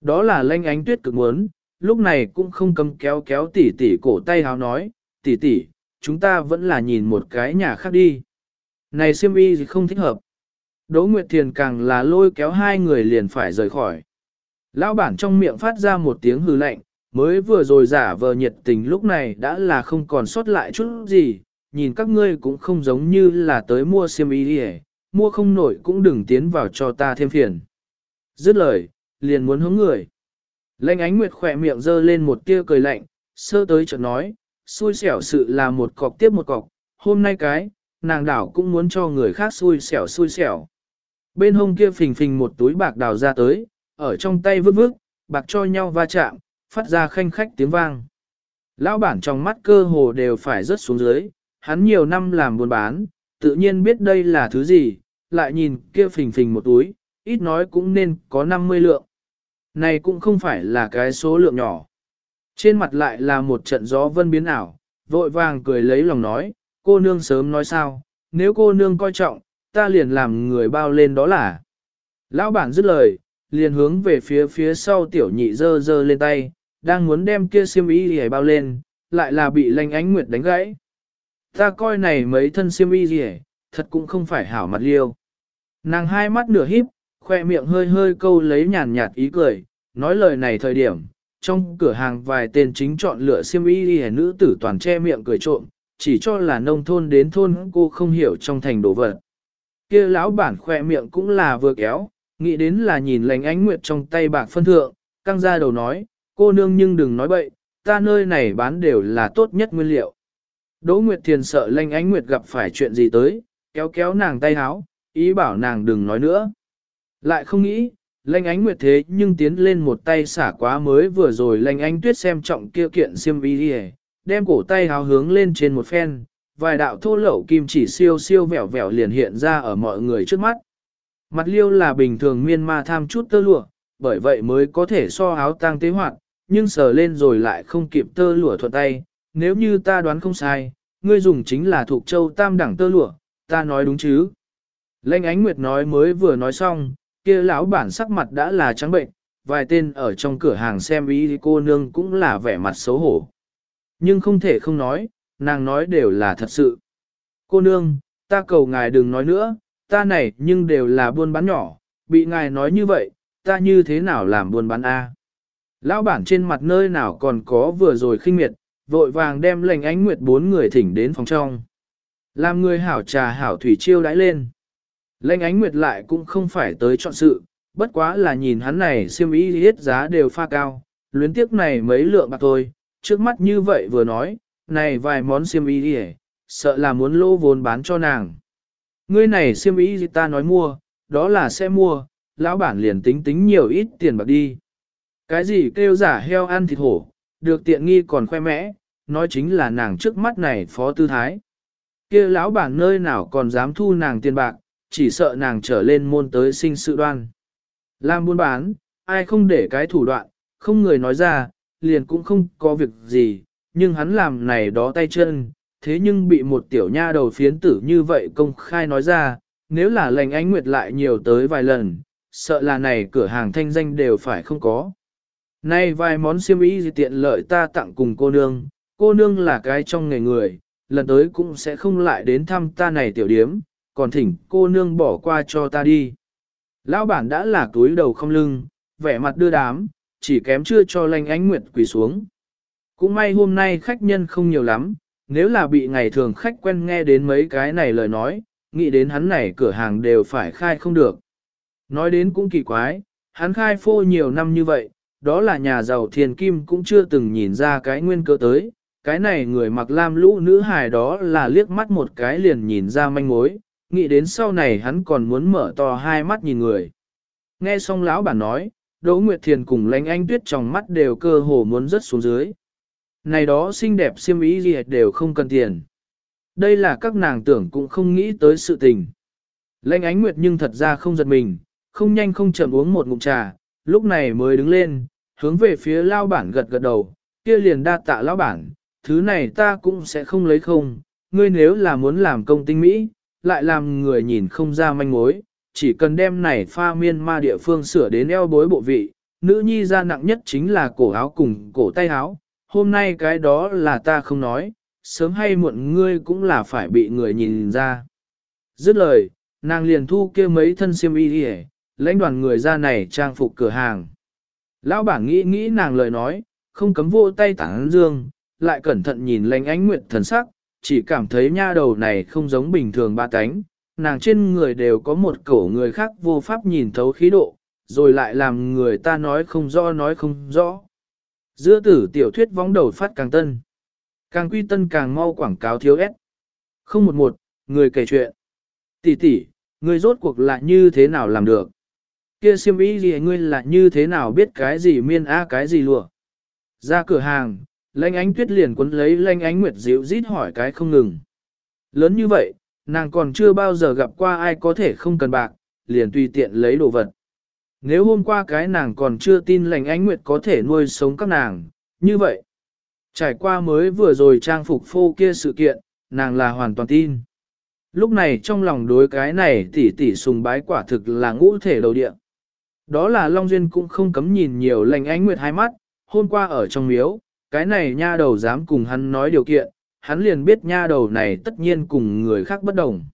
Đó là Lanh Anh Tuyết cực muốn, lúc này cũng không cầm kéo kéo tỉ tỉ cổ tay háo nói, tỉ tỉ, chúng ta vẫn là nhìn một cái nhà khác đi. Này siêm y gì không thích hợp. Đỗ Nguyệt Thiền càng là lôi kéo hai người liền phải rời khỏi. Lão bản trong miệng phát ra một tiếng hư lạnh, mới vừa rồi giả vờ nhiệt tình lúc này đã là không còn sót lại chút gì, nhìn các ngươi cũng không giống như là tới mua siêm y gì, mua không nổi cũng đừng tiến vào cho ta thêm phiền. Dứt lời, liền muốn hướng người. Lệnh ánh nguyệt khỏe miệng dơ lên một tia cười lạnh, sơ tới chợt nói, xui xẻo sự là một cọc tiếp một cọc, hôm nay cái, nàng đảo cũng muốn cho người khác xui xẻo xui xẻo. Bên hông kia phình phình một túi bạc đào ra tới, ở trong tay vứt vứt, bạc cho nhau va chạm, phát ra khanh khách tiếng vang. Lão bản trong mắt cơ hồ đều phải rớt xuống dưới, hắn nhiều năm làm buôn bán, tự nhiên biết đây là thứ gì, lại nhìn kia phình phình một túi, ít nói cũng nên có 50 lượng. Này cũng không phải là cái số lượng nhỏ. Trên mặt lại là một trận gió vân biến ảo, vội vàng cười lấy lòng nói, cô nương sớm nói sao, nếu cô nương coi trọng, ta liền làm người bao lên đó là. Lão bản dứt lời, liền hướng về phía phía sau tiểu nhị dơ dơ lên tay, đang muốn đem kia xiêm y hề bao lên, lại là bị lanh ánh nguyệt đánh gãy. Ta coi này mấy thân xiêm y gì thật cũng không phải hảo mặt liêu. Nàng hai mắt nửa híp, khoe miệng hơi hơi câu lấy nhàn nhạt ý cười, nói lời này thời điểm, trong cửa hàng vài tên chính chọn lựa xiêm y đi nữ tử toàn che miệng cười trộm, chỉ cho là nông thôn đến thôn cô không hiểu trong thành đồ vật. kia lão bản khoe miệng cũng là vừa kéo, nghĩ đến là nhìn lành ánh nguyệt trong tay bạc phân thượng, căng ra đầu nói, cô nương nhưng đừng nói bậy, ta nơi này bán đều là tốt nhất nguyên liệu. Đỗ Nguyệt Thiền sợ lanh ánh nguyệt gặp phải chuyện gì tới, kéo kéo nàng tay háo, ý bảo nàng đừng nói nữa. Lại không nghĩ, lanh ánh nguyệt thế nhưng tiến lên một tay xả quá mới vừa rồi lanh ánh tuyết xem trọng kia kiện xiêm y đi đem cổ tay háo hướng lên trên một phen, vài đạo thô lậu kim chỉ siêu siêu vẻo vẻo liền hiện ra ở mọi người trước mắt. Mặt liêu là bình thường miên ma tham chút tơ lụa, bởi vậy mới có thể so áo tang tế hoạt, nhưng sờ lên rồi lại không kịp tơ lụa thuận tay, nếu như ta đoán không sai, ngươi dùng chính là thuộc châu tam đẳng tơ lụa, ta nói đúng chứ. Lênh ánh nguyệt nói mới vừa nói xong, kia lão bản sắc mặt đã là trắng bệnh, vài tên ở trong cửa hàng xem ý cô nương cũng là vẻ mặt xấu hổ. Nhưng không thể không nói, nàng nói đều là thật sự. Cô nương, ta cầu ngài đừng nói nữa, ta này nhưng đều là buôn bán nhỏ, bị ngài nói như vậy, ta như thế nào làm buôn bán A. Lão bản trên mặt nơi nào còn có vừa rồi khinh miệt, vội vàng đem lệnh ánh nguyệt bốn người thỉnh đến phòng trong. Làm người hảo trà hảo thủy chiêu đãi lên. Lệnh ánh nguyệt lại cũng không phải tới chọn sự, bất quá là nhìn hắn này siêm ý hết giá đều pha cao, luyến tiếc này mấy lượng bạc thôi, trước mắt như vậy vừa nói, này vài món siêm ý đi sợ là muốn lô vốn bán cho nàng. Ngươi này siêm ý gì ta nói mua, đó là sẽ mua, lão bản liền tính tính nhiều ít tiền bạc đi. Cái gì kêu giả heo ăn thịt hổ, được tiện nghi còn khoe mẽ, nói chính là nàng trước mắt này phó tư thái. kia lão bản nơi nào còn dám thu nàng tiền bạc, chỉ sợ nàng trở lên môn tới sinh sự đoan. Làm buôn bán, ai không để cái thủ đoạn, không người nói ra, liền cũng không có việc gì, nhưng hắn làm này đó tay chân, thế nhưng bị một tiểu nha đầu phiến tử như vậy công khai nói ra, nếu là lành ánh nguyệt lại nhiều tới vài lần, sợ là này cửa hàng thanh danh đều phải không có. Nay vài món siêm ý gì tiện lợi ta tặng cùng cô nương, cô nương là cái trong nghề người, lần tới cũng sẽ không lại đến thăm ta này tiểu điếm, còn thỉnh cô nương bỏ qua cho ta đi. Lão bản đã là túi đầu không lưng, vẻ mặt đưa đám, chỉ kém chưa cho lanh ánh nguyệt quỳ xuống. Cũng may hôm nay khách nhân không nhiều lắm, nếu là bị ngày thường khách quen nghe đến mấy cái này lời nói, nghĩ đến hắn này cửa hàng đều phải khai không được. Nói đến cũng kỳ quái, hắn khai phô nhiều năm như vậy, đó là nhà giàu thiền kim cũng chưa từng nhìn ra cái nguyên cơ tới. Cái này người mặc lam lũ nữ hài đó là liếc mắt một cái liền nhìn ra manh mối, nghĩ đến sau này hắn còn muốn mở to hai mắt nhìn người. Nghe xong lão bản nói, Đỗ Nguyệt Thiền cùng lánh anh tuyết trong mắt đều cơ hồ muốn rớt xuống dưới. Này đó xinh đẹp siêm ý gì đều không cần tiền. Đây là các nàng tưởng cũng không nghĩ tới sự tình. Lanh ánh nguyệt nhưng thật ra không giật mình, không nhanh không chậm uống một ngụm trà, lúc này mới đứng lên, hướng về phía lao bản gật gật đầu, kia liền đa tạ lao bản, thứ này ta cũng sẽ không lấy không, ngươi nếu là muốn làm công tinh mỹ, lại làm người nhìn không ra manh mối, chỉ cần đem này pha miên ma địa phương sửa đến eo bối bộ vị, nữ nhi ra nặng nhất chính là cổ áo cùng cổ tay áo, hôm nay cái đó là ta không nói, sớm hay muộn ngươi cũng là phải bị người nhìn ra. Dứt lời, nàng liền thu kia mấy thân xiêm y đi lãnh đoàn người ra này trang phục cửa hàng. Lão bản nghĩ nghĩ nàng lời nói, không cấm vô tay tảng dương, lại cẩn thận nhìn lãnh ánh nguyệt thần sắc, chỉ cảm thấy nha đầu này không giống bình thường ba cánh, nàng trên người đều có một cổ người khác vô pháp nhìn thấu khí độ, rồi lại làm người ta nói không rõ nói không rõ. Giữa tử tiểu thuyết vóng đầu phát càng tân. Càng quy tân càng mau quảng cáo thiếu ép. 011, người kể chuyện. Tỷ tỷ, người rốt cuộc là như thế nào làm được? Kia siêm ý gì ngươi là như thế nào biết cái gì miên a cái gì lụa? Ra cửa hàng, lanh ánh tuyết liền cuốn lấy lanh ánh nguyệt dịu rít hỏi cái không ngừng. Lớn như vậy, nàng còn chưa bao giờ gặp qua ai có thể không cần bạc, liền tùy tiện lấy đồ vật. Nếu hôm qua cái nàng còn chưa tin lành ánh nguyệt có thể nuôi sống các nàng, như vậy. Trải qua mới vừa rồi trang phục phô kia sự kiện, nàng là hoàn toàn tin. Lúc này trong lòng đối cái này tỷ tỷ sùng bái quả thực là ngũ thể đầu địa. Đó là Long Duyên cũng không cấm nhìn nhiều lành ánh nguyệt hai mắt, hôm qua ở trong miếu, cái này nha đầu dám cùng hắn nói điều kiện, hắn liền biết nha đầu này tất nhiên cùng người khác bất đồng.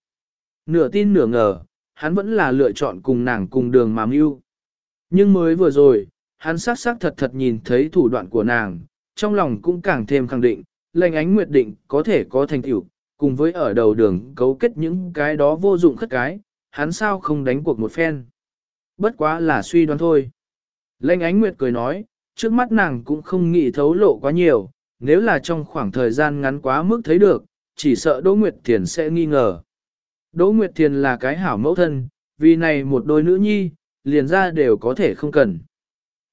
Nửa tin nửa ngờ, hắn vẫn là lựa chọn cùng nàng cùng đường mà mưu. Nhưng mới vừa rồi, hắn xác xác thật thật nhìn thấy thủ đoạn của nàng, trong lòng cũng càng thêm khẳng định, lệnh ánh nguyệt định có thể có thành tựu, cùng với ở đầu đường cấu kết những cái đó vô dụng khất cái, hắn sao không đánh cuộc một phen. Bất quá là suy đoán thôi. Lệnh ánh nguyệt cười nói, trước mắt nàng cũng không nghĩ thấu lộ quá nhiều, nếu là trong khoảng thời gian ngắn quá mức thấy được, chỉ sợ Đỗ Nguyệt Thiền sẽ nghi ngờ. Đỗ Nguyệt Thiền là cái hảo mẫu thân, vì này một đôi nữ nhi, liền ra đều có thể không cần.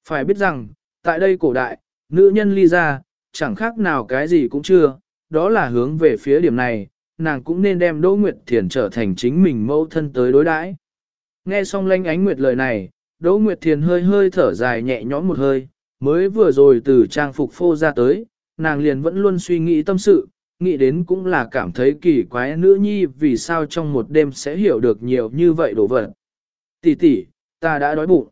Phải biết rằng, tại đây cổ đại, nữ nhân ly ra, chẳng khác nào cái gì cũng chưa, đó là hướng về phía điểm này, nàng cũng nên đem Đỗ Nguyệt Thiền trở thành chính mình mẫu thân tới đối đãi. Nghe xong lanh ánh Nguyệt lời này, Đỗ Nguyệt Thiền hơi hơi thở dài nhẹ nhõm một hơi, mới vừa rồi từ trang phục phô ra tới, nàng liền vẫn luôn suy nghĩ tâm sự, nghĩ đến cũng là cảm thấy kỳ quái nữ nhi vì sao trong một đêm sẽ hiểu được nhiều như vậy đồ vật. Tỷ tỷ, ta đã đói bụng.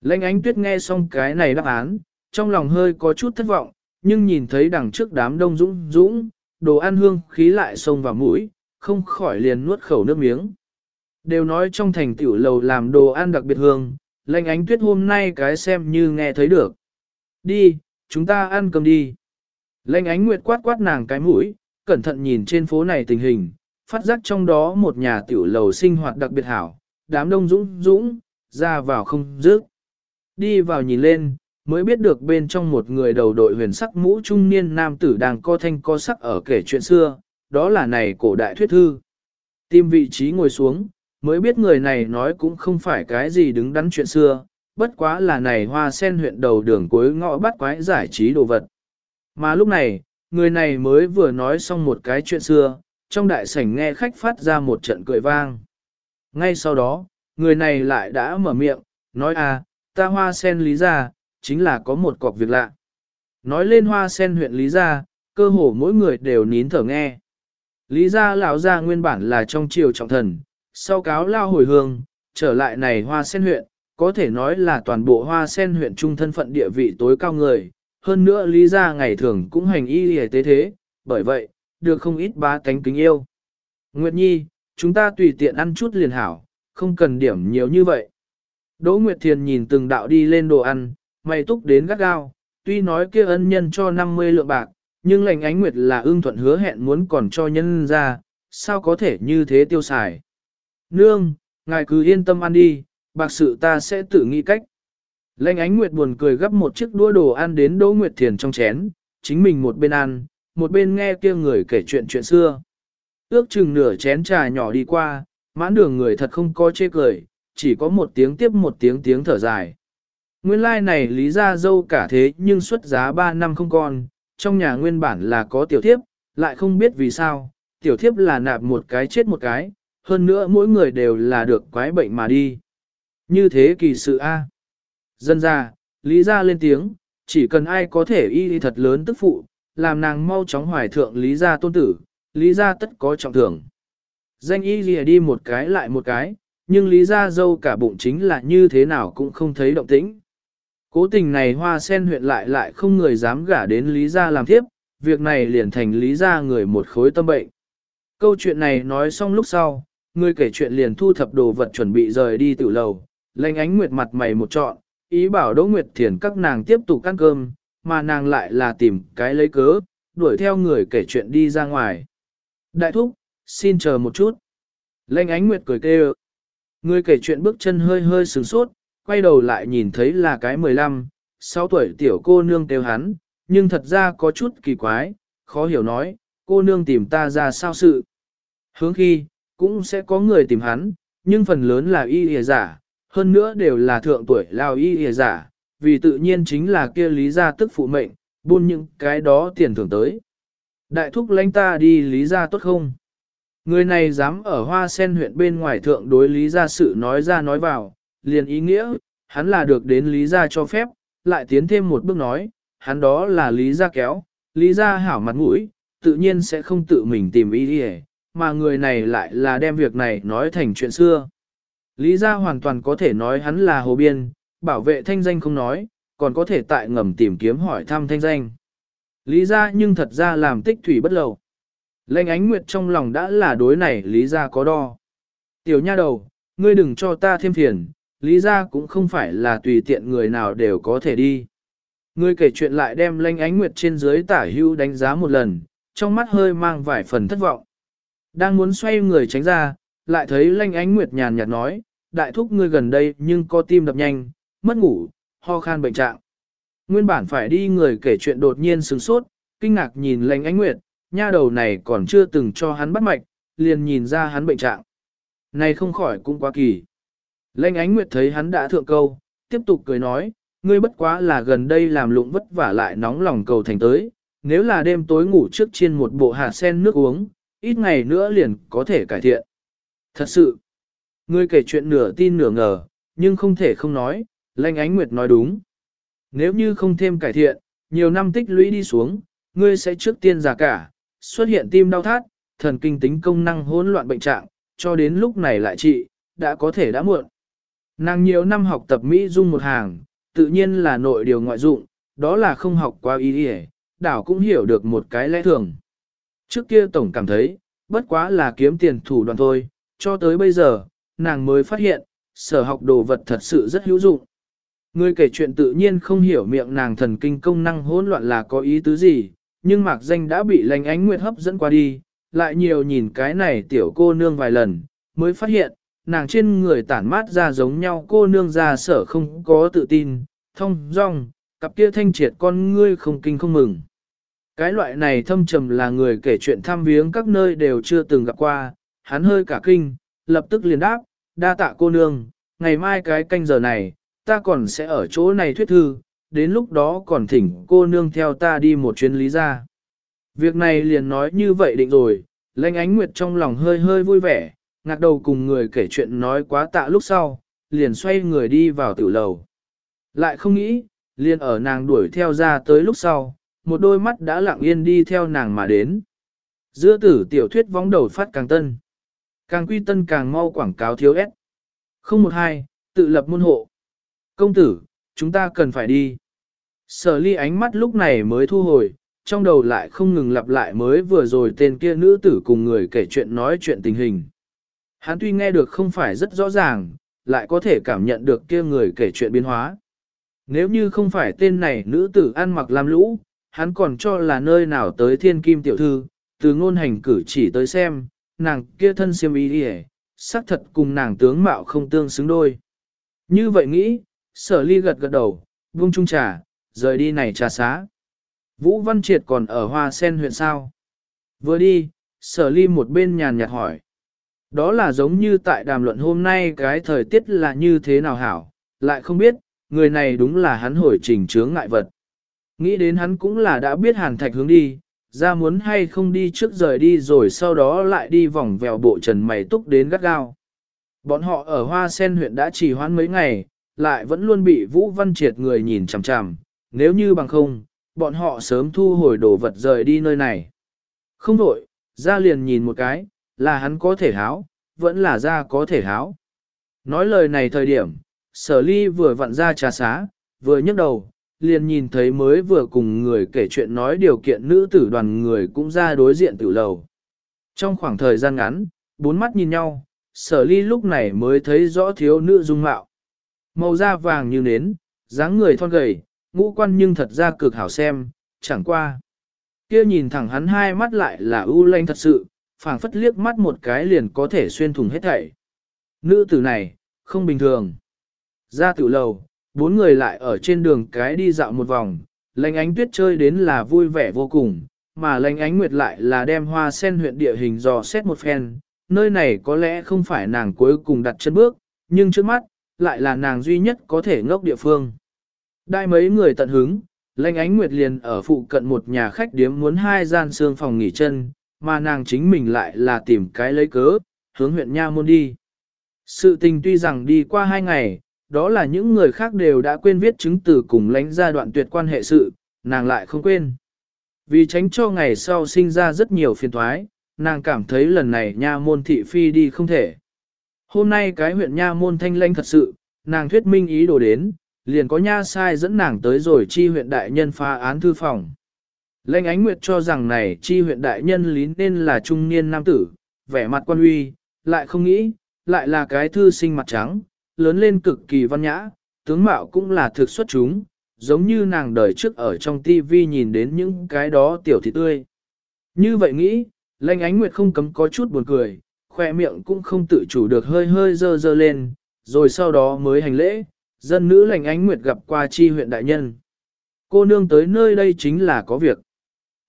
Lanh ánh tuyết nghe xong cái này đáp án, trong lòng hơi có chút thất vọng, nhưng nhìn thấy đằng trước đám đông dũng dũng, đồ ăn hương khí lại xông vào mũi, không khỏi liền nuốt khẩu nước miếng. Đều nói trong thành tiểu lầu làm đồ ăn đặc biệt hương, lệnh ánh tuyết hôm nay cái xem như nghe thấy được. Đi, chúng ta ăn cơm đi. Lệnh ánh nguyệt quát quát nàng cái mũi, cẩn thận nhìn trên phố này tình hình, phát giác trong đó một nhà tiểu lầu sinh hoạt đặc biệt hảo, đám đông dũng dũng, ra vào không dứt. Đi vào nhìn lên, mới biết được bên trong một người đầu đội huyền sắc mũ trung niên nam tử đang co thanh co sắc ở kể chuyện xưa, đó là này cổ đại thuyết thư. Tìm vị trí ngồi xuống, mới biết người này nói cũng không phải cái gì đứng đắn chuyện xưa, bất quá là này hoa sen huyện đầu đường cuối ngõ bắt quái giải trí đồ vật. Mà lúc này, người này mới vừa nói xong một cái chuyện xưa, trong đại sảnh nghe khách phát ra một trận cười vang. Ngay sau đó, người này lại đã mở miệng, nói à, ta hoa sen lý ra, chính là có một cọc việc lạ. Nói lên hoa sen huyện lý gia, cơ hồ mỗi người đều nín thở nghe. Lý gia lão gia nguyên bản là trong triều trọng thần, sau cáo lao hồi hương, trở lại này hoa sen huyện, có thể nói là toàn bộ hoa sen huyện trung thân phận địa vị tối cao người, hơn nữa lý gia ngày thường cũng hành y hề tế thế, bởi vậy, được không ít bá tánh kính yêu. Nguyệt Nhi, chúng ta tùy tiện ăn chút liền hảo, không cần điểm nhiều như vậy. Đỗ Nguyệt Thiền nhìn từng đạo đi lên đồ ăn, mày túc đến gắt gao, tuy nói kia ân nhân cho 50 lượng bạc, nhưng lệnh ánh Nguyệt là ưng thuận hứa hẹn muốn còn cho nhân ra, sao có thể như thế tiêu xài. Nương, ngài cứ yên tâm ăn đi, bạc sự ta sẽ tự nghĩ cách. Lệnh ánh nguyệt buồn cười gấp một chiếc đũa đồ ăn đến Đỗ Nguyệt Thiền trong chén, chính mình một bên ăn, một bên nghe kia người kể chuyện chuyện xưa. Ước chừng nửa chén trà nhỏ đi qua, mãn đường người thật không có chê cười, chỉ có một tiếng tiếp một tiếng tiếng thở dài. Nguyên lai like này lý ra dâu cả thế nhưng xuất giá 3 năm không con, trong nhà nguyên bản là có tiểu thiếp, lại không biết vì sao, tiểu thiếp là nạp một cái chết một cái, hơn nữa mỗi người đều là được quái bệnh mà đi. Như thế kỳ sự A. Dân ra, lý ra lên tiếng, chỉ cần ai có thể y thật lớn tức phụ, làm nàng mau chóng hoài thượng lý ra tôn tử, lý ra tất có trọng thưởng. Danh y lìa đi một cái lại một cái, nhưng lý ra dâu cả bụng chính là như thế nào cũng không thấy động tĩnh. Cố tình này hoa sen huyện lại lại không người dám gả đến lý ra làm tiếp, việc này liền thành lý ra người một khối tâm bệnh. Câu chuyện này nói xong lúc sau, người kể chuyện liền thu thập đồ vật chuẩn bị rời đi tiểu lầu, lệnh ánh nguyệt mặt mày một trọn, ý bảo Đỗ Nguyệt Thiền các nàng tiếp tục ăn cơm, mà nàng lại là tìm cái lấy cớ, đuổi theo người kể chuyện đi ra ngoài. Đại thúc, xin chờ một chút. Lệnh ánh nguyệt cười kêu. Người kể chuyện bước chân hơi hơi sừng sốt, quay đầu lại nhìn thấy là cái 15, 6 tuổi tiểu cô nương kêu hắn, nhưng thật ra có chút kỳ quái, khó hiểu nói, cô nương tìm ta ra sao sự. Hướng khi, cũng sẽ có người tìm hắn, nhưng phần lớn là y hề giả, hơn nữa đều là thượng tuổi lao y hề giả, vì tự nhiên chính là kia lý gia tức phụ mệnh, buôn những cái đó tiền thưởng tới. Đại thúc lãnh ta đi lý gia tốt không? Người này dám ở hoa sen huyện bên ngoài thượng đối lý gia sự nói ra nói vào, liền ý nghĩa, hắn là được đến lý gia cho phép, lại tiến thêm một bước nói, hắn đó là lý gia kéo, lý gia hảo mặt mũi, tự nhiên sẽ không tự mình tìm ý đi mà người này lại là đem việc này nói thành chuyện xưa. Lý gia hoàn toàn có thể nói hắn là hồ biên, bảo vệ thanh danh không nói, còn có thể tại ngầm tìm kiếm hỏi thăm thanh danh. Lý gia nhưng thật ra làm tích thủy bất lầu. Lệnh ánh nguyệt trong lòng đã là đối này lý gia có đo. Tiểu nha đầu, ngươi đừng cho ta thêm phiền, lý gia cũng không phải là tùy tiện người nào đều có thể đi. Ngươi kể chuyện lại đem lệnh ánh nguyệt trên dưới tả hưu đánh giá một lần, trong mắt hơi mang vài phần thất vọng. Đang muốn xoay người tránh ra, lại thấy lanh ánh nguyệt nhàn nhạt nói, đại thúc ngươi gần đây nhưng có tim đập nhanh, mất ngủ, ho khan bệnh trạng. Nguyên bản phải đi người kể chuyện đột nhiên sửng sốt, kinh ngạc nhìn lanh ánh nguyệt, nha đầu này còn chưa từng cho hắn bắt mạch, liền nhìn ra hắn bệnh trạng. Này không khỏi cũng quá kỳ. Lanh ánh nguyệt thấy hắn đã thượng câu, tiếp tục cười nói, ngươi bất quá là gần đây làm lụng vất vả lại nóng lòng cầu thành tới, nếu là đêm tối ngủ trước chiên một bộ hạt sen nước uống, ít ngày nữa liền có thể cải thiện. Thật sự, ngươi kể chuyện nửa tin nửa ngờ, nhưng không thể không nói, Lanh Ánh Nguyệt nói đúng. Nếu như không thêm cải thiện, nhiều năm tích lũy đi xuống, ngươi sẽ trước tiên già cả, xuất hiện tim đau thắt, thần kinh tính công năng hỗn loạn bệnh trạng, cho đến lúc này lại trị, đã có thể đã muộn. Nàng nhiều năm học tập Mỹ dung một hàng, tự nhiên là nội điều ngoại dụng, đó là không học qua ý đi đảo cũng hiểu được một cái lẽ thường. Trước kia tổng cảm thấy, bất quá là kiếm tiền thủ đoạn thôi, cho tới bây giờ, nàng mới phát hiện, sở học đồ vật thật sự rất hữu dụng. Người kể chuyện tự nhiên không hiểu miệng nàng thần kinh công năng hỗn loạn là có ý tứ gì, nhưng mạc danh đã bị lành ánh nguyệt hấp dẫn qua đi, lại nhiều nhìn cái này tiểu cô nương vài lần, mới phát hiện, nàng trên người tản mát ra giống nhau cô nương ra sở không có tự tin, thông dong, cặp kia thanh triệt con ngươi không kinh không mừng. Cái loại này thâm trầm là người kể chuyện thăm viếng các nơi đều chưa từng gặp qua, hắn hơi cả kinh, lập tức liền đáp, đa tạ cô nương, ngày mai cái canh giờ này, ta còn sẽ ở chỗ này thuyết thư, đến lúc đó còn thỉnh cô nương theo ta đi một chuyến lý ra. Việc này liền nói như vậy định rồi, lãnh ánh nguyệt trong lòng hơi hơi vui vẻ, ngạc đầu cùng người kể chuyện nói quá tạ lúc sau, liền xoay người đi vào tiểu lầu. Lại không nghĩ, liền ở nàng đuổi theo ra tới lúc sau, một đôi mắt đã lặng yên đi theo nàng mà đến. Giữa tử tiểu thuyết vóng đầu phát càng tân. Càng quy tân càng mau quảng cáo thiếu ép. 012, tự lập môn hộ. Công tử, chúng ta cần phải đi. Sở ly ánh mắt lúc này mới thu hồi, trong đầu lại không ngừng lặp lại mới vừa rồi tên kia nữ tử cùng người kể chuyện nói chuyện tình hình. Hắn tuy nghe được không phải rất rõ ràng, lại có thể cảm nhận được kia người kể chuyện biến hóa. Nếu như không phải tên này nữ tử ăn mặc làm lũ, hắn còn cho là nơi nào tới thiên kim tiểu thư, từ ngôn hành cử chỉ tới xem, nàng kia thân siêm ý đi xác thật cùng nàng tướng mạo không tương xứng đôi. Như vậy nghĩ, sở ly gật gật đầu, vung chung trà, rời đi này trà xá. Vũ Văn Triệt còn ở Hoa Sen huyện sao? Vừa đi, sở ly một bên nhàn nhạt hỏi. Đó là giống như tại đàm luận hôm nay cái thời tiết là như thế nào hảo, lại không biết, người này đúng là hắn hồi trình chướng ngại vật. Nghĩ đến hắn cũng là đã biết hàn thạch hướng đi, ra muốn hay không đi trước rời đi rồi sau đó lại đi vòng vèo bộ trần mày túc đến gắt gao. Bọn họ ở Hoa Sen huyện đã trì hoãn mấy ngày, lại vẫn luôn bị Vũ Văn Triệt người nhìn chằm chằm, nếu như bằng không, bọn họ sớm thu hồi đồ vật rời đi nơi này. Không đổi, ra liền nhìn một cái, là hắn có thể háo, vẫn là ra có thể háo. Nói lời này thời điểm, sở ly vừa vặn ra trà xá, vừa nhấc đầu, liền nhìn thấy mới vừa cùng người kể chuyện nói điều kiện nữ tử đoàn người cũng ra đối diện tử lầu. Trong khoảng thời gian ngắn, bốn mắt nhìn nhau, sở ly lúc này mới thấy rõ thiếu nữ dung mạo. Màu da vàng như nến, dáng người thon gầy, ngũ quan nhưng thật ra cực hảo xem, chẳng qua. Kia nhìn thẳng hắn hai mắt lại là ưu lanh thật sự, phảng phất liếc mắt một cái liền có thể xuyên thủng hết thảy. Nữ tử này, không bình thường. Ra tiểu lầu, bốn người lại ở trên đường cái đi dạo một vòng, lãnh ánh tuyết chơi đến là vui vẻ vô cùng, mà lãnh ánh nguyệt lại là đem hoa sen huyện địa hình dò xét một phen, nơi này có lẽ không phải nàng cuối cùng đặt chân bước, nhưng trước mắt, lại là nàng duy nhất có thể ngốc địa phương. Đại mấy người tận hứng, lãnh ánh nguyệt liền ở phụ cận một nhà khách điếm muốn hai gian xương phòng nghỉ chân, mà nàng chính mình lại là tìm cái lấy cớ, hướng huyện Nha Môn đi. Sự tình tuy rằng đi qua hai ngày, đó là những người khác đều đã quên viết chứng từ cùng lãnh ra đoạn tuyệt quan hệ sự, nàng lại không quên. Vì tránh cho ngày sau sinh ra rất nhiều phiền thoái, nàng cảm thấy lần này nha môn thị phi đi không thể. Hôm nay cái huyện nha môn thanh lãnh thật sự, nàng thuyết minh ý đồ đến, liền có nha sai dẫn nàng tới rồi chi huyện đại nhân phá án thư phòng. Lệnh ánh nguyệt cho rằng này chi huyện đại nhân lý nên là trung niên nam tử, vẻ mặt quan uy, lại không nghĩ, lại là cái thư sinh mặt trắng, lớn lên cực kỳ văn nhã, tướng mạo cũng là thực xuất chúng, giống như nàng đời trước ở trong tivi nhìn đến những cái đó tiểu thị tươi. Như vậy nghĩ, lệnh ánh nguyệt không cấm có chút buồn cười, khoe miệng cũng không tự chủ được hơi hơi dơ dơ lên, rồi sau đó mới hành lễ, dân nữ lệnh ánh nguyệt gặp qua chi huyện đại nhân. Cô nương tới nơi đây chính là có việc.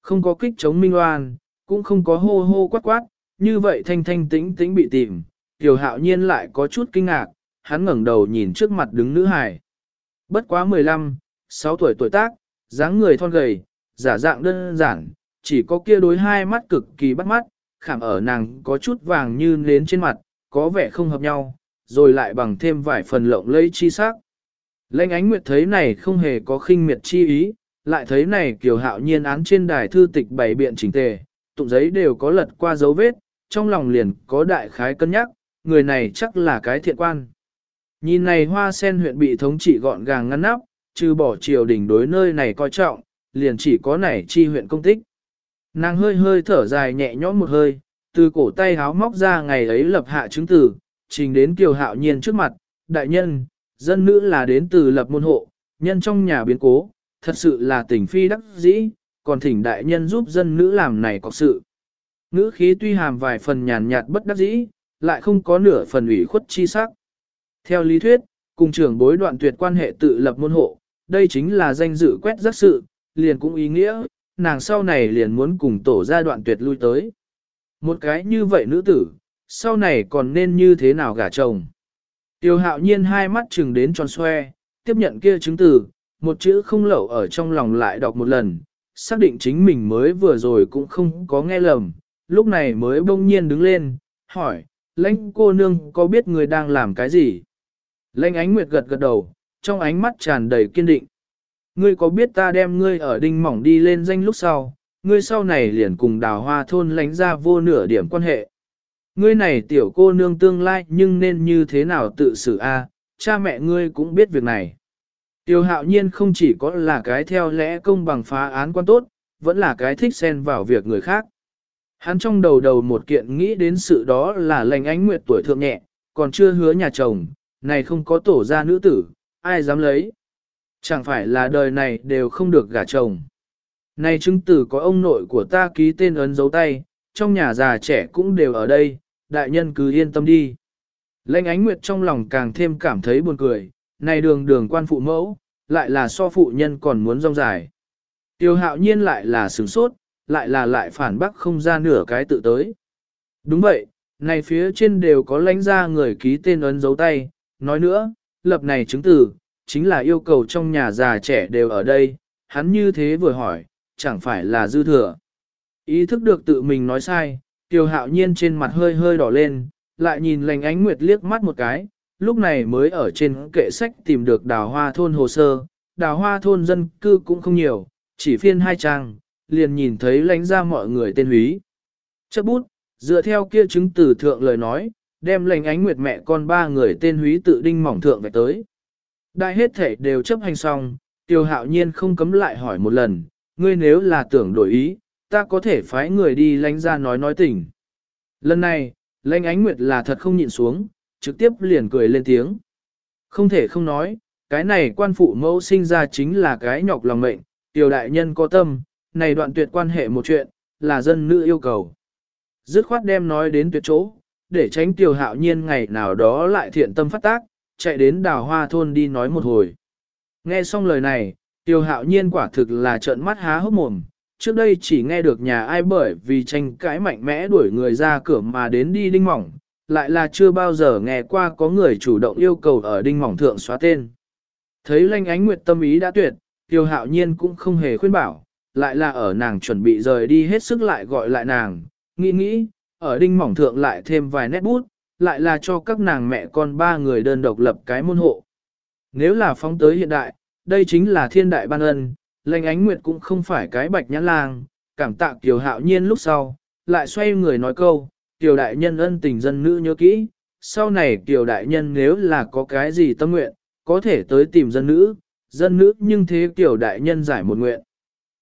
Không có kích chống minh oan, cũng không có hô hô quát quát, như vậy thanh thanh tĩnh tĩnh bị tìm, tiểu hạo nhiên lại có chút kinh ngạc, hắn ngẩng đầu nhìn trước mặt đứng nữ hài. Bất quá 15, 6 tuổi tuổi tác, dáng người thon gầy, giả dạng đơn giản, chỉ có kia đối hai mắt cực kỳ bắt mắt, khảm ở nàng có chút vàng như nến trên mặt, có vẻ không hợp nhau, rồi lại bằng thêm vài phần lộng lẫy chi sắc. Lệnh ánh nguyệt thấy này không hề có khinh miệt chi ý, lại thấy này kiều hạo nhiên án trên đài thư tịch bày biện chỉnh tề, tụng giấy đều có lật qua dấu vết, trong lòng liền có đại khái cân nhắc, người này chắc là cái thiện quan. Nhìn này hoa sen huyện bị thống trị gọn gàng ngăn nắp, trừ bỏ triều đình đối nơi này coi trọng, liền chỉ có này chi huyện công tích. Nàng hơi hơi thở dài nhẹ nhõm một hơi, từ cổ tay háo móc ra ngày ấy lập hạ chứng tử, trình đến kiều hạo nhiên trước mặt, đại nhân, dân nữ là đến từ lập môn hộ, nhân trong nhà biến cố, thật sự là tình phi đắc dĩ, còn thỉnh đại nhân giúp dân nữ làm này có sự. Ngữ khí tuy hàm vài phần nhàn nhạt bất đắc dĩ, lại không có nửa phần ủy khuất chi sắc. Theo lý thuyết, cùng trưởng bối đoạn tuyệt quan hệ tự lập môn hộ, đây chính là danh dự quét rắc sự, liền cũng ý nghĩa, nàng sau này liền muốn cùng tổ gia đoạn tuyệt lui tới. Một cái như vậy nữ tử, sau này còn nên như thế nào gả chồng. Tiêu hạo nhiên hai mắt chừng đến tròn xoe, tiếp nhận kia chứng từ, một chữ không lẩu ở trong lòng lại đọc một lần, xác định chính mình mới vừa rồi cũng không có nghe lầm, lúc này mới bỗng nhiên đứng lên, hỏi, lãnh cô nương có biết người đang làm cái gì? Lệnh ánh nguyệt gật gật đầu, trong ánh mắt tràn đầy kiên định. Ngươi có biết ta đem ngươi ở đinh mỏng đi lên danh lúc sau, ngươi sau này liền cùng đào hoa thôn lánh ra vô nửa điểm quan hệ. Ngươi này tiểu cô nương tương lai nhưng nên như thế nào tự xử a? cha mẹ ngươi cũng biết việc này. Tiêu hạo nhiên không chỉ có là cái theo lẽ công bằng phá án quan tốt, vẫn là cái thích xen vào việc người khác. Hắn trong đầu đầu một kiện nghĩ đến sự đó là lành ánh nguyệt tuổi thượng nhẹ, còn chưa hứa nhà chồng, này không có tổ gia nữ tử, ai dám lấy. Chẳng phải là đời này đều không được gả chồng. Này chứng tử có ông nội của ta ký tên ấn dấu tay, trong nhà già trẻ cũng đều ở đây, đại nhân cứ yên tâm đi. Lệnh ánh nguyệt trong lòng càng thêm cảm thấy buồn cười, này đường đường quan phụ mẫu, lại là so phụ nhân còn muốn rong dài. Tiêu hạo nhiên lại là sửng sốt, lại là lại phản bác không ra nửa cái tự tới. Đúng vậy, này phía trên đều có lãnh ra người ký tên ấn dấu tay, nói nữa, lập này chứng từ, chính là yêu cầu trong nhà già trẻ đều ở đây, hắn như thế vừa hỏi, chẳng phải là dư thừa. Ý thức được tự mình nói sai, tiêu hạo nhiên trên mặt hơi hơi đỏ lên, lại nhìn lành ánh nguyệt liếc mắt một cái, lúc này mới ở trên kệ sách tìm được đào hoa thôn hồ sơ, đào hoa thôn dân cư cũng không nhiều, chỉ phiên hai trang, liền nhìn thấy lánh ra mọi người tên húy. Chấp bút, dựa theo kia chứng từ thượng lời nói, đem lệnh ánh nguyệt mẹ con ba người tên húy tự đinh mỏng thượng về tới. Đại hết thể đều chấp hành xong, tiêu hạo nhiên không cấm lại hỏi một lần, ngươi nếu là tưởng đổi ý, ta có thể phái người đi lãnh ra nói nói tình. Lần này, lãnh ánh nguyệt là thật không nhịn xuống, trực tiếp liền cười lên tiếng. Không thể không nói, cái này quan phụ mẫu sinh ra chính là cái nhọc lòng mệnh, tiểu đại nhân có tâm, này đoạn tuyệt quan hệ một chuyện, là dân nữ yêu cầu. Dứt khoát đem nói đến tuyệt chỗ, để tránh tiểu hạo nhiên ngày nào đó lại thiện tâm phát tác, chạy đến đào hoa thôn đi nói một hồi. Nghe xong lời này, tiểu hạo nhiên quả thực là trợn mắt há hốc mồm, trước đây chỉ nghe được nhà ai bởi vì tranh cãi mạnh mẽ đuổi người ra cửa mà đến đi đinh mỏng, lại là chưa bao giờ nghe qua có người chủ động yêu cầu ở đinh mỏng thượng xóa tên. Thấy lanh ánh nguyệt tâm ý đã tuyệt, tiêu hạo nhiên cũng không hề khuyên bảo, lại là ở nàng chuẩn bị rời đi hết sức lại gọi lại nàng, nghĩ nghĩ, ở đinh mỏng thượng lại thêm vài nét bút, lại là cho các nàng mẹ con ba người đơn độc lập cái môn hộ. Nếu là phóng tới hiện đại, đây chính là thiên đại ban ân, lệnh ánh nguyệt cũng không phải cái bạch nhãn lang, cảm tạ kiều hạo nhiên lúc sau, lại xoay người nói câu, kiều đại nhân ân tình dân nữ nhớ kỹ, sau này kiều đại nhân nếu là có cái gì tâm nguyện, có thể tới tìm dân nữ, dân nữ nhưng thế kiều đại nhân giải một nguyện.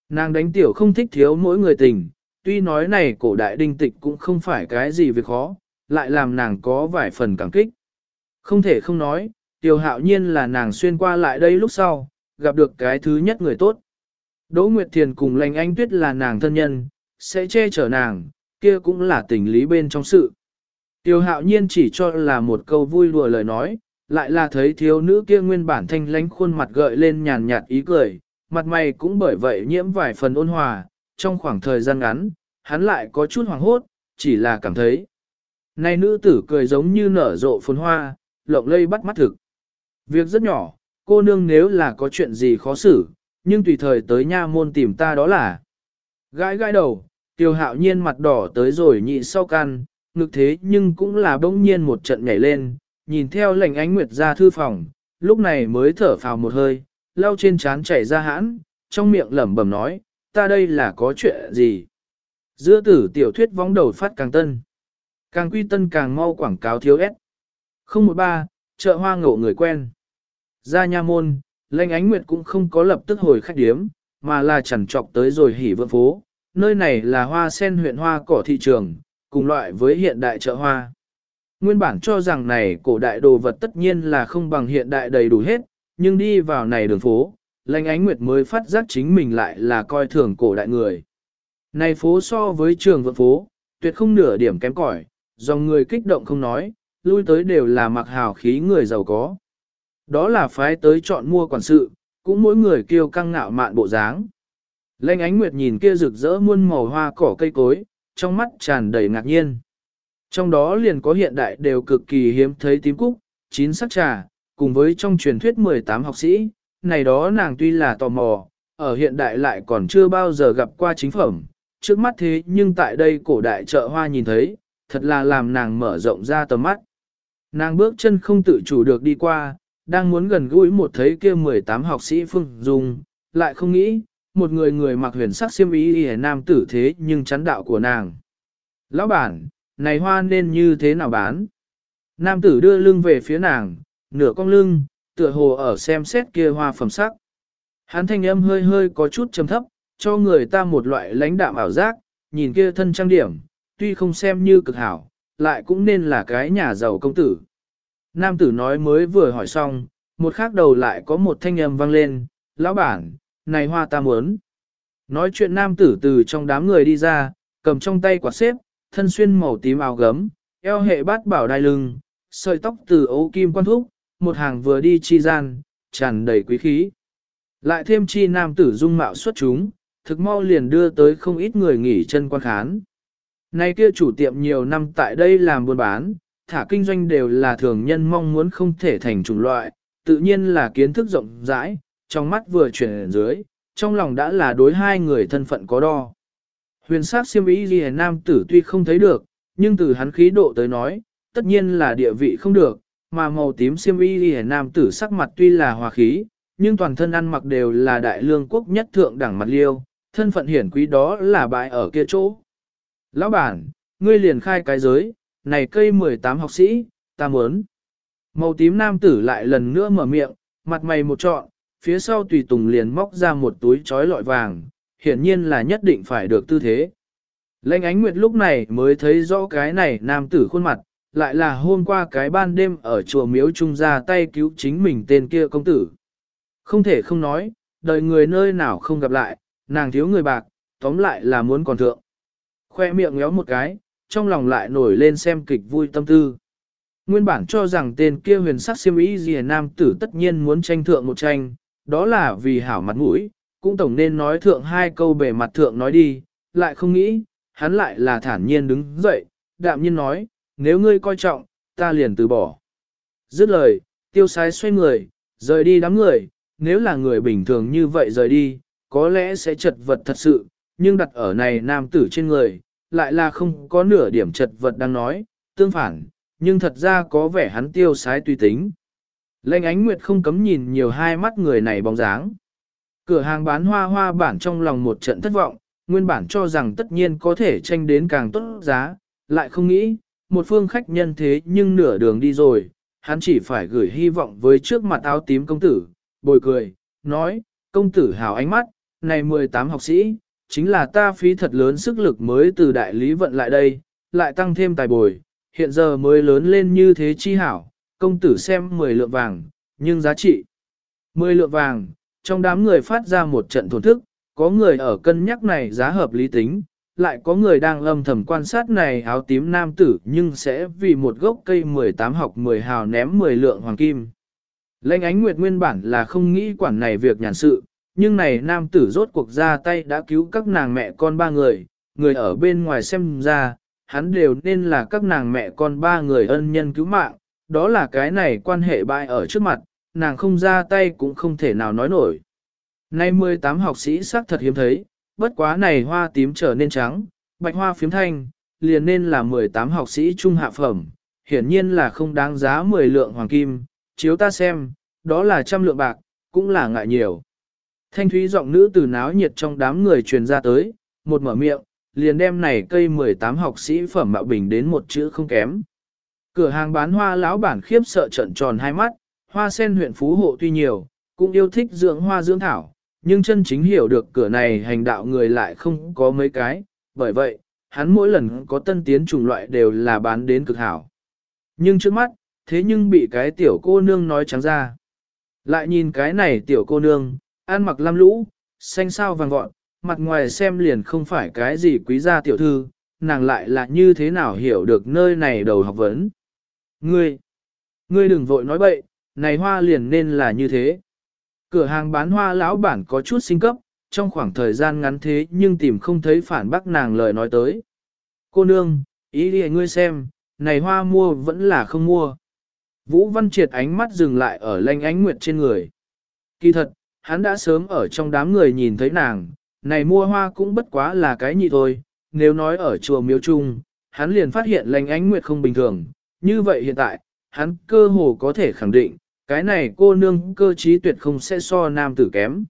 Nàng đánh tiểu không thích thiếu mỗi người tình, tuy nói này cổ đại đinh tịch cũng không phải cái gì việc khó, lại làm nàng có vài phần cảm kích. Không thể không nói, tiểu hạo nhiên là nàng xuyên qua lại đây lúc sau, gặp được cái thứ nhất người tốt. Đỗ Nguyệt Thiền cùng lành anh tuyết là nàng thân nhân, sẽ che chở nàng, kia cũng là tình lý bên trong sự. Tiêu hạo nhiên chỉ cho là một câu vui đùa lời nói, lại là thấy thiếu nữ kia nguyên bản thanh lánh khuôn mặt gợi lên nhàn nhạt ý cười, mặt mày cũng bởi vậy nhiễm vài phần ôn hòa, trong khoảng thời gian ngắn, hắn lại có chút hoàng hốt, chỉ là cảm thấy. Này nữ tử cười giống như nở rộ phồn hoa, lộng lây bắt mắt thực. Việc rất nhỏ, cô nương nếu là có chuyện gì khó xử, nhưng tùy thời tới nha môn tìm ta đó là. Gãi gãi đầu, tiêu hạo nhiên mặt đỏ tới rồi nhị sau can, ngực thế nhưng cũng là bỗng nhiên một trận nhảy lên, nhìn theo lệnh ánh nguyệt ra thư phòng, lúc này mới thở phào một hơi, lau trên trán chảy ra hãn, trong miệng lẩm bẩm nói, ta đây là có chuyện gì? Giữa tử tiểu thuyết vóng đầu phát càng tân. Càng quy tân càng mau quảng cáo thiếu ép. 013, chợ hoa ngộ người quen. Ra nha môn, lãnh ánh nguyệt cũng không có lập tức hồi khách điếm, mà là chẳng trọc tới rồi hỉ vượng phố. Nơi này là hoa sen huyện hoa cỏ thị trường, cùng loại với hiện đại chợ hoa. Nguyên bản cho rằng này cổ đại đồ vật tất nhiên là không bằng hiện đại đầy đủ hết, nhưng đi vào này đường phố, lệnh ánh nguyệt mới phát giác chính mình lại là coi thường cổ đại người. Này phố so với trường Vận phố, tuyệt không nửa điểm kém cỏi, dòng người kích động không nói, lui tới đều là mặc hào khí người giàu có. Đó là phái tới chọn mua quản sự, cũng mỗi người kêu căng ngạo mạn bộ dáng. Lênh ánh nguyệt nhìn kia rực rỡ muôn màu hoa cỏ cây cối, trong mắt tràn đầy ngạc nhiên. Trong đó liền có hiện đại đều cực kỳ hiếm thấy tím cúc, chín sắc trà, cùng với trong truyền thuyết 18 học sĩ, này đó nàng tuy là tò mò, ở hiện đại lại còn chưa bao giờ gặp qua chính phẩm, trước mắt thế nhưng tại đây cổ đại chợ hoa nhìn thấy, thật là làm nàng mở rộng ra tầm mắt. Nàng bước chân không tự chủ được đi qua, đang muốn gần gũi một thấy kia 18 học sĩ Phương Dung, lại không nghĩ, một người người mặc huyền sắc xiêm y y nam tử thế nhưng chắn đạo của nàng. Lão bản, này hoa nên như thế nào bán? Nam tử đưa lưng về phía nàng, nửa cong lưng, tựa hồ ở xem xét kia hoa phẩm sắc. Hắn thanh âm hơi hơi có chút trầm thấp, cho người ta một loại lãnh đạm ảo giác, nhìn kia thân trang điểm, tuy không xem như cực hảo, lại cũng nên là cái nhà giàu công tử. Nam tử nói mới vừa hỏi xong, một khác đầu lại có một thanh âm vang lên, lão bản, này hoa ta muốn. Nói chuyện nam tử từ trong đám người đi ra, cầm trong tay quả xếp, thân xuyên màu tím áo gấm, eo hệ bát bảo đai lưng, sợi tóc từ ấu kim quan thúc, một hàng vừa đi chi gian, tràn đầy quý khí. Lại thêm chi nam tử dung mạo xuất chúng, thực mau liền đưa tới không ít người nghỉ chân quan khán. Nay kia chủ tiệm nhiều năm tại đây làm buôn bán, thả kinh doanh đều là thường nhân mong muốn không thể thành chủng loại, tự nhiên là kiến thức rộng rãi, trong mắt vừa chuyển dưới, trong lòng đã là đối hai người thân phận có đo. Huyền sát siêm ý ghi nam tử tuy không thấy được, nhưng từ hắn khí độ tới nói, tất nhiên là địa vị không được, mà màu tím xiêm y hề nam tử sắc mặt tuy là hòa khí, nhưng toàn thân ăn mặc đều là đại lương quốc nhất thượng đẳng mặt liêu, thân phận hiển quý đó là bại ở kia chỗ. Lão bản, ngươi liền khai cái giới, này cây 18 học sĩ, ta muốn. Màu tím nam tử lại lần nữa mở miệng, mặt mày một trọn, phía sau tùy tùng liền móc ra một túi chói lọi vàng, hiển nhiên là nhất định phải được tư thế. Lệnh ánh nguyệt lúc này mới thấy rõ cái này nam tử khuôn mặt, lại là hôm qua cái ban đêm ở chùa miếu trung ra tay cứu chính mình tên kia công tử. Không thể không nói, đời người nơi nào không gặp lại, nàng thiếu người bạc, tóm lại là muốn còn thượng. Khoe miệng ngéo một cái, trong lòng lại nổi lên xem kịch vui tâm tư. Nguyên bản cho rằng tên kia huyền sắc siêm ý gì nam tử tất nhiên muốn tranh thượng một tranh, đó là vì hảo mặt mũi, cũng tổng nên nói thượng hai câu bề mặt thượng nói đi, lại không nghĩ, hắn lại là thản nhiên đứng dậy, đạm nhiên nói, nếu ngươi coi trọng, ta liền từ bỏ. Dứt lời, tiêu sái xoay người, rời đi đám người, nếu là người bình thường như vậy rời đi, có lẽ sẽ chật vật thật sự, nhưng đặt ở này nam tử trên người, lại là không có nửa điểm chật vật đang nói, tương phản, nhưng thật ra có vẻ hắn tiêu sái tùy tính. Lệnh ánh nguyệt không cấm nhìn nhiều hai mắt người này bóng dáng. Cửa hàng bán hoa hoa bản trong lòng một trận thất vọng, nguyên bản cho rằng tất nhiên có thể tranh đến càng tốt giá, lại không nghĩ, một phương khách nhân thế nhưng nửa đường đi rồi, hắn chỉ phải gửi hy vọng với trước mặt áo tím công tử, bồi cười, nói, công tử hào ánh mắt, này 18 học sĩ, chính là ta phí thật lớn sức lực mới từ đại lý vận lại đây, lại tăng thêm tài bồi, hiện giờ mới lớn lên như thế chi hảo, công tử xem 10 lượng vàng, nhưng giá trị 10 lượng vàng, trong đám người phát ra một trận thổn thức, có người ở cân nhắc này giá hợp lý tính, lại có người đang âm thầm quan sát này áo tím nam tử nhưng sẽ vì một gốc cây 18 học 10 hào ném 10 lượng hoàng kim. Lệnh ánh nguyệt nguyên bản là không nghĩ quản này việc nhàn sự, nhưng này nam tử rốt cuộc ra tay đã cứu các nàng mẹ con ba người, người ở bên ngoài xem ra, hắn đều nên là các nàng mẹ con ba người ân nhân cứu mạng, đó là cái này quan hệ bại ở trước mặt, nàng không ra tay cũng không thể nào nói nổi. Nay 18 học sĩ xác thật hiếm thấy, bất quá này hoa tím trở nên trắng, bạch hoa phiếm thanh, liền nên là 18 học sĩ trung hạ phẩm, hiển nhiên là không đáng giá 10 lượng hoàng kim, chiếu ta xem, đó là trăm lượng bạc, cũng là ngại nhiều. Thanh thúy giọng nữ từ náo nhiệt trong đám người truyền ra tới, một mở miệng, liền đem này cây 18 học sĩ phẩm mạo bình đến một chữ không kém. Cửa hàng bán hoa lão bản khiếp sợ trận tròn hai mắt, hoa sen huyện phú hộ tuy nhiều, cũng yêu thích dưỡng hoa dưỡng thảo, nhưng chân chính hiểu được cửa này hành đạo người lại không có mấy cái, bởi vậy, hắn mỗi lần có tân tiến chủng loại đều là bán đến cực hảo. Nhưng trước mắt, thế nhưng bị cái tiểu cô nương nói trắng ra. Lại nhìn cái này tiểu cô nương, ăn mặc lam lũ, xanh sao vàng gọn, mặt ngoài xem liền không phải cái gì quý gia tiểu thư, nàng lại là như thế nào hiểu được nơi này đầu học vấn. Ngươi, ngươi đừng vội nói bậy, này hoa liền nên là như thế. Cửa hàng bán hoa lão bản có chút sinh cấp, trong khoảng thời gian ngắn thế nhưng tìm không thấy phản bác nàng lời nói tới. Cô nương, ý đi ngươi xem, này hoa mua vẫn là không mua. Vũ Văn Triệt ánh mắt dừng lại ở lanh ánh nguyệt trên người. Kỳ thật, hắn đã sớm ở trong đám người nhìn thấy nàng, này mua hoa cũng bất quá là cái nhị thôi, nếu nói ở chùa miếu trung, hắn liền phát hiện lanh ánh nguyệt không bình thường, như vậy hiện tại, hắn cơ hồ có thể khẳng định, cái này cô nương cơ trí tuyệt không sẽ so nam tử kém.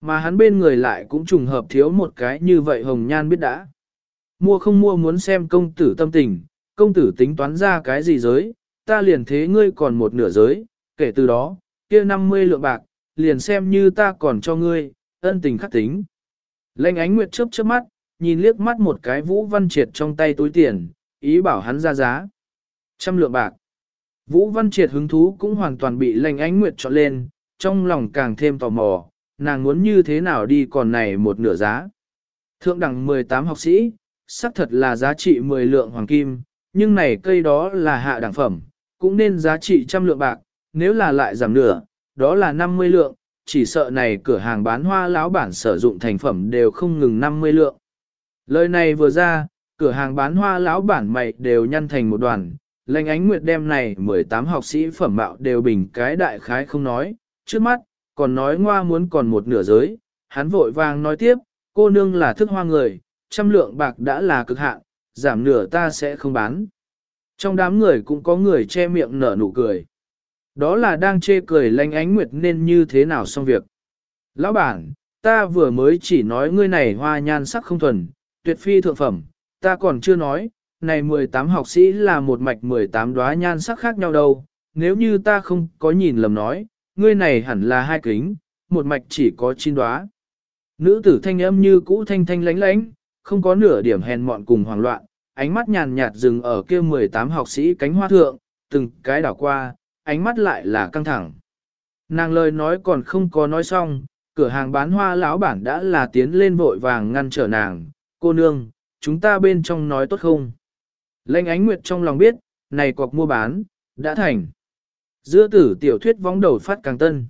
Mà hắn bên người lại cũng trùng hợp thiếu một cái như vậy hồng nhan biết đã. Mua không mua muốn xem công tử tâm tình, công tử tính toán ra cái gì giới, ta liền thế ngươi còn một nửa giới, kể từ đó, kia 50 lượng bạc, liền xem như ta còn cho ngươi, ân tình khắc tính. Lệnh ánh nguyệt chớp chớp mắt, nhìn liếc mắt một cái vũ văn triệt trong tay túi tiền, ý bảo hắn ra giá. Trăm lượng bạc. Vũ Văn Triệt hứng thú cũng hoàn toàn bị lành ánh nguyệt chọn lên, trong lòng càng thêm tò mò, nàng muốn như thế nào đi còn này một nửa giá. Thượng đẳng 18 học sĩ, xác thật là giá trị 10 lượng hoàng kim, nhưng này cây đó là hạ đẳng phẩm, cũng nên giá trị trăm lượng bạc, nếu là lại giảm nửa, đó là 50 lượng, chỉ sợ này cửa hàng bán hoa lão bản sử dụng thành phẩm đều không ngừng 50 lượng. Lời này vừa ra, cửa hàng bán hoa lão bản mày đều nhăn thành một đoàn, lệnh ánh nguyệt đem này 18 học sĩ phẩm mạo đều bình cái đại khái không nói, trước mắt, còn nói ngoa muốn còn một nửa giới, hắn vội vàng nói tiếp, cô nương là thức hoa người, trăm lượng bạc đã là cực hạn, giảm nửa ta sẽ không bán. Trong đám người cũng có người che miệng nở nụ cười. Đó là đang chê cười lanh ánh nguyệt nên như thế nào xong việc. Lão bản, ta vừa mới chỉ nói ngươi này hoa nhan sắc không thuần, tuyệt phi thượng phẩm, ta còn chưa nói, này 18 học sĩ là một mạch 18 đóa nhan sắc khác nhau đâu, nếu như ta không có nhìn lầm nói, ngươi này hẳn là hai kính, một mạch chỉ có 9 đóa. Nữ tử thanh âm như cũ thanh thanh lánh lánh, không có nửa điểm hèn mọn cùng hoảng loạn, ánh mắt nhàn nhạt dừng ở kia 18 học sĩ cánh hoa thượng, từng cái đảo qua, ánh mắt lại là căng thẳng. Nàng lời nói còn không có nói xong, cửa hàng bán hoa lão bản đã là tiến lên vội vàng ngăn trở nàng, cô nương, chúng ta bên trong nói tốt không? Lệnh ánh nguyệt trong lòng biết, này cọc mua bán, đã thành. Giữa tử tiểu thuyết vóng đầu phát càng tân.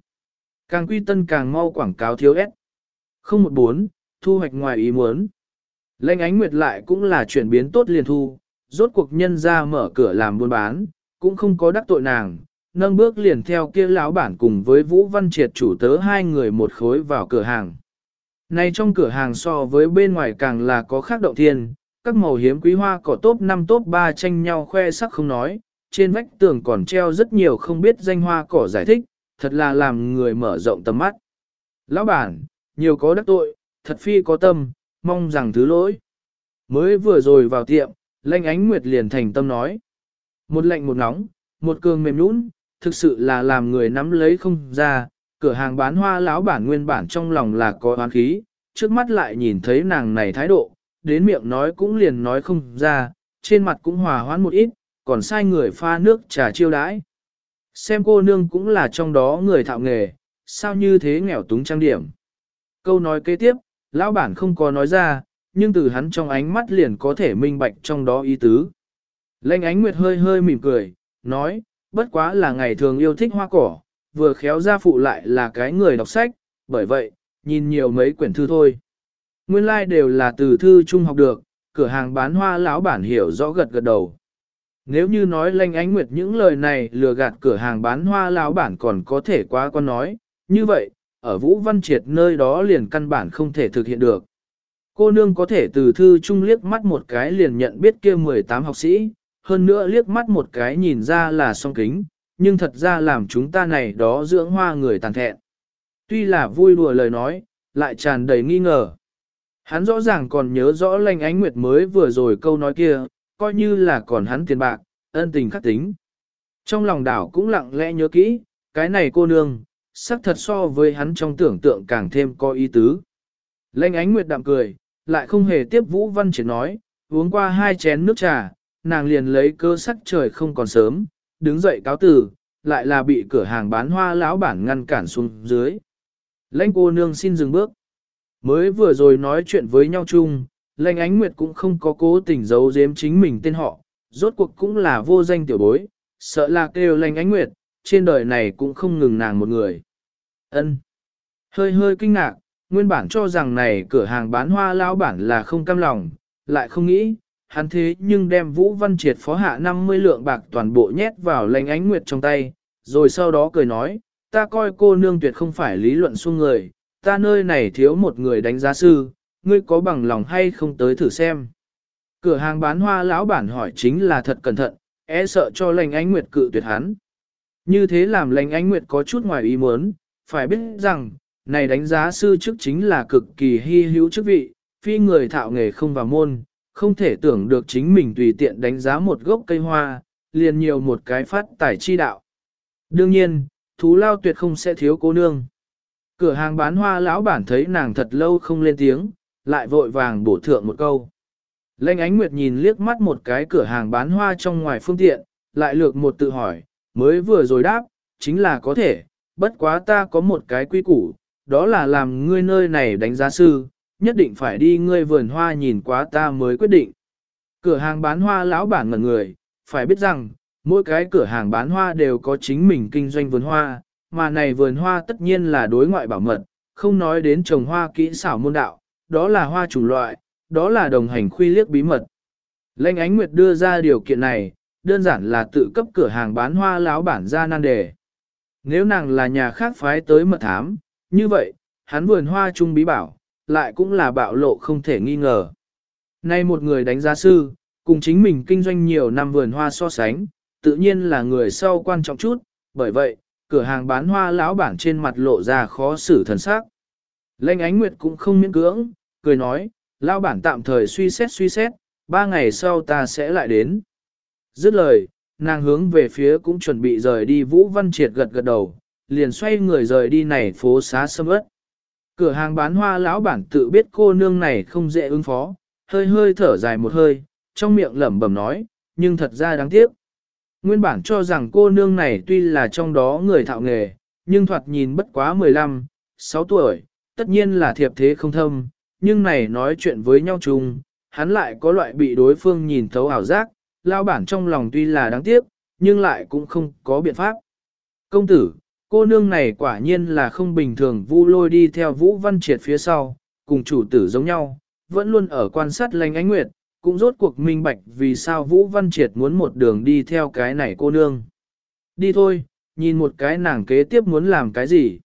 Càng quy tân càng mau quảng cáo thiếu ép. 014, thu hoạch ngoài ý muốn. Lệnh ánh nguyệt lại cũng là chuyển biến tốt liền thu, rốt cuộc nhân ra mở cửa làm buôn bán, cũng không có đắc tội nàng, nâng bước liền theo kia lão bản cùng với Vũ Văn Triệt chủ tớ hai người một khối vào cửa hàng. Này trong cửa hàng so với bên ngoài càng là có khác động thiên, các màu hiếm quý hoa cỏ top 5 top 3 tranh nhau khoe sắc không nói, trên vách tường còn treo rất nhiều không biết danh hoa cỏ giải thích, thật là làm người mở rộng tầm mắt. Lão bản, nhiều có đắc tội, thật phi có tâm, mong rằng thứ lỗi. Mới vừa rồi vào tiệm, lanh ánh nguyệt liền thành tâm nói. Một lạnh một nóng, một cường mềm nũng, thực sự là làm người nắm lấy không ra, cửa hàng bán hoa lão bản nguyên bản trong lòng là có oán khí, trước mắt lại nhìn thấy nàng này thái độ, đến miệng nói cũng liền nói không ra, trên mặt cũng hòa hoãn một ít, còn sai người pha nước trà chiêu đãi. Xem cô nương cũng là trong đó người thạo nghề, sao như thế nghèo túng trang điểm. Câu nói kế tiếp, lão bản không có nói ra, nhưng từ hắn trong ánh mắt liền có thể minh bạch trong đó ý tứ. Lệnh ánh nguyệt hơi hơi mỉm cười, nói, bất quá là ngày thường yêu thích hoa cỏ, vừa khéo ra phụ lại là cái người đọc sách, bởi vậy, nhìn nhiều mấy quyển thư thôi. Nguyên lai like đều là từ thư trung học được, cửa hàng bán hoa lão bản hiểu rõ gật gật đầu. Nếu như nói lanh ánh nguyệt những lời này lừa gạt cửa hàng bán hoa lão bản còn có thể quá con nói, như vậy, ở Vũ Văn Triệt nơi đó liền căn bản không thể thực hiện được. Cô nương có thể từ thư trung liếc mắt một cái liền nhận biết kia 18 học sĩ, hơn nữa liếc mắt một cái nhìn ra là song kính, nhưng thật ra làm chúng ta này đó dưỡng hoa người tàn thẹn. Tuy là vui đùa lời nói, lại tràn đầy nghi ngờ. Hắn rõ ràng còn nhớ rõ lành ánh nguyệt mới vừa rồi câu nói kia, coi như là còn hắn tiền bạc, ân tình khắc tính. Trong lòng đảo cũng lặng lẽ nhớ kỹ, cái này cô nương, sắc thật so với hắn trong tưởng tượng càng thêm có ý tứ. Lệnh ánh nguyệt đạm cười, lại không hề tiếp Vũ Văn chỉ nói, uống qua hai chén nước trà, nàng liền lấy cơ sắc trời không còn sớm, đứng dậy cáo từ, lại là bị cửa hàng bán hoa lão bản ngăn cản xuống dưới. Lãnh cô nương xin dừng bước. Mới vừa rồi nói chuyện với nhau chung, Lệnh ánh nguyệt cũng không có cố tình giấu giếm chính mình tên họ, rốt cuộc cũng là vô danh tiểu bối, sợ là kêu Lệnh ánh nguyệt, trên đời này cũng không ngừng nàng một người. ân Hơi hơi kinh ngạc, nguyên bản cho rằng này cửa hàng bán hoa lão bản là không cam lòng, lại không nghĩ, hắn thế nhưng đem Vũ Văn Triệt phó hạ 50 lượng bạc toàn bộ nhét vào Lệnh ánh nguyệt trong tay, rồi sau đó cười nói, ta coi cô nương tuyệt không phải lý luận xuông người, ta nơi này thiếu một người đánh giá sư, ngươi có bằng lòng hay không tới thử xem. Cửa hàng bán hoa lão bản hỏi chính là thật cẩn thận, e sợ cho lành ánh nguyệt cự tuyệt hắn. Như thế làm lành ánh nguyệt có chút ngoài ý muốn, phải biết rằng, này đánh giá sư chức chính là cực kỳ hy hữu chức vị, phi người thạo nghề không vào môn, không thể tưởng được chính mình tùy tiện đánh giá một gốc cây hoa, liền nhiều một cái phát tài chi đạo. Đương nhiên, thú lao tuyệt không sẽ thiếu cô nương. Cửa hàng bán hoa lão bản thấy nàng thật lâu không lên tiếng, lại vội vàng bổ thượng một câu. Lênh ánh nguyệt nhìn liếc mắt một cái cửa hàng bán hoa trong ngoài phương tiện, lại lược một tự hỏi, mới vừa rồi đáp, chính là có thể, bất quá ta có một cái quy củ, đó là làm ngươi nơi này đánh giá sư, nhất định phải đi ngươi vườn hoa nhìn quá ta mới quyết định. Cửa hàng bán hoa lão bản ngẩn người, phải biết rằng, mỗi cái cửa hàng bán hoa đều có chính mình kinh doanh vườn hoa, mà này vườn hoa tất nhiên là đối ngoại bảo mật, không nói đến trồng hoa kỹ xảo môn đạo, đó là hoa chủng loại, đó là đồng hành khuy liếc bí mật. Lệnh ánh nguyệt đưa ra điều kiện này, đơn giản là tự cấp cửa hàng bán hoa láo bản ra nan đề. Nếu nàng là nhà khác phái tới mật thám, như vậy, hắn vườn hoa trung bí bảo, lại cũng là bạo lộ không thể nghi ngờ. Nay một người đánh giá sư, cùng chính mình kinh doanh nhiều năm vườn hoa so sánh, tự nhiên là người sau quan trọng chút, bởi vậy, cửa hàng bán hoa lão bản trên mặt lộ ra khó xử thần sắc. Lệnh ánh nguyệt cũng không miễn cưỡng, cười nói, lão bản tạm thời suy xét suy xét, ba ngày sau ta sẽ lại đến. Dứt lời, nàng hướng về phía cũng chuẩn bị rời đi Vũ Văn Triệt gật gật đầu, liền xoay người rời đi này phố xá sâm ớt. Cửa hàng bán hoa lão bản tự biết cô nương này không dễ ứng phó, hơi hơi thở dài một hơi, trong miệng lẩm bẩm nói, nhưng thật ra đáng tiếc. Nguyên bản cho rằng cô nương này tuy là trong đó người thạo nghề, nhưng thoạt nhìn bất quá 15, 6 tuổi, tất nhiên là thiệp thế không thâm, nhưng này nói chuyện với nhau chung, hắn lại có loại bị đối phương nhìn thấu ảo giác, lao bản trong lòng tuy là đáng tiếc, nhưng lại cũng không có biện pháp. Công tử, cô nương này quả nhiên là không bình thường vu lôi đi theo Vũ Văn Triệt phía sau, cùng chủ tử giống nhau, vẫn luôn ở quan sát lành ánh nguyệt, cũng rốt cuộc minh bạch vì sao Vũ Văn Triệt muốn một đường đi theo cái này cô nương. Đi thôi, nhìn một cái nàng kế tiếp muốn làm cái gì.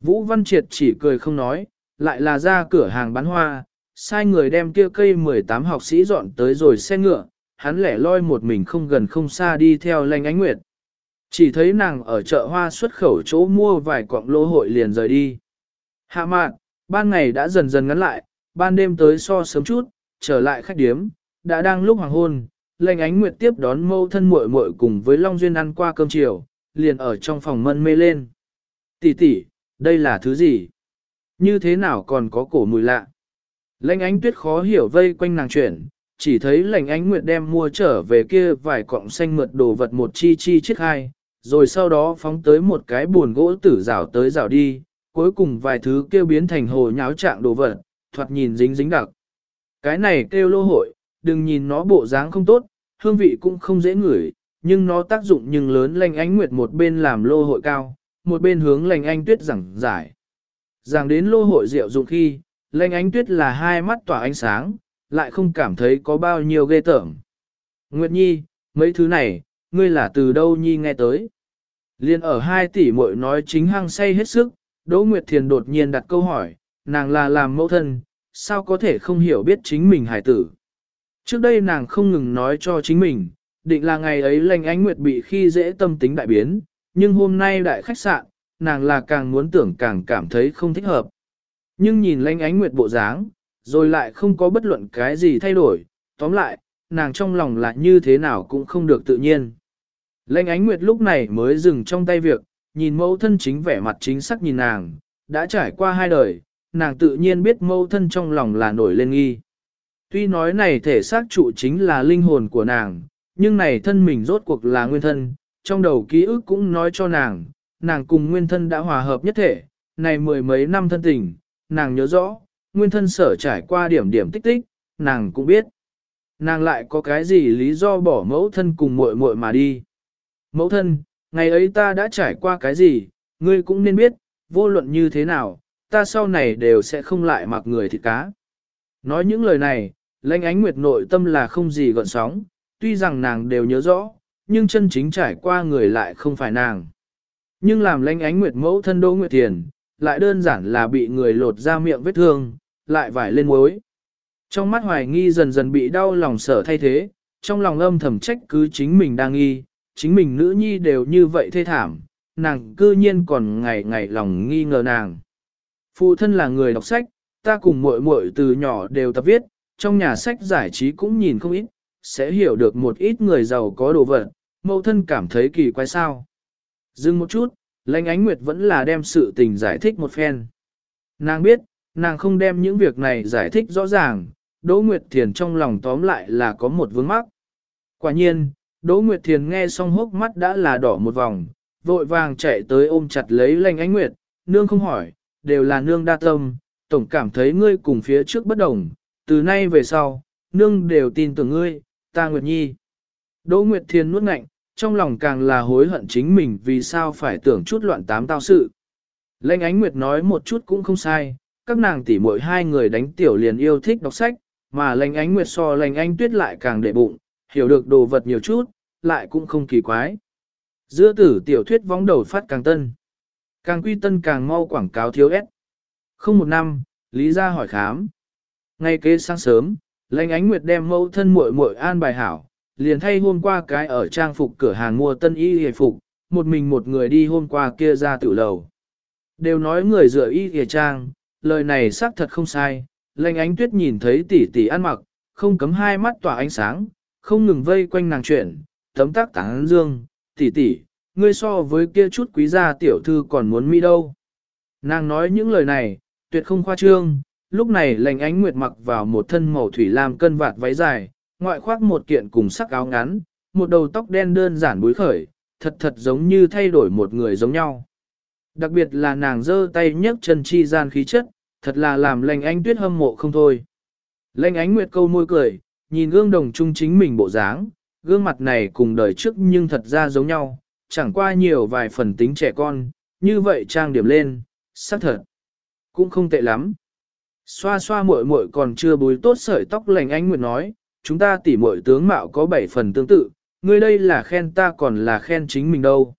Vũ Văn Triệt chỉ cười không nói, lại là ra cửa hàng bán hoa, sai người đem kia cây 18 học sĩ dọn tới rồi xe ngựa, hắn lẻ loi một mình không gần không xa đi theo lanh ánh nguyệt. Chỉ thấy nàng ở chợ hoa xuất khẩu chỗ mua vài quặng lô hội liền rời đi. Hạ mạn, ban ngày đã dần dần ngắn lại, ban đêm tới so sớm chút, trở lại khách điếm, đã đang lúc hoàng hôn, lệnh ánh nguyệt tiếp đón mâu thân muội muội cùng với Long Duyên ăn qua cơm chiều, liền ở trong phòng mân mê lên. Tỷ tỷ, đây là thứ gì? Như thế nào còn có cổ mùi lạ? Lệnh ánh tuyết khó hiểu vây quanh nàng chuyển, chỉ thấy lệnh ánh nguyệt đem mua trở về kia vài cọng xanh mượt đồ vật một chi chi chiếc hai, rồi sau đó phóng tới một cái buồn gỗ tử rào tới rào đi, cuối cùng vài thứ kêu biến thành hồ nháo trạng đồ vật, thoạt nhìn dính dính đặc. Cái này kêu lô hội, đừng nhìn nó bộ dáng không tốt, hương vị cũng không dễ ngửi, nhưng nó tác dụng nhưng lớn lành ánh nguyệt một bên làm lô hội cao, một bên hướng lành anh tuyết giảng giải. Giảng đến lô hội rượu dụng khi, lành ánh tuyết là hai mắt tỏa ánh sáng, lại không cảm thấy có bao nhiêu ghê tởm. Nguyệt Nhi, mấy thứ này, ngươi là từ đâu Nhi nghe tới? Liên ở hai tỷ muội nói chính hăng say hết sức, Đỗ Nguyệt Thiền đột nhiên đặt câu hỏi, nàng là làm mẫu thân, sao có thể không hiểu biết chính mình hải tử. Trước đây nàng không ngừng nói cho chính mình, định là ngày ấy lành ánh nguyệt bị khi dễ tâm tính đại biến, nhưng hôm nay đại khách sạn, nàng là càng muốn tưởng càng cảm thấy không thích hợp. Nhưng nhìn lanh ánh nguyệt bộ dáng, rồi lại không có bất luận cái gì thay đổi, tóm lại, nàng trong lòng là như thế nào cũng không được tự nhiên. Lanh ánh nguyệt lúc này mới dừng trong tay việc, nhìn mẫu thân chính vẻ mặt chính xác nhìn nàng, đã trải qua hai đời, nàng tự nhiên biết mâu thân trong lòng là nổi lên nghi. Tuy nói này thể xác trụ chính là linh hồn của nàng, nhưng này thân mình rốt cuộc là nguyên thân, trong đầu ký ức cũng nói cho nàng, nàng cùng nguyên thân đã hòa hợp nhất thể, này mười mấy năm thân tình, nàng nhớ rõ, nguyên thân sở trải qua điểm điểm tích tích, nàng cũng biết. Nàng lại có cái gì lý do bỏ mẫu thân cùng muội muội mà đi. Mẫu thân, ngày ấy ta đã trải qua cái gì, ngươi cũng nên biết, vô luận như thế nào, ta sau này đều sẽ không lại mặc người thịt cá. Nói những lời này, lãnh ánh nguyệt nội tâm là không gì gợn sóng, tuy rằng nàng đều nhớ rõ, nhưng chân chính trải qua người lại không phải nàng. Nhưng làm lãnh ánh nguyệt mẫu thân đô nguyệt tiền, lại đơn giản là bị người lột ra miệng vết thương, lại vải lên muối. Trong mắt hoài nghi dần dần bị đau lòng sở thay thế, trong lòng âm thầm trách cứ chính mình đang nghi, chính mình nữ nhi đều như vậy thê thảm, nàng cư nhiên còn ngày ngày lòng nghi ngờ nàng. Phụ thân là người đọc sách, ta cùng muội muội từ nhỏ đều tập viết, trong nhà sách giải trí cũng nhìn không ít, sẽ hiểu được một ít người giàu có đồ vật, mẫu thân cảm thấy kỳ quái sao. Dừng một chút, lãnh ánh nguyệt vẫn là đem sự tình giải thích một phen. Nàng biết, nàng không đem những việc này giải thích rõ ràng, Đỗ Nguyệt Thiền trong lòng tóm lại là có một vướng mắc. Quả nhiên, Đỗ Nguyệt Thiền nghe xong hốc mắt đã là đỏ một vòng, vội vàng chạy tới ôm chặt lấy lãnh ánh nguyệt, nương không hỏi, đều là nương đa tâm, tổng cảm thấy ngươi cùng phía trước bất đồng, từ nay về sau, nương đều tin tưởng ngươi, ta Nguyệt Nhi. Đỗ Nguyệt Thiên nuốt ngạnh, trong lòng càng là hối hận chính mình vì sao phải tưởng chút loạn tám tao sự. Lệnh ánh nguyệt nói một chút cũng không sai, các nàng tỷ muội hai người đánh tiểu liền yêu thích đọc sách, mà lệnh ánh nguyệt so lệnh ánh tuyết lại càng đệ bụng, hiểu được đồ vật nhiều chút, lại cũng không kỳ quái. Giữa tử tiểu thuyết vóng đầu phát càng tân. Càng quy tân càng mau quảng cáo thiếu ép. Không một năm, Lý ra hỏi khám. Ngay kế sáng sớm, lãnh ánh nguyệt đem mẫu thân muội muội an bài hảo, liền thay hôm qua cái ở trang phục cửa hàng mua tân y hề phục, một mình một người đi hôm qua kia ra tự lầu. Đều nói người rửa y hề trang, lời này xác thật không sai, lãnh ánh tuyết nhìn thấy tỷ tỷ ăn mặc, không cấm hai mắt tỏa ánh sáng, không ngừng vây quanh nàng chuyện, tấm tác tán dương, tỷ tỷ, ngươi so với kia chút quý gia tiểu thư còn muốn mi đâu. Nàng nói những lời này, tuyệt không khoa trương, lúc này lành ánh nguyệt mặc vào một thân màu thủy lam cân vạt váy dài, ngoại khoác một kiện cùng sắc áo ngắn, một đầu tóc đen đơn giản búi khởi, thật thật giống như thay đổi một người giống nhau. Đặc biệt là nàng giơ tay nhấc chân chi gian khí chất, thật là làm lành ánh tuyết hâm mộ không thôi. Lành ánh nguyệt câu môi cười, nhìn gương đồng trung chính mình bộ dáng, gương mặt này cùng đời trước nhưng thật ra giống nhau, chẳng qua nhiều vài phần tính trẻ con, như vậy trang điểm lên, sắc thật, cũng không tệ lắm. Xoa xoa muội muội còn chưa búi tốt sợi tóc lành anh nguyệt nói, chúng ta tỉ muội tướng mạo có bảy phần tương tự, ngươi đây là khen ta còn là khen chính mình đâu.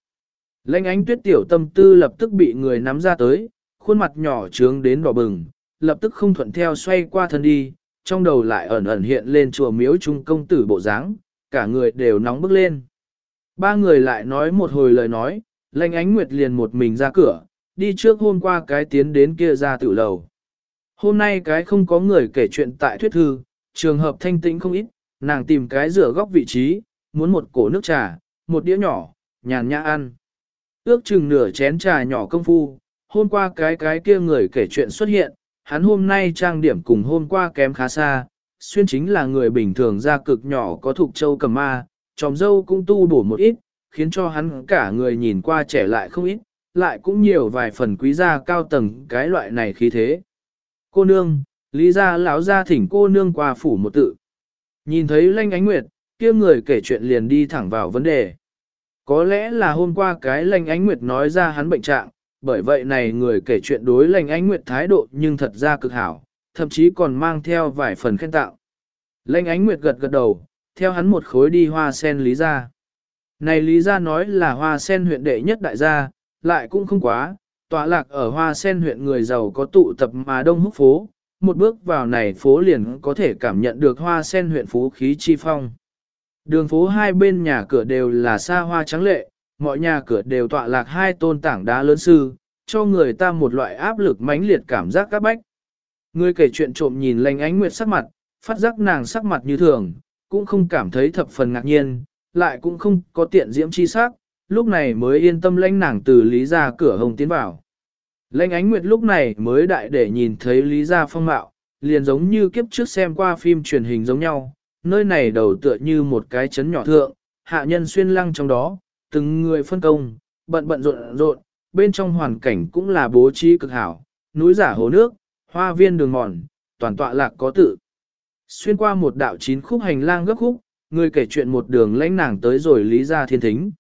Lệnh ánh tuyết tiểu tâm tư lập tức bị người nắm ra tới, khuôn mặt nhỏ trướng đến đỏ bừng, lập tức không thuận theo xoay qua thân đi, trong đầu lại ẩn ẩn hiện lên chùa miếu trung công tử bộ dáng, cả người đều nóng bức lên. Ba người lại nói một hồi lời nói, lệnh ánh nguyệt liền một mình ra cửa, đi trước hôm qua cái tiến đến kia ra tự lầu. Hôm nay cái không có người kể chuyện tại thuyết thư, trường hợp thanh tĩnh không ít, nàng tìm cái rửa góc vị trí, muốn một cổ nước trà, một đĩa nhỏ, nhàn nhã ăn. Ước chừng nửa chén trà nhỏ công phu, hôm qua cái cái kia người kể chuyện xuất hiện, hắn hôm nay trang điểm cùng hôm qua kém khá xa, xuyên chính là người bình thường ra cực nhỏ có thuộc châu cầm ma, tròm dâu cũng tu bổ một ít, khiến cho hắn cả người nhìn qua trẻ lại không ít, lại cũng nhiều vài phần quý gia cao tầng cái loại này khí thế. Cô nương, lý gia lão gia thỉnh cô nương qua phủ một tự. Nhìn thấy lanh ánh nguyệt, kia người kể chuyện liền đi thẳng vào vấn đề. Có lẽ là hôm qua cái lanh ánh nguyệt nói ra hắn bệnh trạng, bởi vậy này người kể chuyện đối lanh ánh nguyệt thái độ nhưng thật ra cực hảo, thậm chí còn mang theo vài phần khen tạo. Lanh ánh nguyệt gật gật đầu, theo hắn một khối đi hoa sen lý gia. Này lý gia nói là hoa sen huyện đệ nhất đại gia, lại cũng không quá, tọa lạc ở hoa sen huyện người giàu có tụ tập mà đông húc phố, một bước vào này phố liền có thể cảm nhận được hoa sen huyện phú khí chi phong. Đường phố hai bên nhà cửa đều là xa hoa trắng lệ, mọi nhà cửa đều tọa lạc hai tôn tảng đá lớn sư, cho người ta một loại áp lực mãnh liệt cảm giác các bách. Người kể chuyện trộm nhìn lành ánh nguyệt sắc mặt, phát giác nàng sắc mặt như thường, cũng không cảm thấy thập phần ngạc nhiên, lại cũng không có tiện diễm chi sắc, lúc này mới yên tâm lãnh nàng từ Lý ra cửa hồng tiến vào. Lãnh ánh nguyệt lúc này mới đại để nhìn thấy Lý gia phong mạo, liền giống như kiếp trước xem qua phim truyền hình giống nhau, nơi này đầu tựa như một cái chấn nhỏ thượng, hạ nhân xuyên lăng trong đó, từng người phân công, bận bận rộn rộn, bên trong hoàn cảnh cũng là bố trí cực hảo, núi giả hồ nước, hoa viên đường mòn, toàn tọa lạc có tự. Xuyên qua một đạo chín khúc hành lang gấp khúc, người kể chuyện một đường lãnh nàng tới rồi lý gia thiên thính.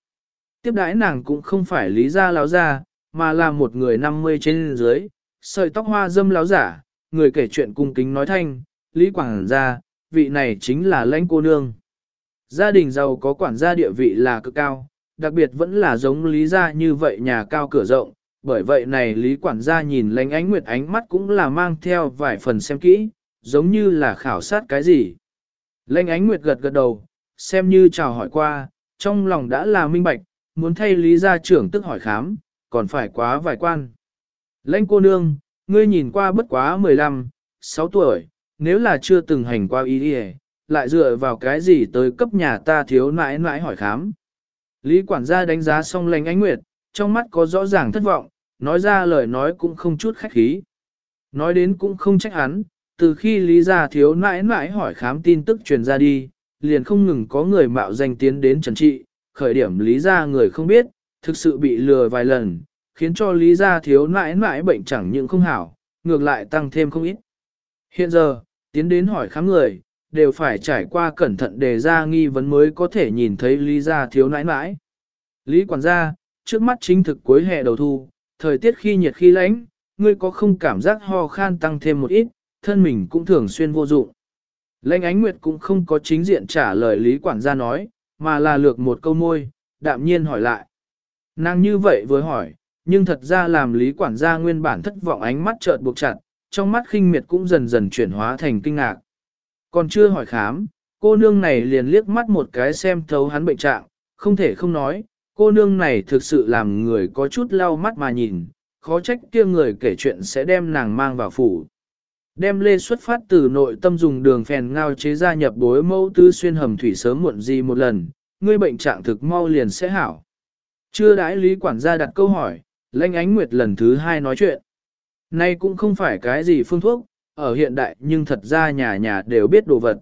Tiếp đãi nàng cũng không phải lý gia lão gia, mà là một người 50 trên dưới, sợi tóc hoa dâm láo giả, người kể chuyện cung kính nói thanh, lý quảng gia, vị này chính là lãnh cô nương. Gia đình giàu có quản gia địa vị là cực cao, đặc biệt vẫn là giống lý gia như vậy nhà cao cửa rộng, bởi vậy này lý quản gia nhìn lãnh ánh nguyệt ánh mắt cũng là mang theo vài phần xem kỹ, giống như là khảo sát cái gì. Lệnh ánh nguyệt gật gật đầu, xem như chào hỏi qua, trong lòng đã là minh bạch, muốn thay lý gia trưởng tức hỏi khám, còn phải quá vài quan. Lệnh cô nương, ngươi nhìn qua bất quá 15, 6 tuổi, nếu là chưa từng hành qua y đi lại dựa vào cái gì tới cấp nhà ta thiếu nãi nãi hỏi khám. Lý quản gia đánh giá xong Lệnh ánh nguyệt, trong mắt có rõ ràng thất vọng, nói ra lời nói cũng không chút khách khí. Nói đến cũng không trách hắn, từ khi Lý gia thiếu nãi nãi hỏi khám tin tức truyền ra đi, liền không ngừng có người mạo danh tiến đến trần trị, khởi điểm Lý gia người không biết, thực sự bị lừa vài lần, khiến cho Lý gia thiếu nãi nãi bệnh chẳng những không hảo, ngược lại tăng thêm không ít. Hiện giờ, tiến đến hỏi khám người, đều phải trải qua cẩn thận đề ra nghi vấn mới có thể nhìn thấy Lý gia thiếu nãi nãi. Lý quản gia, trước mắt chính thực cuối hè đầu thu, thời tiết khi nhiệt khi lạnh, ngươi có không cảm giác ho khan tăng thêm một ít, thân mình cũng thường xuyên vô dụng. Lệnh ánh nguyệt cũng không có chính diện trả lời Lý quản gia nói, mà là lược một câu môi, đạm nhiên hỏi lại. Nàng như vậy vừa hỏi, nhưng thật ra làm Lý quản gia nguyên bản thất vọng ánh mắt chợt buộc chặt, trong mắt khinh miệt cũng dần dần chuyển hóa thành kinh ngạc. Còn chưa hỏi khám, cô nương này liền liếc mắt một cái xem thấu hắn bệnh trạng, không thể không nói, cô nương này thực sự làm người có chút lau mắt mà nhìn, khó trách kia người kể chuyện sẽ đem nàng mang vào phủ. Đem lê xuất phát từ nội tâm dùng đường phèn ngao chế ra nhập bối mẫu tư xuyên hầm thủy sớm muộn gì một lần, ngươi bệnh trạng thực mau liền sẽ hảo. Chưa đãi lý quản gia đặt câu hỏi, lãnh ánh nguyệt lần thứ hai nói chuyện. Nay cũng không phải cái gì phương thuốc, ở hiện đại nhưng thật ra nhà nhà đều biết đồ vật.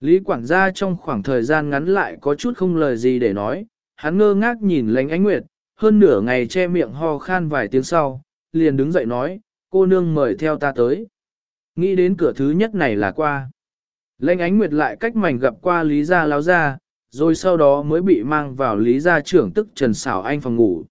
Lý quản gia trong khoảng thời gian ngắn lại có chút không lời gì để nói, hắn ngơ ngác nhìn lãnh ánh nguyệt, hơn nửa ngày che miệng ho khan vài tiếng sau, liền đứng dậy nói, cô nương mời theo ta tới. Nghĩ đến cửa thứ nhất này là qua. Lãnh ánh nguyệt lại cách mảnh gặp qua Lý gia láo gia, rồi sau đó mới bị mang vào Lý gia trưởng tức Trần Sảo Anh phòng ngủ.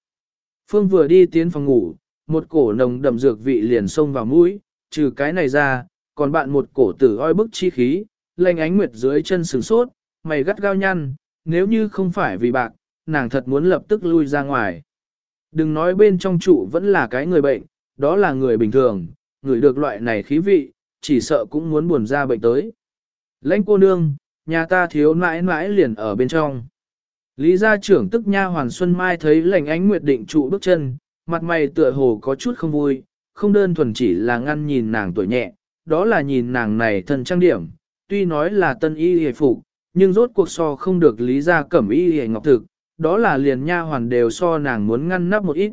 Phương vừa đi tiến phòng ngủ, một cổ nồng đậm dược vị liền xông vào mũi, trừ cái này ra, còn bạn một cổ tử oi bức chi khí, lanh ánh nguyệt dưới chân sừng sốt, mày gắt gao nhăn, nếu như không phải vì bạc, nàng thật muốn lập tức lui ra ngoài. Đừng nói bên trong trụ vẫn là cái người bệnh, đó là người bình thường, người được loại này khí vị, chỉ sợ cũng muốn buồn ra bệnh tới. Lãnh cô nương, nhà ta thiếu mãi mãi liền ở bên trong. Lý gia trưởng tức nha Hoàn Xuân Mai thấy lệnh ánh nguyệt định trụ bước chân, mặt mày tựa hồ có chút không vui, không đơn thuần chỉ là ngăn nhìn nàng tuổi nhẹ, đó là nhìn nàng này thân trang điểm, tuy nói là tân y hề phục, nhưng rốt cuộc so không được lý gia cẩm y hề ngọc thực, đó là liền nha hoàn đều so nàng muốn ngăn nắp một ít.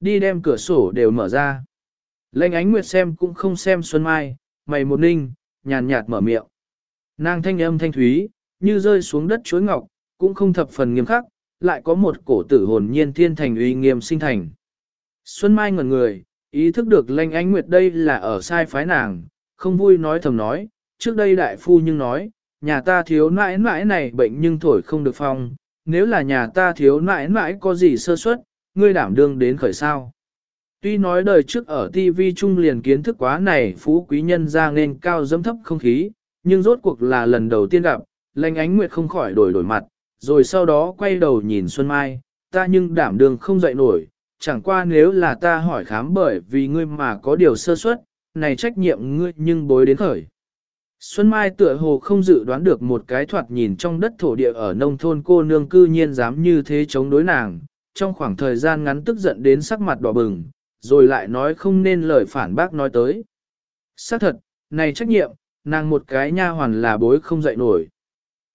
Đi đem cửa sổ đều mở ra. Lệnh ánh nguyệt xem cũng không xem Xuân Mai, mày một ninh, nhàn nhạt mở miệng. Nàng thanh âm thanh thúy, như rơi xuống đất chuối ngọc, cũng không thập phần nghiêm khắc, lại có một cổ tử hồn nhiên thiên thành uy nghiêm sinh thành. Xuân Mai ngẩn người, ý thức được lanh ánh nguyệt đây là ở sai phái nàng, không vui nói thầm nói, trước đây đại phu nhưng nói, nhà ta thiếu nãi nãi này bệnh nhưng thổi không được phong, nếu là nhà ta thiếu nãi nãi có gì sơ suất, ngươi đảm đương đến khởi sao. Tuy nói đời trước ở TV trung liền kiến thức quá này phú quý nhân ra nên cao dâm thấp không khí, nhưng rốt cuộc là lần đầu tiên gặp, lành ánh nguyệt không khỏi đổi đổi mặt, rồi sau đó quay đầu nhìn Xuân Mai, ta nhưng đảm đương không dậy nổi, chẳng qua nếu là ta hỏi khám bởi vì ngươi mà có điều sơ suất, này trách nhiệm ngươi nhưng bối đến khởi. Xuân Mai tựa hồ không dự đoán được một cái thoạt nhìn trong đất thổ địa ở nông thôn cô nương cư nhiên dám như thế chống đối nàng, trong khoảng thời gian ngắn tức giận đến sắc mặt đỏ bừng, rồi lại nói không nên lời phản bác nói tới. Xác thật, này trách nhiệm, nàng một cái nha hoàn là bối không dậy nổi.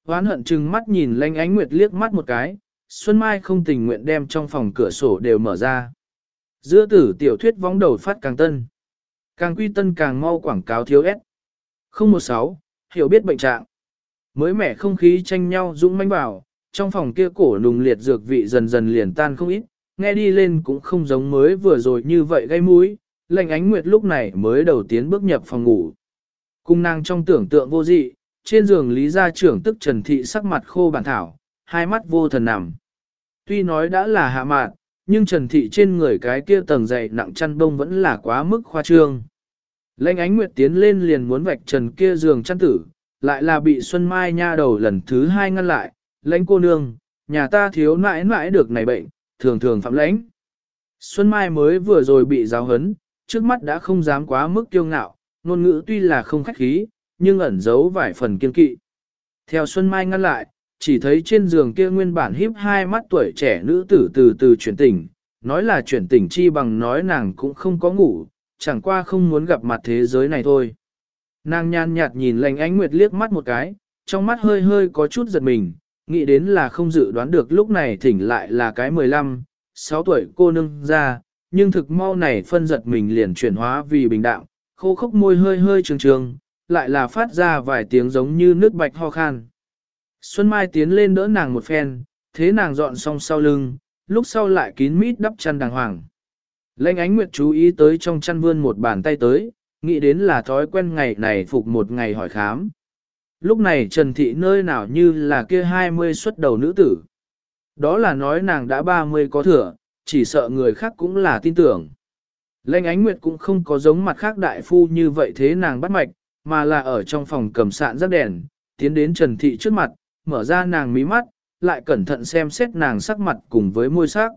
Hoán hận chừng mắt nhìn lanh ánh nguyệt liếc mắt một cái, Xuân Mai không tình nguyện đem trong phòng cửa sổ đều mở ra. Giữa tử tiểu thuyết vóng đầu phát càng tân. Càng quy tân càng mau quảng cáo thiếu ép. 016, hiểu biết bệnh trạng. Mới mẻ không khí tranh nhau dũng manh bảo, trong phòng kia cổ nùng liệt dược vị dần dần liền tan không ít, nghe đi lên cũng không giống mới vừa rồi như vậy gây mũi, lệnh ánh nguyệt lúc này mới đầu tiến bước nhập phòng ngủ. Cung nàng trong tưởng tượng vô dị, trên giường lý gia trưởng tức trần thị sắc mặt khô bản thảo, hai mắt vô thần nằm. Tuy nói đã là hạ mạn, nhưng trần thị trên người cái kia tầng dày nặng chăn bông vẫn là quá mức khoa trương. Lệnh ánh nguyệt tiến lên liền muốn vạch trần kia giường chăn tử, lại là bị Xuân Mai nha đầu lần thứ hai ngăn lại, lãnh cô nương, nhà ta thiếu mãi mãi được này bệnh, thường thường phạm lãnh. Xuân Mai mới vừa rồi bị giáo hấn, trước mắt đã không dám quá mức kiêu ngạo, ngôn ngữ tuy là không khách khí, nhưng ẩn giấu vài phần kiên kỵ. Theo Xuân Mai ngăn lại, chỉ thấy trên giường kia nguyên bản híp hai mắt tuổi trẻ nữ tử từ từ chuyển tỉnh, nói là chuyển tỉnh chi bằng nói nàng cũng không có ngủ, chẳng qua không muốn gặp mặt thế giới này thôi. Nàng nhàn nhạt nhìn lành ánh nguyệt liếc mắt một cái, trong mắt hơi hơi có chút giật mình, nghĩ đến là không dự đoán được lúc này thỉnh lại là cái 15, 6 tuổi cô nương ra, nhưng thực mau này phân giật mình liền chuyển hóa vì bình đạm, khô khốc môi hơi hơi trường trường, lại là phát ra vài tiếng giống như nước bạch ho khan. Xuân Mai tiến lên đỡ nàng một phen, thế nàng dọn xong sau lưng, lúc sau lại kín mít đắp chăn đàng hoàng. Lệnh ánh nguyệt chú ý tới trong chăn vươn một bàn tay tới, nghĩ đến là thói quen ngày này phục một ngày hỏi khám. Lúc này Trần Thị nơi nào như là kia 20 xuất đầu nữ tử. Đó là nói nàng đã 30 có thừa, chỉ sợ người khác cũng là tin tưởng. Lệnh ánh nguyệt cũng không có giống mặt khác đại phu như vậy thế nàng bắt mạch, mà là ở trong phòng cầm sạn rắc đèn, tiến đến Trần Thị trước mặt, mở ra nàng mí mắt, lại cẩn thận xem xét nàng sắc mặt cùng với môi sắc.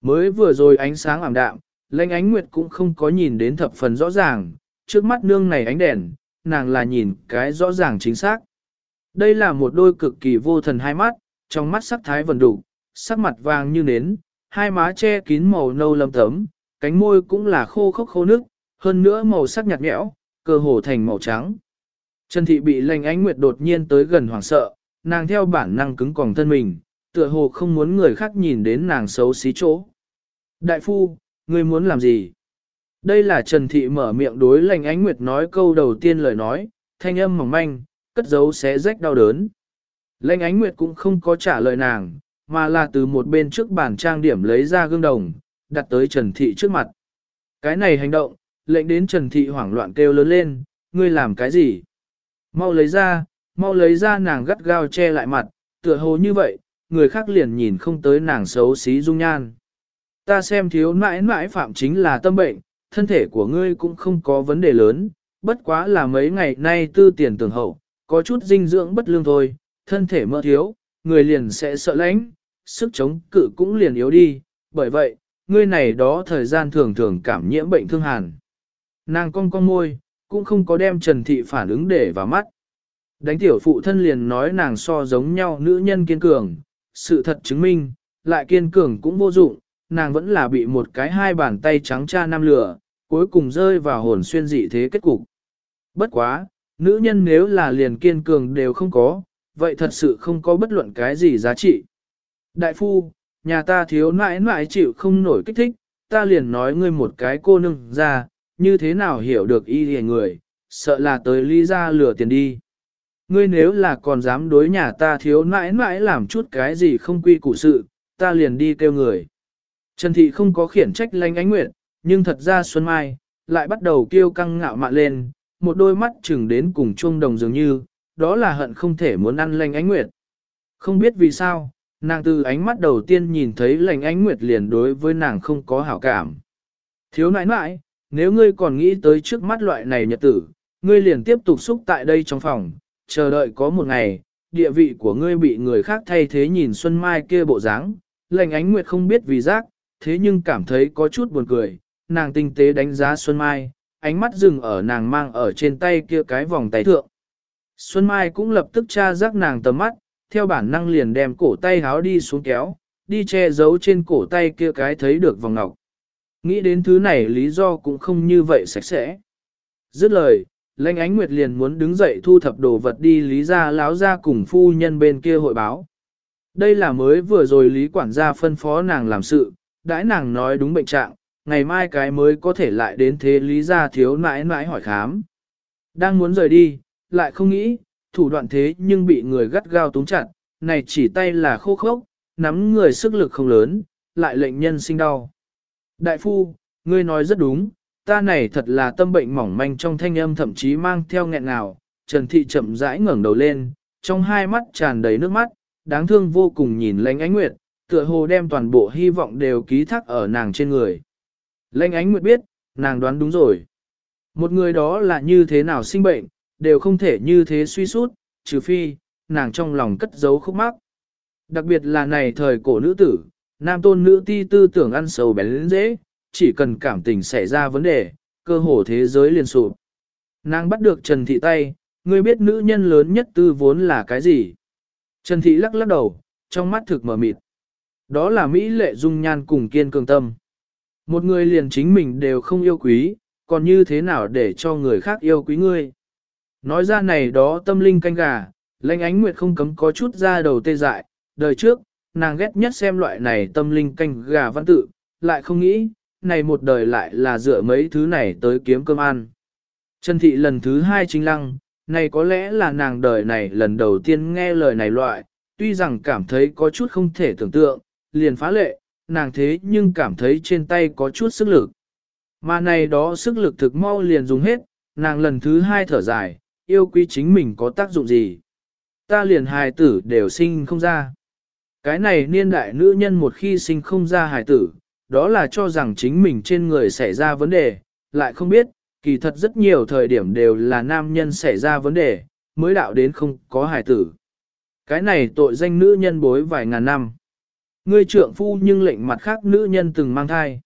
Mới vừa rồi ánh sáng ảm đạm, lệnh ánh nguyệt cũng không có nhìn đến thập phần rõ ràng, trước mắt nương này ánh đèn, nàng là nhìn cái rõ ràng chính xác. Đây là một đôi cực kỳ vô thần hai mắt, trong mắt sắc thái vần đủ, sắc mặt vàng như nến, hai má che kín màu nâu lâm tấm, cánh môi cũng là khô khốc khô nước, hơn nữa màu sắc nhạt nhẽo, cơ hồ thành màu trắng. Trần Thị bị lành ánh nguyệt đột nhiên tới gần hoảng sợ, nàng theo bản năng cứng còng thân mình, tựa hồ không muốn người khác nhìn đến nàng xấu xí chỗ. Đại phu, ngươi muốn làm gì? Đây là Trần Thị mở miệng đối lành ánh nguyệt nói câu đầu tiên lời nói, thanh âm mỏng manh, cất giấu xé rách đau đớn. Lệnh ánh nguyệt cũng không có trả lời nàng, mà là từ một bên trước bàn trang điểm lấy ra gương đồng, đặt tới Trần Thị trước mặt. Cái này hành động, lệnh đến Trần Thị hoảng loạn kêu lớn lên, ngươi làm cái gì? Mau lấy ra, mau lấy ra nàng gắt gao che lại mặt, tựa hồ như vậy, người khác liền nhìn không tới nàng xấu xí dung nhan. Ta xem thiếu nãi nãi phạm chính là tâm bệnh, thân thể của ngươi cũng không có vấn đề lớn, bất quá là mấy ngày nay tư tiền tưởng hậu, có chút dinh dưỡng bất lương thôi, thân thể mỡ thiếu, người liền sẽ sợ lãnh, sức chống cự cũng liền yếu đi, bởi vậy, ngươi này đó thời gian thường thường cảm nhiễm bệnh thương hàn. Nàng cong cong môi, cũng không có đem Trần Thị phản ứng để vào mắt. Đánh tiểu phụ thân liền nói nàng so giống nhau nữ nhân kiên cường, sự thật chứng minh, lại kiên cường cũng vô dụng, nàng vẫn là bị một cái hai bàn tay trắng cha nam lửa, cuối cùng rơi vào hồn xuyên dị thế kết cục. Bất quá, nữ nhân nếu là liền kiên cường đều không có, vậy thật sự không có bất luận cái gì giá trị. Đại phu, nhà ta thiếu nãi nãi chịu không nổi kích thích, ta liền nói ngươi một cái cô nương ra, như thế nào hiểu được y hề người, sợ là tới ly ra lừa tiền đi. Ngươi nếu là còn dám đối nhà ta thiếu nãi nãi làm chút cái gì không quy củ sự, ta liền đi kêu người. Trần Thị không có khiển trách lanh ánh nguyệt, nhưng thật ra Xuân Mai, lại bắt đầu kêu căng ngạo mạn lên, một đôi mắt chừng đến cùng chuông đồng dường như, đó là hận không thể muốn ăn lành ánh nguyệt. Không biết vì sao, nàng từ ánh mắt đầu tiên nhìn thấy lành ánh nguyệt liền đối với nàng không có hảo cảm. Thiếu nãi nãi, nếu ngươi còn nghĩ tới trước mắt loại này nhật tử, ngươi liền tiếp tục xúc tại đây trong phòng, chờ đợi có một ngày, địa vị của ngươi bị người khác thay thế nhìn Xuân Mai kia bộ dáng, lành ánh nguyệt không biết vì giác, thế nhưng cảm thấy có chút buồn cười, nàng tinh tế đánh giá Xuân Mai, ánh mắt dừng ở nàng mang ở trên tay kia cái vòng tay thượng. Xuân Mai cũng lập tức tra giác nàng tầm mắt, theo bản năng liền đem cổ tay háo đi xuống kéo, đi che giấu trên cổ tay kia cái thấy được vòng ngọc. Nghĩ đến thứ này lý do cũng không như vậy sạch sẽ. Dứt lời, lãnh ánh nguyệt liền muốn đứng dậy thu thập đồ vật đi lý ra láo ra cùng phu nhân bên kia hội báo. Đây là mới vừa rồi lý quản gia phân phó nàng làm sự, đãi nàng nói đúng bệnh trạng, ngày mai cái mới có thể lại đến thế lý gia thiếu nãi nãi hỏi khám. Đang muốn rời đi, lại không nghĩ, thủ đoạn thế nhưng bị người gắt gao túng chặt, này chỉ tay là khô khốc, nắm người sức lực không lớn, lại lệnh nhân sinh đau. Đại phu, ngươi nói rất đúng, ta này thật là tâm bệnh mỏng manh trong thanh âm thậm chí mang theo nghẹn ngào, Trần Thị chậm rãi ngẩng đầu lên, trong hai mắt tràn đầy nước mắt, đáng thương vô cùng nhìn lánh ánh nguyệt, tựa hồ đem toàn bộ hy vọng đều ký thác ở nàng trên người. Lãnh ánh nguyệt biết, nàng đoán đúng rồi. Một người đó là như thế nào sinh bệnh, đều không thể như thế suy sút, trừ phi, nàng trong lòng cất giấu khúc mắc. Đặc biệt là này thời cổ nữ tử, nam tôn nữ ti tư tưởng ăn sầu bén dễ, chỉ cần cảm tình xảy ra vấn đề, cơ hồ thế giới liền sụp. Nàng bắt được Trần Thị tay, ngươi biết nữ nhân lớn nhất tư vốn là cái gì? Trần Thị lắc lắc đầu, trong mắt thực mở mịt. Đó là Mỹ lệ dung nhan cùng kiên cường tâm. Một người liền chính mình đều không yêu quý, còn như thế nào để cho người khác yêu quý ngươi? Nói ra này đó tâm linh canh gà, lãnh ánh nguyệt không cấm có chút ra đầu tê dại, đời trước, nàng ghét nhất xem loại này tâm linh canh gà văn tự, lại không nghĩ, này một đời lại là dựa mấy thứ này tới kiếm cơm ăn. Trần thị lần thứ hai chính lăng, này có lẽ là nàng đời này lần đầu tiên nghe lời này loại, tuy rằng cảm thấy có chút không thể tưởng tượng, liền phá lệ, nàng thế nhưng cảm thấy trên tay có chút sức lực. Mà này đó sức lực thực mau liền dùng hết, nàng lần thứ hai thở dài, yêu quý chính mình có tác dụng gì. Ta liền hài tử đều sinh không ra. Cái này niên đại nữ nhân một khi sinh không ra hài tử, đó là cho rằng chính mình trên người xảy ra vấn đề, lại không biết, kỳ thật rất nhiều thời điểm đều là nam nhân xảy ra vấn đề, mới đạo đến không có hài tử. Cái này tội danh nữ nhân bối vài ngàn năm. Ngươi trượng phu nhưng lệnh mặt khác nữ nhân từng mang thai.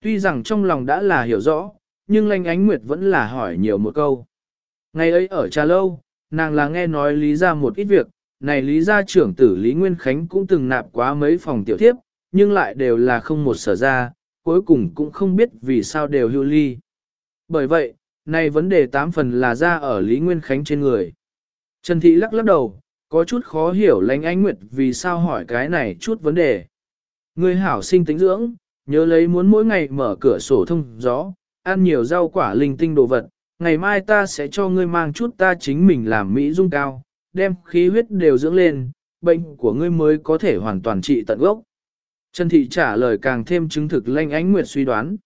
Tuy rằng trong lòng đã là hiểu rõ, nhưng lanh ánh nguyệt vẫn là hỏi nhiều một câu. Ngày ấy ở trà lâu, nàng là nghe nói lý ra một ít việc, này lý gia trưởng tử Lý Nguyên Khánh cũng từng nạp quá mấy phòng tiểu thiếp, nhưng lại đều là không một sở ra, cuối cùng cũng không biết vì sao đều hưu ly. Bởi vậy, này vấn đề tám phần là ra ở Lý Nguyên Khánh trên người. Trần Thị lắc lắc đầu, có chút khó hiểu lánh ánh nguyệt vì sao hỏi cái này chút vấn đề. Người hảo sinh tính dưỡng, nhớ lấy muốn mỗi ngày mở cửa sổ thông gió, ăn nhiều rau quả linh tinh đồ vật, ngày mai ta sẽ cho ngươi mang chút ta chính mình làm mỹ dung cao, đem khí huyết đều dưỡng lên, bệnh của ngươi mới có thể hoàn toàn trị tận gốc. Trần Thị trả lời càng thêm chứng thực lanh ánh nguyệt suy đoán.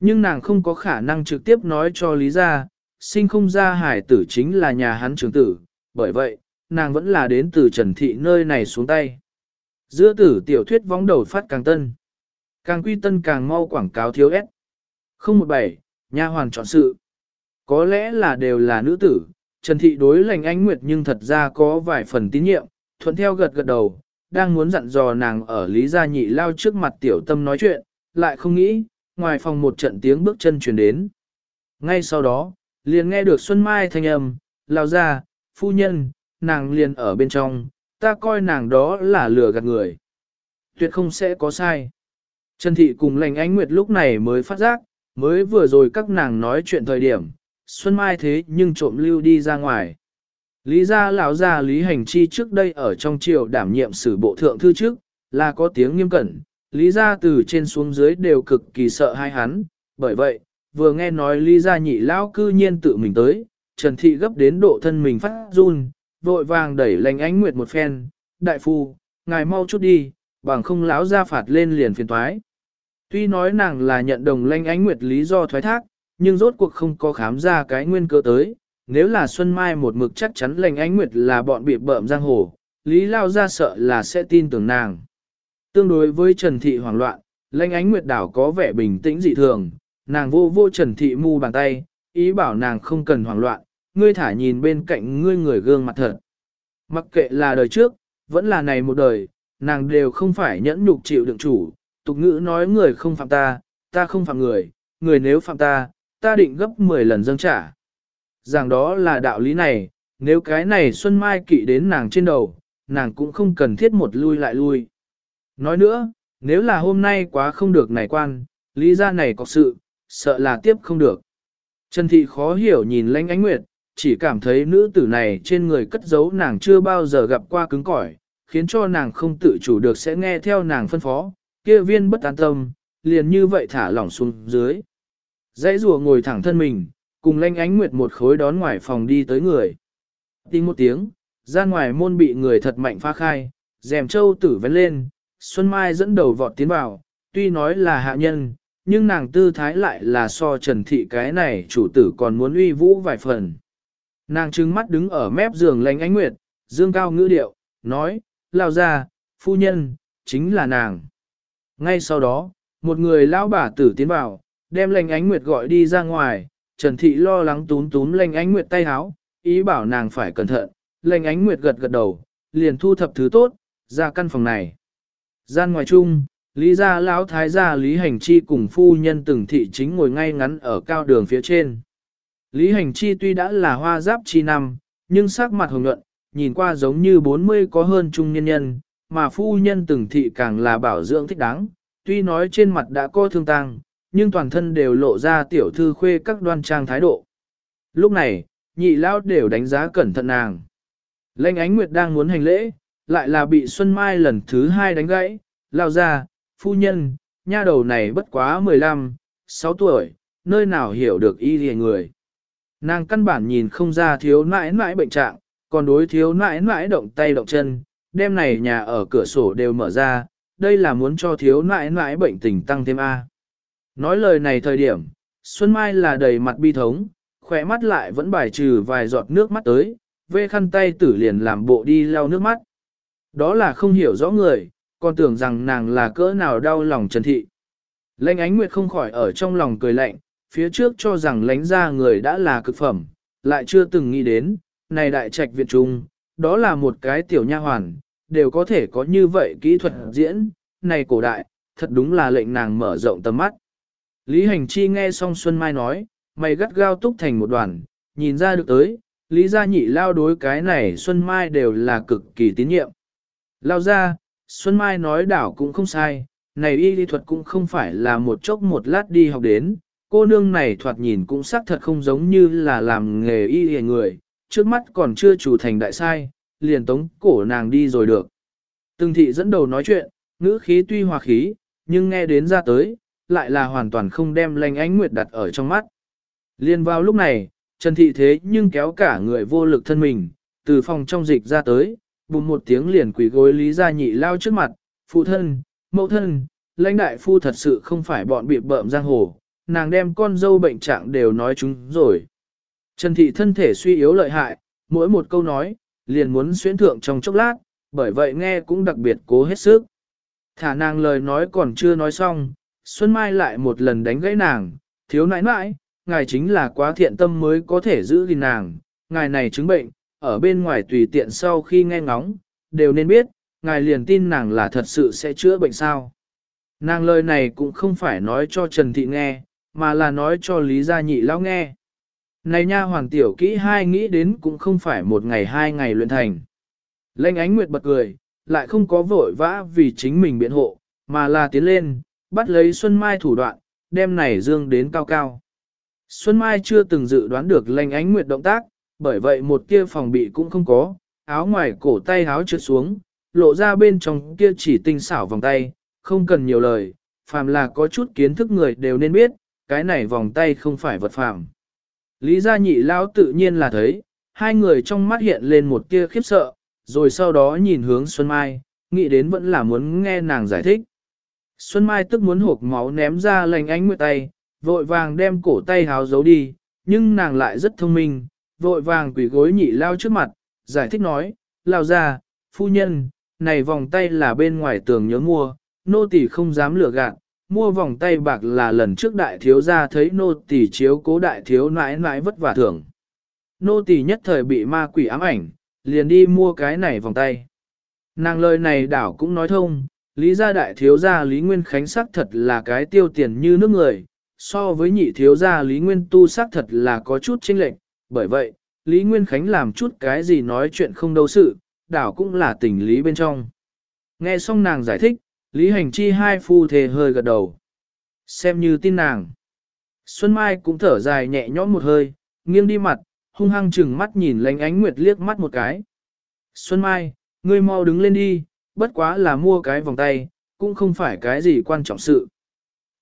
Nhưng nàng không có khả năng trực tiếp nói cho Lý gia, sinh không ra hải tử chính là nhà hắn trưởng tử, bởi vậy, nàng vẫn là đến từ Trần Thị nơi này xuống tay. Giữa tử tiểu thuyết vóng đầu phát càng tân. Càng quy tân càng mau quảng cáo thiếu ép. 017, nha hoàn chọn sự. Có lẽ là đều là nữ tử, Trần Thị đối lành ánh nguyệt nhưng thật ra có vài phần tín nhiệm, thuận theo gật gật đầu, đang muốn dặn dò nàng ở Lý Gia Nhị lao trước mặt tiểu tâm nói chuyện, lại không nghĩ, ngoài phòng một trận tiếng bước chân truyền đến. Ngay sau đó, liền nghe được Xuân Mai thanh âm, lao ra, phu nhân, nàng liền ở bên trong, ta coi nàng đó là lừa gạt người. Tuyệt không sẽ có sai. Trần Thị cùng lành ánh nguyệt lúc này mới phát giác, mới vừa rồi các nàng nói chuyện thời điểm, Xuân Mai thế nhưng trộm lưu đi ra ngoài. Lý gia lão gia Lý Hành Chi trước đây ở trong triều đảm nhiệm sử bộ thượng thư trước, là có tiếng nghiêm cẩn, Lý gia từ trên xuống dưới đều cực kỳ sợ hai hắn, bởi vậy, vừa nghe nói Lý gia nhị lão cư nhiên tự mình tới, Trần Thị gấp đến độ thân mình phát run, vội vàng đẩy lành ánh nguyệt một phen, đại phu, ngài mau chút đi, bằng không lão ra phạt lên liền phiền toái. Tuy nói nàng là nhận đồng lanh ánh nguyệt lý do thoái thác, nhưng rốt cuộc không có khám ra cái nguyên cơ tới. Nếu là Xuân Mai một mực chắc chắn lành ánh nguyệt là bọn bị bợm giang hồ, Lý Lao ra sợ là sẽ tin tưởng nàng. Tương đối với Trần Thị hoảng loạn, lanh ánh nguyệt đảo có vẻ bình tĩnh dị thường, nàng vô vô Trần Thị mu bàn tay, ý bảo nàng không cần hoảng loạn, ngươi thả nhìn bên cạnh ngươi người gương mặt thật. Mặc kệ là đời trước, vẫn là này một đời, nàng đều không phải nhẫn nhục chịu đựng chủ, tục ngữ nói người không phạm ta, ta không phạm người, người nếu phạm ta, ta định gấp 10 lần dâng trả. Rằng đó là đạo lý này, nếu cái này Xuân Mai kỵ đến nàng trên đầu, nàng cũng không cần thiết một lui lại lui. Nói nữa, nếu là hôm nay quá không được này quan, lý ra này có sự, sợ là tiếp không được. Trần Thị khó hiểu nhìn lãnh ánh nguyệt, chỉ cảm thấy nữ tử này trên người cất giấu nàng chưa bao giờ gặp qua cứng cỏi, khiến cho nàng không tự chủ được sẽ nghe theo nàng phân phó, kia viên bất an tâm, liền như vậy thả lỏng xuống dưới. Dãy rùa ngồi thẳng thân mình, cùng lanh ánh nguyệt một khối đón ngoài phòng đi tới người. Tiếng một tiếng, ra ngoài môn bị người thật mạnh phá khai, dèm châu tử vén lên, Xuân Mai dẫn đầu vọt tiến vào, tuy nói là hạ nhân, nhưng nàng tư thái lại là so trần thị cái này chủ tử còn muốn uy vũ vài phần. Nàng trừng mắt đứng ở mép giường lánh ánh nguyệt, dương cao ngữ điệu, nói, lao ra, phu nhân, chính là nàng. Ngay sau đó, một người lão bà tử tiến vào, đem lệnh ánh nguyệt gọi đi ra ngoài, Trần Thị lo lắng túm túm lệnh ánh nguyệt tay háo, ý bảo nàng phải cẩn thận, lệnh ánh nguyệt gật gật đầu, liền thu thập thứ tốt, ra căn phòng này. Gian ngoài chung, Lý gia lão thái gia Lý Hành Chi cùng phu nhân từng thị chính ngồi ngay ngắn ở cao đường phía trên. Lý Hành Chi tuy đã là hoa giáp chi năm, nhưng sắc mặt hồng nhuận, nhìn qua giống như 40 có hơn trung nhân nhân, mà phu nhân từng thị càng là bảo dưỡng thích đáng, tuy nói trên mặt đã có thương tang, nhưng toàn thân đều lộ ra tiểu thư khuê các đoan trang thái độ. Lúc này, nhị lao đều đánh giá cẩn thận nàng. Lệnh ánh nguyệt đang muốn hành lễ, lại là bị Xuân Mai lần thứ hai đánh gãy, lao ra, phu nhân, nha đầu này bất quá 15, 6 tuổi, nơi nào hiểu được y lìa người. Nàng căn bản nhìn không ra thiếu nãi nãi bệnh trạng, còn đối thiếu nãi nãi động tay động chân, đêm này nhà ở cửa sổ đều mở ra, đây là muốn cho thiếu nãi nãi bệnh tình tăng thêm A. Nói lời này thời điểm, Xuân Mai là đầy mặt bi thống, khỏe mắt lại vẫn bài trừ vài giọt nước mắt tới, vê khăn tay tử liền làm bộ đi lau nước mắt. Đó là không hiểu rõ người, còn tưởng rằng nàng là cỡ nào đau lòng Trần Thị. Lệnh ánh nguyệt không khỏi ở trong lòng cười lạnh, phía trước cho rằng lánh ra người đã là cực phẩm, lại chưa từng nghĩ đến, này đại trạch Việt Trung, đó là một cái tiểu nha hoàn, đều có thể có như vậy kỹ thuật diễn, này cổ đại, thật đúng là lệnh nàng mở rộng tầm mắt. Lý Hành Chi nghe xong Xuân Mai nói, mày gắt gao túc thành một đoàn, nhìn ra được tới, Lý gia nhị lao đối cái này Xuân Mai đều là cực kỳ tín nhiệm. Lao ra, Xuân Mai nói đảo cũng không sai, này y lý thuật cũng không phải là một chốc một lát đi học đến, cô nương này thoạt nhìn cũng xác thật không giống như là làm nghề y hề người, trước mắt còn chưa chủ thành đại sai, liền tống cổ nàng đi rồi được. Từng thị dẫn đầu nói chuyện, ngữ khí tuy hòa khí, nhưng nghe đến ra tới, lại là hoàn toàn không đem lành ánh nguyệt đặt ở trong mắt. Liên vào lúc này, Trần Thị thế nhưng kéo cả người vô lực thân mình, từ phòng trong dịch ra tới, bùm một tiếng liền quỳ gối Lý Gia Nhị lao trước mặt, phụ thân, mẫu thân, lãnh đại phu thật sự không phải bọn bị bợm giang hồ, nàng đem con dâu bệnh trạng đều nói chúng rồi. Trần Thị thân thể suy yếu lợi hại, mỗi một câu nói, liền muốn xuyến thượng trong chốc lát, bởi vậy nghe cũng đặc biệt cố hết sức. Thả nàng lời nói còn chưa nói xong, Xuân Mai lại một lần đánh gãy nàng, thiếu nãi nãi, ngài chính là quá thiện tâm mới có thể giữ gìn nàng, ngài này chứng bệnh, ở bên ngoài tùy tiện sau khi nghe ngóng, đều nên biết, ngài liền tin nàng là thật sự sẽ chữa bệnh sao. Nàng lời này cũng không phải nói cho Trần Thị nghe, mà là nói cho Lý Gia Nhị Lão nghe. Này nha hoàng tiểu kỹ hai nghĩ đến cũng không phải một ngày hai ngày luyện thành. Lênh ánh nguyệt bật cười, lại không có vội vã vì chính mình biện hộ, mà là tiến lên, bắt lấy Xuân Mai thủ đoạn, đem này dương đến cao cao. Xuân Mai chưa từng dự đoán được lênh ánh nguyệt động tác, bởi vậy một kia phòng bị cũng không có, áo ngoài cổ tay áo trượt xuống, lộ ra bên trong kia chỉ tinh xảo vòng tay, không cần nhiều lời, phàm là có chút kiến thức người đều nên biết, cái này vòng tay không phải vật phàm. Lý gia nhị lão tự nhiên là thấy, hai người trong mắt hiện lên một tia khiếp sợ, rồi sau đó nhìn hướng Xuân Mai, nghĩ đến vẫn là muốn nghe nàng giải thích. Xuân Mai tức muốn hộp máu ném ra lành ánh nguyệt tay, vội vàng đem cổ tay háo giấu đi, nhưng nàng lại rất thông minh, vội vàng quỷ gối nhị lao trước mặt, giải thích nói, lao ra, phu nhân, này vòng tay là bên ngoài tường nhớ mua, nô tỳ không dám lừa gạt, mua vòng tay bạc là lần trước đại thiếu gia thấy nô tỳ chiếu cố đại thiếu nãi nãi vất vả thưởng. Nô tỳ nhất thời bị ma quỷ ám ảnh, liền đi mua cái này vòng tay. Nàng lời này đảo cũng nói thông, lý gia đại thiếu gia Lý Nguyên Khánh sắc thật là cái tiêu tiền như nước người, so với nhị thiếu gia Lý Nguyên tu sắc thật là có chút chênh lệch, bởi vậy, Lý Nguyên Khánh làm chút cái gì nói chuyện không đâu sự, đảo cũng là tình lý bên trong. Nghe xong nàng giải thích, Lý Hành Chi hai phu thề hơi gật đầu. Xem như tin nàng. Xuân Mai cũng thở dài nhẹ nhõm một hơi, nghiêng đi mặt, hung hăng chừng mắt nhìn lánh ánh nguyệt liếc mắt một cái. Xuân Mai, ngươi mau đứng lên đi, bất quá là mua cái vòng tay, cũng không phải cái gì quan trọng sự.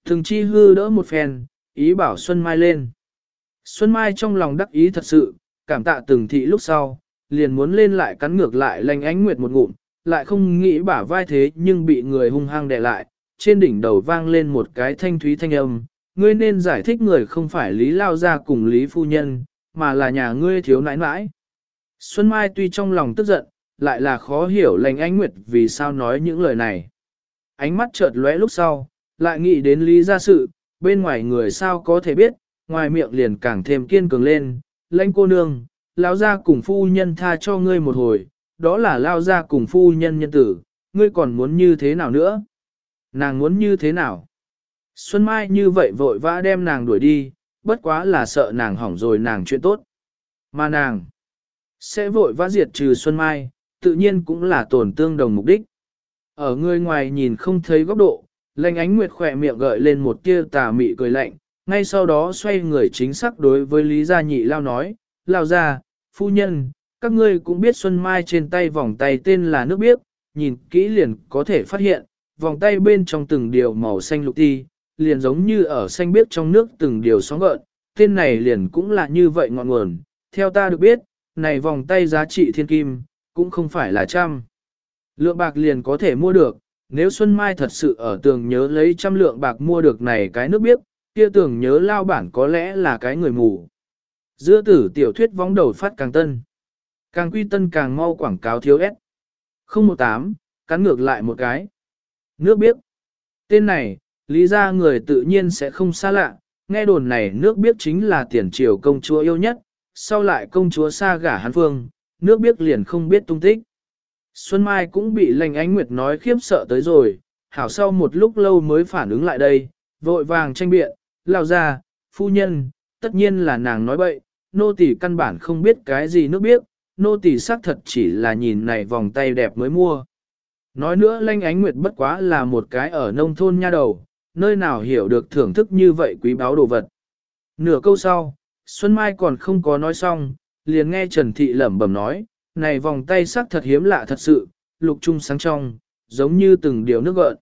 Thường chi hư đỡ một phen, ý bảo Xuân Mai lên. Xuân Mai trong lòng đắc ý thật sự, cảm tạ từng thị lúc sau, liền muốn lên lại cắn ngược lại lành ánh nguyệt một ngụm, lại không nghĩ bả vai thế nhưng bị người hung hăng đè lại, trên đỉnh đầu vang lên một cái thanh thúy thanh âm, ngươi nên giải thích người không phải Lý Lao Gia cùng Lý Phu Nhân, mà là nhà ngươi thiếu nãi nãi. Xuân Mai tuy trong lòng tức giận, lại là khó hiểu lành ánh nguyệt vì sao nói những lời này. Ánh mắt chợt lóe lúc sau, lại nghĩ đến Lý gia sự, bên ngoài người sao có thể biết, ngoài miệng liền càng thêm kiên cường lên, lãnh cô nương, lão gia cùng phu nhân tha cho ngươi một hồi, đó là lao ra cùng phu nhân nhân tử, ngươi còn muốn như thế nào nữa? Nàng muốn như thế nào? Xuân Mai như vậy vội vã đem nàng đuổi đi, bất quá là sợ nàng hỏng rồi nàng chuyện tốt. Mà nàng sẽ vội vã diệt trừ Xuân Mai, tự nhiên cũng là tổn tương đồng mục đích. Ở người ngoài nhìn không thấy góc độ, lanh ánh nguyệt khỏe miệng gợi lên một tia tà mị cười lạnh, ngay sau đó xoay người chính xác đối với Lý Gia Nhị Lao nói, Lao ra, phu nhân, các ngươi cũng biết Xuân Mai trên tay vòng tay tên là nước biếc, nhìn kỹ liền có thể phát hiện, vòng tay bên trong từng điều màu xanh lục ti, liền giống như ở xanh biếc trong nước từng điều sóng gợn, tên này liền cũng là như vậy ngọn nguồn. Theo ta được biết, này vòng tay giá trị thiên kim, cũng không phải là trăm. Lượng bạc liền có thể mua được, nếu Xuân Mai thật sự ở tường nhớ lấy trăm lượng bạc mua được này cái nước biếc, kia tưởng nhớ lao bản có lẽ là cái người mù. Giữa tử tiểu thuyết vóng đầu phát càng tân. Càng quy tân càng mau quảng cáo thiếu S. 018, cắn ngược lại một cái. Nước biết. Tên này, lý ra người tự nhiên sẽ không xa lạ, nghe đồn này nước biết chính là tiền triều công chúa yêu nhất, sau lại công chúa xa gả hán phương, nước biết liền không biết tung tích. Xuân Mai cũng bị lành ánh nguyệt nói khiếp sợ tới rồi, hảo sau một lúc lâu mới phản ứng lại đây, vội vàng tranh biện, lao ra, phu nhân, tất nhiên là nàng nói bậy, nô tỳ căn bản không biết cái gì nước biết, nô tỳ xác thật chỉ là nhìn này vòng tay đẹp mới mua. Nói nữa lanh ánh nguyệt bất quá là một cái ở nông thôn nha đầu, nơi nào hiểu được thưởng thức như vậy quý báu đồ vật. Nửa câu sau, Xuân Mai còn không có nói xong, liền nghe Trần Thị lẩm bẩm nói, này vòng tay sắc thật hiếm lạ thật sự, lục trung sáng trong, giống như từng điều nước gợn.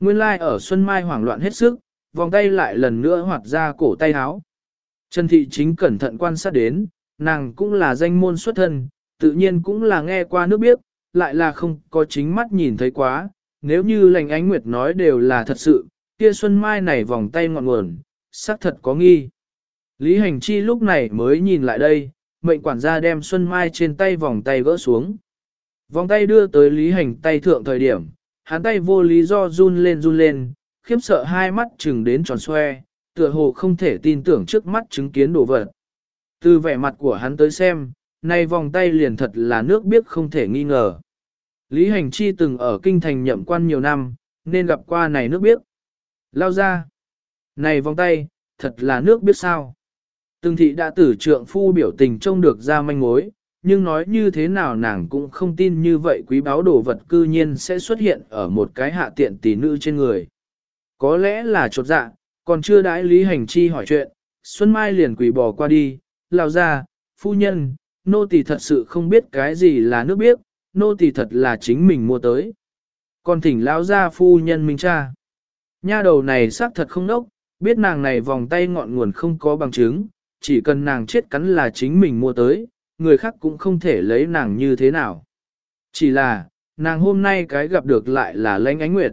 Nguyên lai like ở Xuân Mai hoảng loạn hết sức, vòng tay lại lần nữa hoạt ra cổ tay áo. Trần Thị chính cẩn thận quan sát đến, nàng cũng là danh môn xuất thân, tự nhiên cũng là nghe qua nước biết, lại là không có chính mắt nhìn thấy quá, nếu như lành ánh nguyệt nói đều là thật sự, kia Xuân Mai này vòng tay ngọn nguồn, xác thật có nghi. Lý Hành Chi lúc này mới nhìn lại đây, mệnh quản gia đem Xuân Mai trên tay vòng tay gỡ xuống. Vòng tay đưa tới Lý Hành tay thượng thời điểm, hắn tay vô lý do run lên run lên, khiếp sợ hai mắt chừng đến tròn xoe, tựa hồ không thể tin tưởng trước mắt chứng kiến đồ vật. Từ vẻ mặt của hắn tới xem, nay vòng tay liền thật là nước biết không thể nghi ngờ. Lý Hành Chi từng ở kinh thành nhậm quan nhiều năm, nên gặp qua này nước biết. Lao ra. Này vòng tay, thật là nước biết sao. Từng thị đã tử trượng phu biểu tình trông được ra manh mối, nhưng nói như thế nào nàng cũng không tin như vậy quý báo đồ vật cư nhiên sẽ xuất hiện ở một cái hạ tiện tỷ nữ trên người. Có lẽ là chột dạ, còn chưa đãi Lý Hành Chi hỏi chuyện, Xuân Mai liền quỳ bò qua đi, lao ra, phu nhân, nô tỳ thật sự không biết cái gì là nước biết, nô tỳ thật là chính mình mua tới. Còn thỉnh lão ra phu nhân minh cha. Nha đầu này xác thật không nốc, biết nàng này vòng tay ngọn nguồn không có bằng chứng, chỉ cần nàng chết cắn là chính mình mua tới, người khác cũng không thể lấy nàng như thế nào. Chỉ là, nàng hôm nay cái gặp được lại là lãnh ánh nguyệt.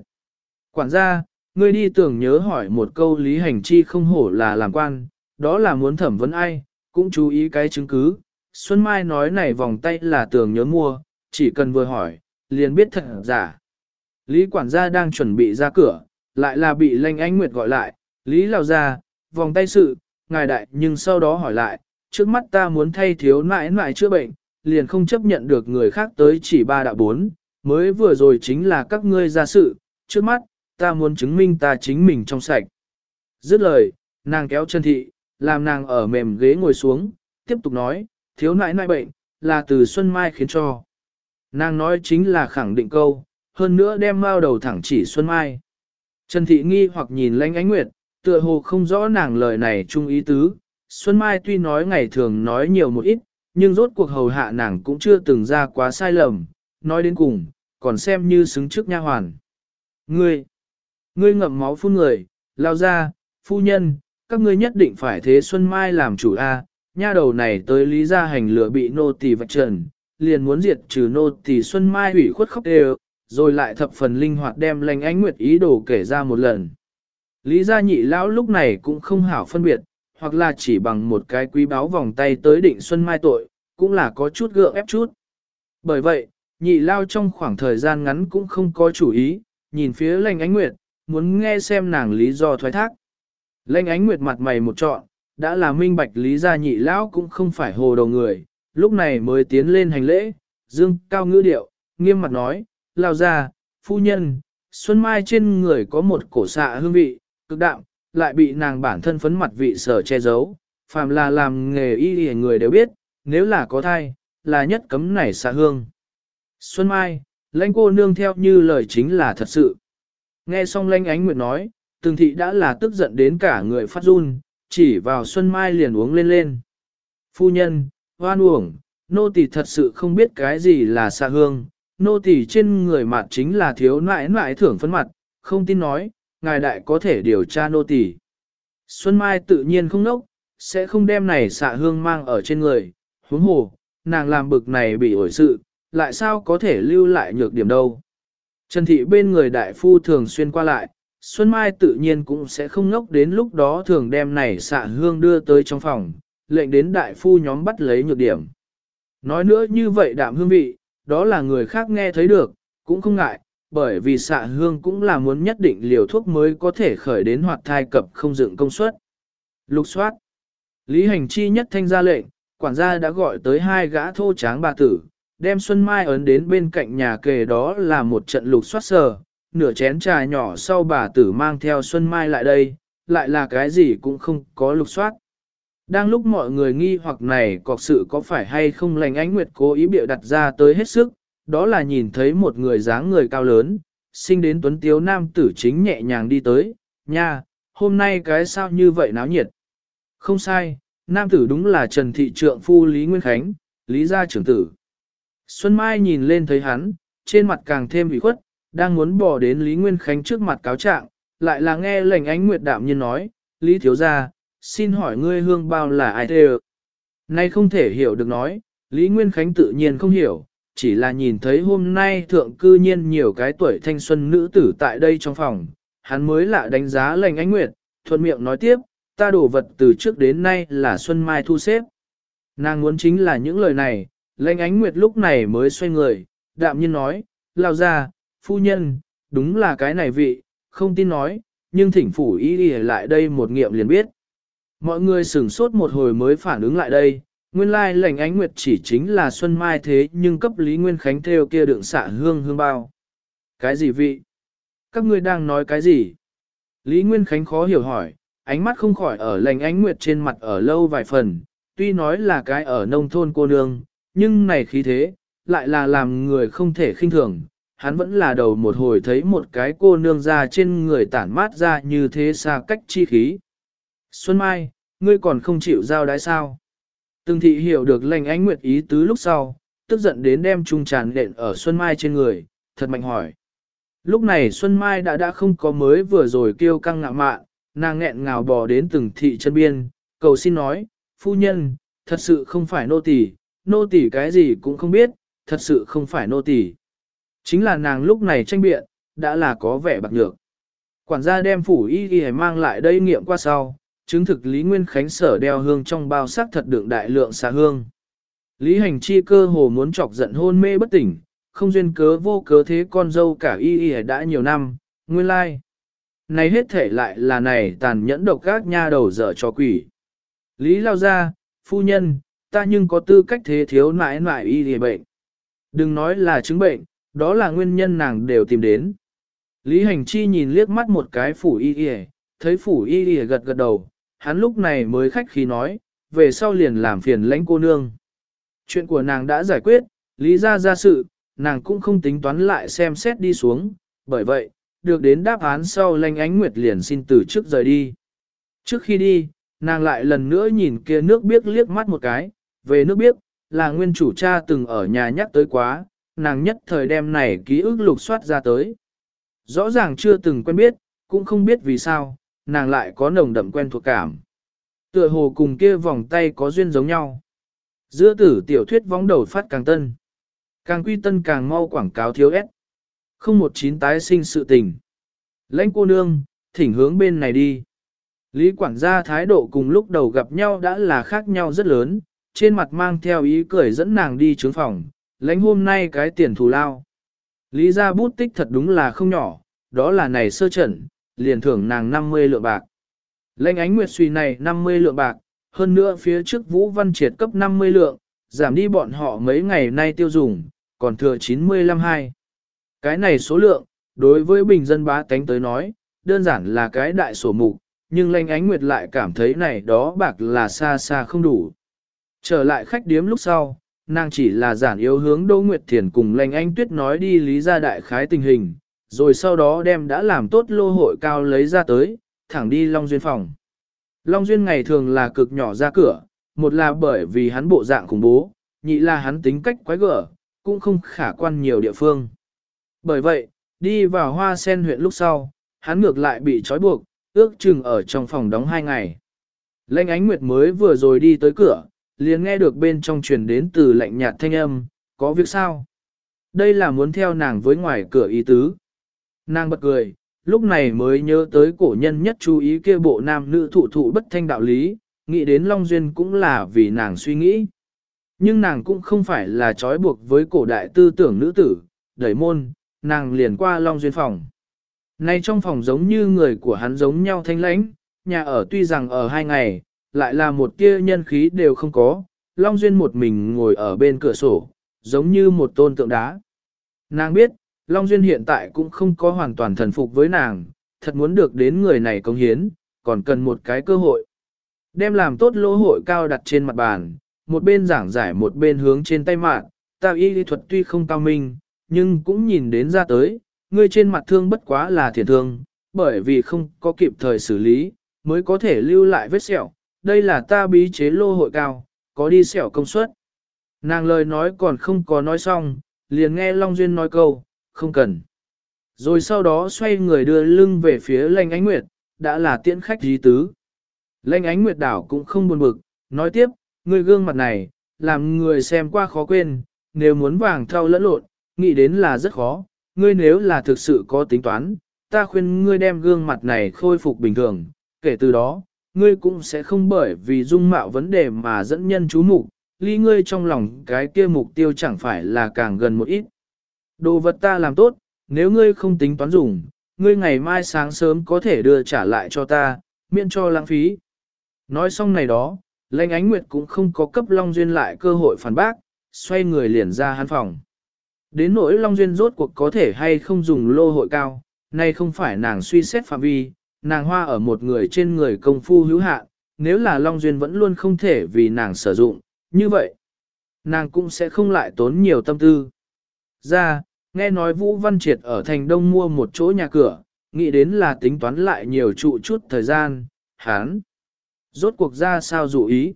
Quản gia, ngươi đi tưởng nhớ hỏi một câu lý hành chi không hổ là làm quan, đó là muốn thẩm vấn ai, cũng chú ý cái chứng cứ. Xuân Mai nói này vòng tay là tưởng nhớ mua, chỉ cần vừa hỏi, liền biết thật giả. Lý quản gia đang chuẩn bị ra cửa, lại là bị lanh ánh nguyệt gọi lại, Lý lao ra, vòng tay sự, ngài đại nhưng sau đó hỏi lại, trước mắt ta muốn thay thiếu nãi nãi chữa bệnh, liền không chấp nhận được người khác tới chỉ ba đạo bốn, mới vừa rồi chính là các ngươi ra sự, trước mắt, ta muốn chứng minh ta chính mình trong sạch. Dứt lời, nàng kéo chân thị, làm nàng ở mềm ghế ngồi xuống, tiếp tục nói, thiếu nãi nãi bệnh, là từ Xuân Mai khiến cho. Nàng nói chính là khẳng định câu, hơn nữa đem mao đầu thẳng chỉ Xuân Mai. Trần Thị nghi hoặc nhìn lãnh ánh nguyệt, tựa hồ không rõ nàng lời này chung ý tứ. Xuân Mai tuy nói ngày thường nói nhiều một ít, nhưng rốt cuộc hầu hạ nàng cũng chưa từng ra quá sai lầm, nói đến cùng, còn xem như xứng trước nha hoàn. Ngươi, ngươi ngậm máu phun người, lao ra, phu nhân, các ngươi nhất định phải thế Xuân Mai làm chủ A, nha đầu này tới lý gia hành lửa bị nô tỳ vạch trần, liền muốn diệt trừ nô tỳ Xuân Mai ủy khuất khóc đều, rồi lại thập phần linh hoạt đem lành ánh nguyệt ý đồ kể ra một lần. Lý gia nhị lão lúc này cũng không hảo phân biệt, hoặc là chỉ bằng một cái quý báo vòng tay tới định Xuân Mai tội, cũng là có chút gượng ép chút. Bởi vậy, nhị lao trong khoảng thời gian ngắn cũng không có chủ ý, nhìn phía lành ánh nguyệt, muốn nghe xem nàng lý do thoái thác. Lệnh ánh nguyệt mặt mày một trọn, đã là minh bạch lý gia nhị lão cũng không phải hồ đầu người, lúc này mới tiến lên hành lễ, dương cao ngữ điệu, nghiêm mặt nói, lao ra, phu nhân, xuân mai trên người có một cổ xạ hương vị, cực đạm, lại bị nàng bản thân phấn mặt vị sở che giấu, phàm là làm nghề y y người đều biết, nếu là có thai, là nhất cấm nảy xạ hương. Xuân mai, lãnh cô nương theo như lời chính là thật sự. Nghe xong lãnh ánh nguyệt nói, từng thị đã là tức giận đến cả người phát run, chỉ vào Xuân Mai liền uống lên lên. Phu nhân, hoan uổng, nô tỳ thật sự không biết cái gì là xạ hương, nô tỳ trên người mặt chính là thiếu nãi nãi thưởng phấn mặt, không tin nói, ngài đại có thể điều tra nô tỳ. Xuân Mai tự nhiên không nốc, sẽ không đem này xạ hương mang ở trên người, huống hồ, nàng làm bực này bị ổi sự, lại sao có thể lưu lại nhược điểm đâu. Trần thị bên người đại phu thường xuyên qua lại, Xuân Mai tự nhiên cũng sẽ không ngốc đến lúc đó thường đem này xạ hương đưa tới trong phòng, lệnh đến đại phu nhóm bắt lấy nhược điểm. Nói nữa như vậy đạm hương vị, đó là người khác nghe thấy được, cũng không ngại, bởi vì xạ hương cũng là muốn nhất định liều thuốc mới có thể khởi đến hoạt thai cập không dựng công suất. Lục soát. Lý hành chi nhất thanh ra lệnh, quản gia đã gọi tới hai gã thô tráng bà tử, đem Xuân Mai ấn đến bên cạnh nhà kề đó là một trận lục soát sờ, nửa chén trà nhỏ sau bà tử mang theo Xuân Mai lại đây, lại là cái gì cũng không có lục soát. Đang lúc mọi người nghi hoặc này cọc sự có phải hay không lành ánh nguyệt cố ý biểu đặt ra tới hết sức, đó là nhìn thấy một người dáng người cao lớn, sinh đến tuấn tiếu nam tử chính nhẹ nhàng đi tới, nha, hôm nay cái sao như vậy náo nhiệt. Không sai, nam tử đúng là Trần Thị Trượng Phu Lý Nguyên Khánh, Lý gia trưởng tử. Xuân Mai nhìn lên thấy hắn, trên mặt càng thêm ủy khuất, đang muốn bỏ đến Lý Nguyên Khánh trước mặt cáo trạng, lại là nghe lệnh ánh nguyệt đạm nhiên nói, Lý thiếu gia, xin hỏi ngươi hương bao là ai thế Nay không thể hiểu được nói, Lý Nguyên Khánh tự nhiên không hiểu, chỉ là nhìn thấy hôm nay thượng cư nhiên nhiều cái tuổi thanh xuân nữ tử tại đây trong phòng, hắn mới lạ đánh giá lệnh ánh nguyệt, thuận miệng nói tiếp, ta đổ vật từ trước đến nay là Xuân Mai thu xếp. Nàng muốn chính là những lời này, lệnh ánh nguyệt lúc này mới xoay người, đạm nhiên nói, lao ra, phu nhân, đúng là cái này vị, không tin nói, nhưng thỉnh phủ y đi lại đây một nghiệm liền biết. Mọi người sửng sốt một hồi mới phản ứng lại đây, nguyên lai lệnh ánh nguyệt chỉ chính là Xuân Mai thế nhưng cấp Lý Nguyên Khánh theo kia đựng xạ hương hương bao. Cái gì vị? Các ngươi đang nói cái gì? Lý Nguyên Khánh khó hiểu hỏi, ánh mắt không khỏi ở lệnh ánh nguyệt trên mặt ở lâu vài phần, tuy nói là cái ở nông thôn cô nương, nhưng này khí thế, lại là làm người không thể khinh thường. Hắn vẫn là đầu một hồi thấy một cái cô nương ra trên người tản mát ra như thế xa cách chi khí. Xuân Mai, ngươi còn không chịu giao đái sao? Từng thị hiểu được lệnh ánh nguyệt ý tứ lúc sau, tức giận đến đem trung tràn đện ở Xuân Mai trên người, thật mạnh hỏi. Lúc này Xuân Mai đã đã không có mới vừa rồi kêu căng ngạ mạn, nàng nghẹn ngào bò đến từng thị chân biên, cầu xin nói, phu nhân, thật sự không phải nô tỳ, nô tỳ cái gì cũng không biết, thật sự không phải nô tỳ. Chính là nàng lúc này tranh biện, đã là có vẻ bạc nhược. Quản gia đem phủ y y mang lại đây nghiệm qua sau, chứng thực Lý Nguyên Khánh sở đeo hương trong bao sắc thật đựng đại lượng xà hương. Lý hành chi cơ hồ muốn chọc giận hôn mê bất tỉnh, không duyên cớ vô cớ thế con dâu cả y y đã nhiều năm, nguyên lai. Này hết thể lại là này tàn nhẫn độc các nha đầu dở cho quỷ. Lý lao ra, phu nhân, ta nhưng có tư cách thế thiếu nãi nãi y y bệnh. Đừng nói là chứng bệnh, đó là nguyên nhân nàng đều tìm đến. Lý hành chi nhìn liếc mắt một cái phủ y y, thấy phủ y y gật gật đầu, hắn lúc này mới khách khí nói, về sau liền làm phiền lãnh cô nương. Chuyện của nàng đã giải quyết, lý ra ra sự, nàng cũng không tính toán lại xem xét đi xuống, bởi vậy, được đến đáp án sau lãnh ánh nguyệt liền xin từ trước rời đi. Trước khi đi, nàng lại lần nữa nhìn kia nước biếc liếc mắt một cái, về nước biếc, là nguyên chủ cha từng ở nhà nhắc tới quá, nàng nhất thời đem này ký ức lục soát ra tới. Rõ ràng chưa từng quen biết, cũng không biết vì sao, nàng lại có nồng đậm quen thuộc cảm. Tựa hồ cùng kia vòng tay có duyên giống nhau. Giữa tử tiểu thuyết vóng đầu phát càng tân. Càng quy tân càng mau quảng cáo thiếu ép. Không một chín tái sinh sự tình. Lãnh cô nương, thỉnh hướng bên này đi. Lý quản gia thái độ cùng lúc đầu gặp nhau đã là khác nhau rất lớn, trên mặt mang theo ý cười dẫn nàng đi trướng phòng, lãnh hôm nay cái tiền thù lao. Lý ra bút tích thật đúng là không nhỏ, đó là này sơ trận, liền thưởng nàng 50 lượng bạc. Lệnh ánh nguyệt suy này 50 lượng bạc, hơn nữa phía trước Vũ Văn Triệt cấp 50 lượng, giảm đi bọn họ mấy ngày nay tiêu dùng, còn thừa 95 hai. Cái này số lượng, đối với bình dân bá tánh tới nói, đơn giản là cái đại sổ mục, nhưng lệnh ánh nguyệt lại cảm thấy này đó bạc là xa xa không đủ. Trở lại khách điếm lúc sau, nàng chỉ là giản yếu hướng Đỗ Nguyệt Thiền cùng lệnh anh tuyết nói đi lý ra đại khái tình hình, rồi sau đó đem đã làm tốt lô hội cao lấy ra tới, thẳng đi Long Duyên phòng. Long Duyên ngày thường là cực nhỏ ra cửa, một là bởi vì hắn bộ dạng khủng bố, nhị là hắn tính cách quái gở, cũng không khả quan nhiều địa phương. Bởi vậy, đi vào hoa sen huyện lúc sau, hắn ngược lại bị trói buộc, ước chừng ở trong phòng đóng hai ngày. Lệnh ánh nguyệt mới vừa rồi đi tới cửa, liền nghe được bên trong truyền đến từ lạnh nhạt thanh âm, có việc sao? Đây là muốn theo nàng với ngoài cửa ý tứ. Nàng bật cười, lúc này mới nhớ tới cổ nhân nhất chú ý kia bộ nam nữ thụ thụ bất thanh đạo lý, nghĩ đến Long Duyên cũng là vì nàng suy nghĩ. Nhưng nàng cũng không phải là trói buộc với cổ đại tư tưởng nữ tử, đẩy môn, nàng liền qua Long Duyên phòng. Nay trong phòng giống như người của hắn giống nhau thanh lãnh, nhà ở tuy rằng ở hai ngày, lại là một tia nhân khí đều không có, Long Duyên một mình ngồi ở bên cửa sổ, giống như một tôn tượng đá. Nàng biết, Long Duyên hiện tại cũng không có hoàn toàn thần phục với nàng, thật muốn được đến người này công hiến, còn cần một cái cơ hội. Đem làm tốt lỗ hội cao đặt trên mặt bàn, một bên giảng giải một bên hướng trên tay mạng, ta y lý thuật tuy không cao minh, nhưng cũng nhìn đến ra tới, người trên mặt thương bất quá là thiệt thương, bởi vì không có kịp thời xử lý, mới có thể lưu lại vết sẹo. Đây là ta bí chế lô hội cao, có đi sẹo công suất. Nàng lời nói còn không có nói xong, liền nghe Long Duyên nói câu, không cần. Rồi sau đó xoay người đưa lưng về phía lanh ánh nguyệt, đã là tiễn khách dí tứ. Lanh ánh nguyệt đảo cũng không buồn bực, nói tiếp, người gương mặt này, làm người xem qua khó quên, nếu muốn vàng thao lẫn lộn, nghĩ đến là rất khó, ngươi nếu là thực sự có tính toán, ta khuyên ngươi đem gương mặt này khôi phục bình thường, kể từ đó, ngươi cũng sẽ không bởi vì dung mạo vấn đề mà dẫn nhân chú mục, ly ngươi trong lòng cái kia mục tiêu chẳng phải là càng gần một ít. Đồ vật ta làm tốt, nếu ngươi không tính toán dùng, ngươi ngày mai sáng sớm có thể đưa trả lại cho ta, miễn cho lãng phí. Nói xong này đó, lãnh ánh nguyệt cũng không có cấp Long Duyên lại cơ hội phản bác, xoay người liền ra hắn phòng. Đến nỗi Long Duyên rốt cuộc có thể hay không dùng lô hội cao, nay không phải nàng suy xét phạm vi, nàng hoa ở một người trên người công phu hữu hạn, nếu là Long Duyên vẫn luôn không thể vì nàng sử dụng, như vậy, nàng cũng sẽ không lại tốn nhiều tâm tư. Ra, nghe nói Vũ Văn Triệt ở thành đông mua một chỗ nhà cửa, nghĩ đến là tính toán lại nhiều trụ chút thời gian, hán. Rốt cuộc ra sao dụ ý.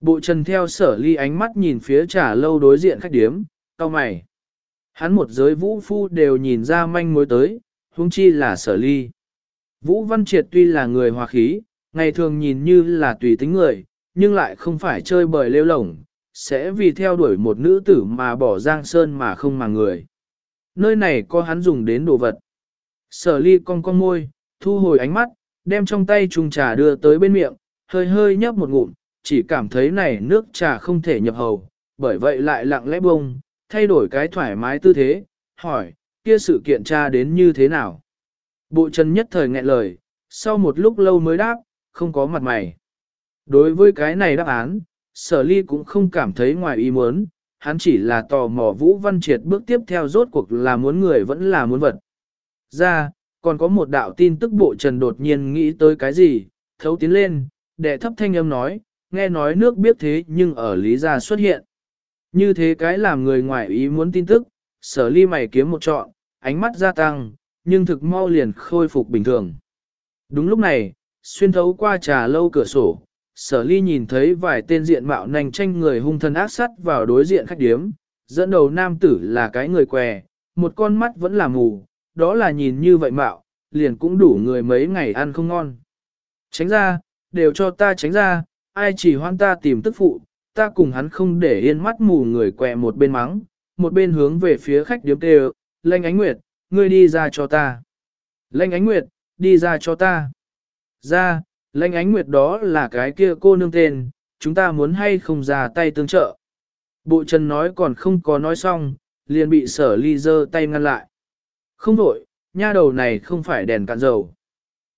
Bộ trần theo sở ly ánh mắt nhìn phía trả lâu đối diện khách điếm, cao mày. Hắn một giới vũ phu đều nhìn ra manh mối tới, huống chi là sở ly. Vũ Văn Triệt tuy là người hòa khí, ngày thường nhìn như là tùy tính người, nhưng lại không phải chơi bời lêu lổng, sẽ vì theo đuổi một nữ tử mà bỏ giang sơn mà không mà người. Nơi này có hắn dùng đến đồ vật. Sở ly cong cong môi, thu hồi ánh mắt, đem trong tay chung trà đưa tới bên miệng, hơi hơi nhấp một ngụm, chỉ cảm thấy này nước trà không thể nhập hầu, bởi vậy lại lặng lẽ bông, thay đổi cái thoải mái tư thế, hỏi, kia sự kiện tra đến như thế nào? Bộ trần nhất thời nghẹn lời, sau một lúc lâu mới đáp, không có mặt mày. Đối với cái này đáp án, sở ly cũng không cảm thấy ngoài ý muốn, hắn chỉ là tò mò Vũ Văn Triệt bước tiếp theo rốt cuộc là muốn người vẫn là muốn vật. Ra, còn có một đạo tin tức bộ trần đột nhiên nghĩ tới cái gì, thấu tiến lên, đệ thấp thanh âm nói, nghe nói nước biết thế nhưng ở lý gia xuất hiện. Như thế cái làm người ngoài ý muốn tin tức, sở ly mày kiếm một trọn, ánh mắt gia tăng, nhưng thực mau liền khôi phục bình thường. Đúng lúc này, xuyên thấu qua trà lâu cửa sổ, sở ly nhìn thấy vài tên diện mạo nành tranh người hung thân ác sắt vào đối diện khách điếm, dẫn đầu nam tử là cái người què, một con mắt vẫn là mù, đó là nhìn như vậy mạo, liền cũng đủ người mấy ngày ăn không ngon. Tránh ra, đều cho ta tránh ra, ai chỉ hoan ta tìm tức phụ, ta cùng hắn không để yên mắt mù người què một bên mắng, một bên hướng về phía khách điếm kêu, Lệnh Ánh Nguyệt, ngươi đi ra cho ta. Lệnh Ánh Nguyệt, đi ra cho ta. Ra, Lệnh Ánh Nguyệt đó là cái kia cô nương tên, chúng ta muốn hay không ra tay tương trợ. Bộ Trần nói còn không có nói xong, liền bị sở ly dơ tay ngăn lại. Không đổi, nha đầu này không phải đèn cạn dầu.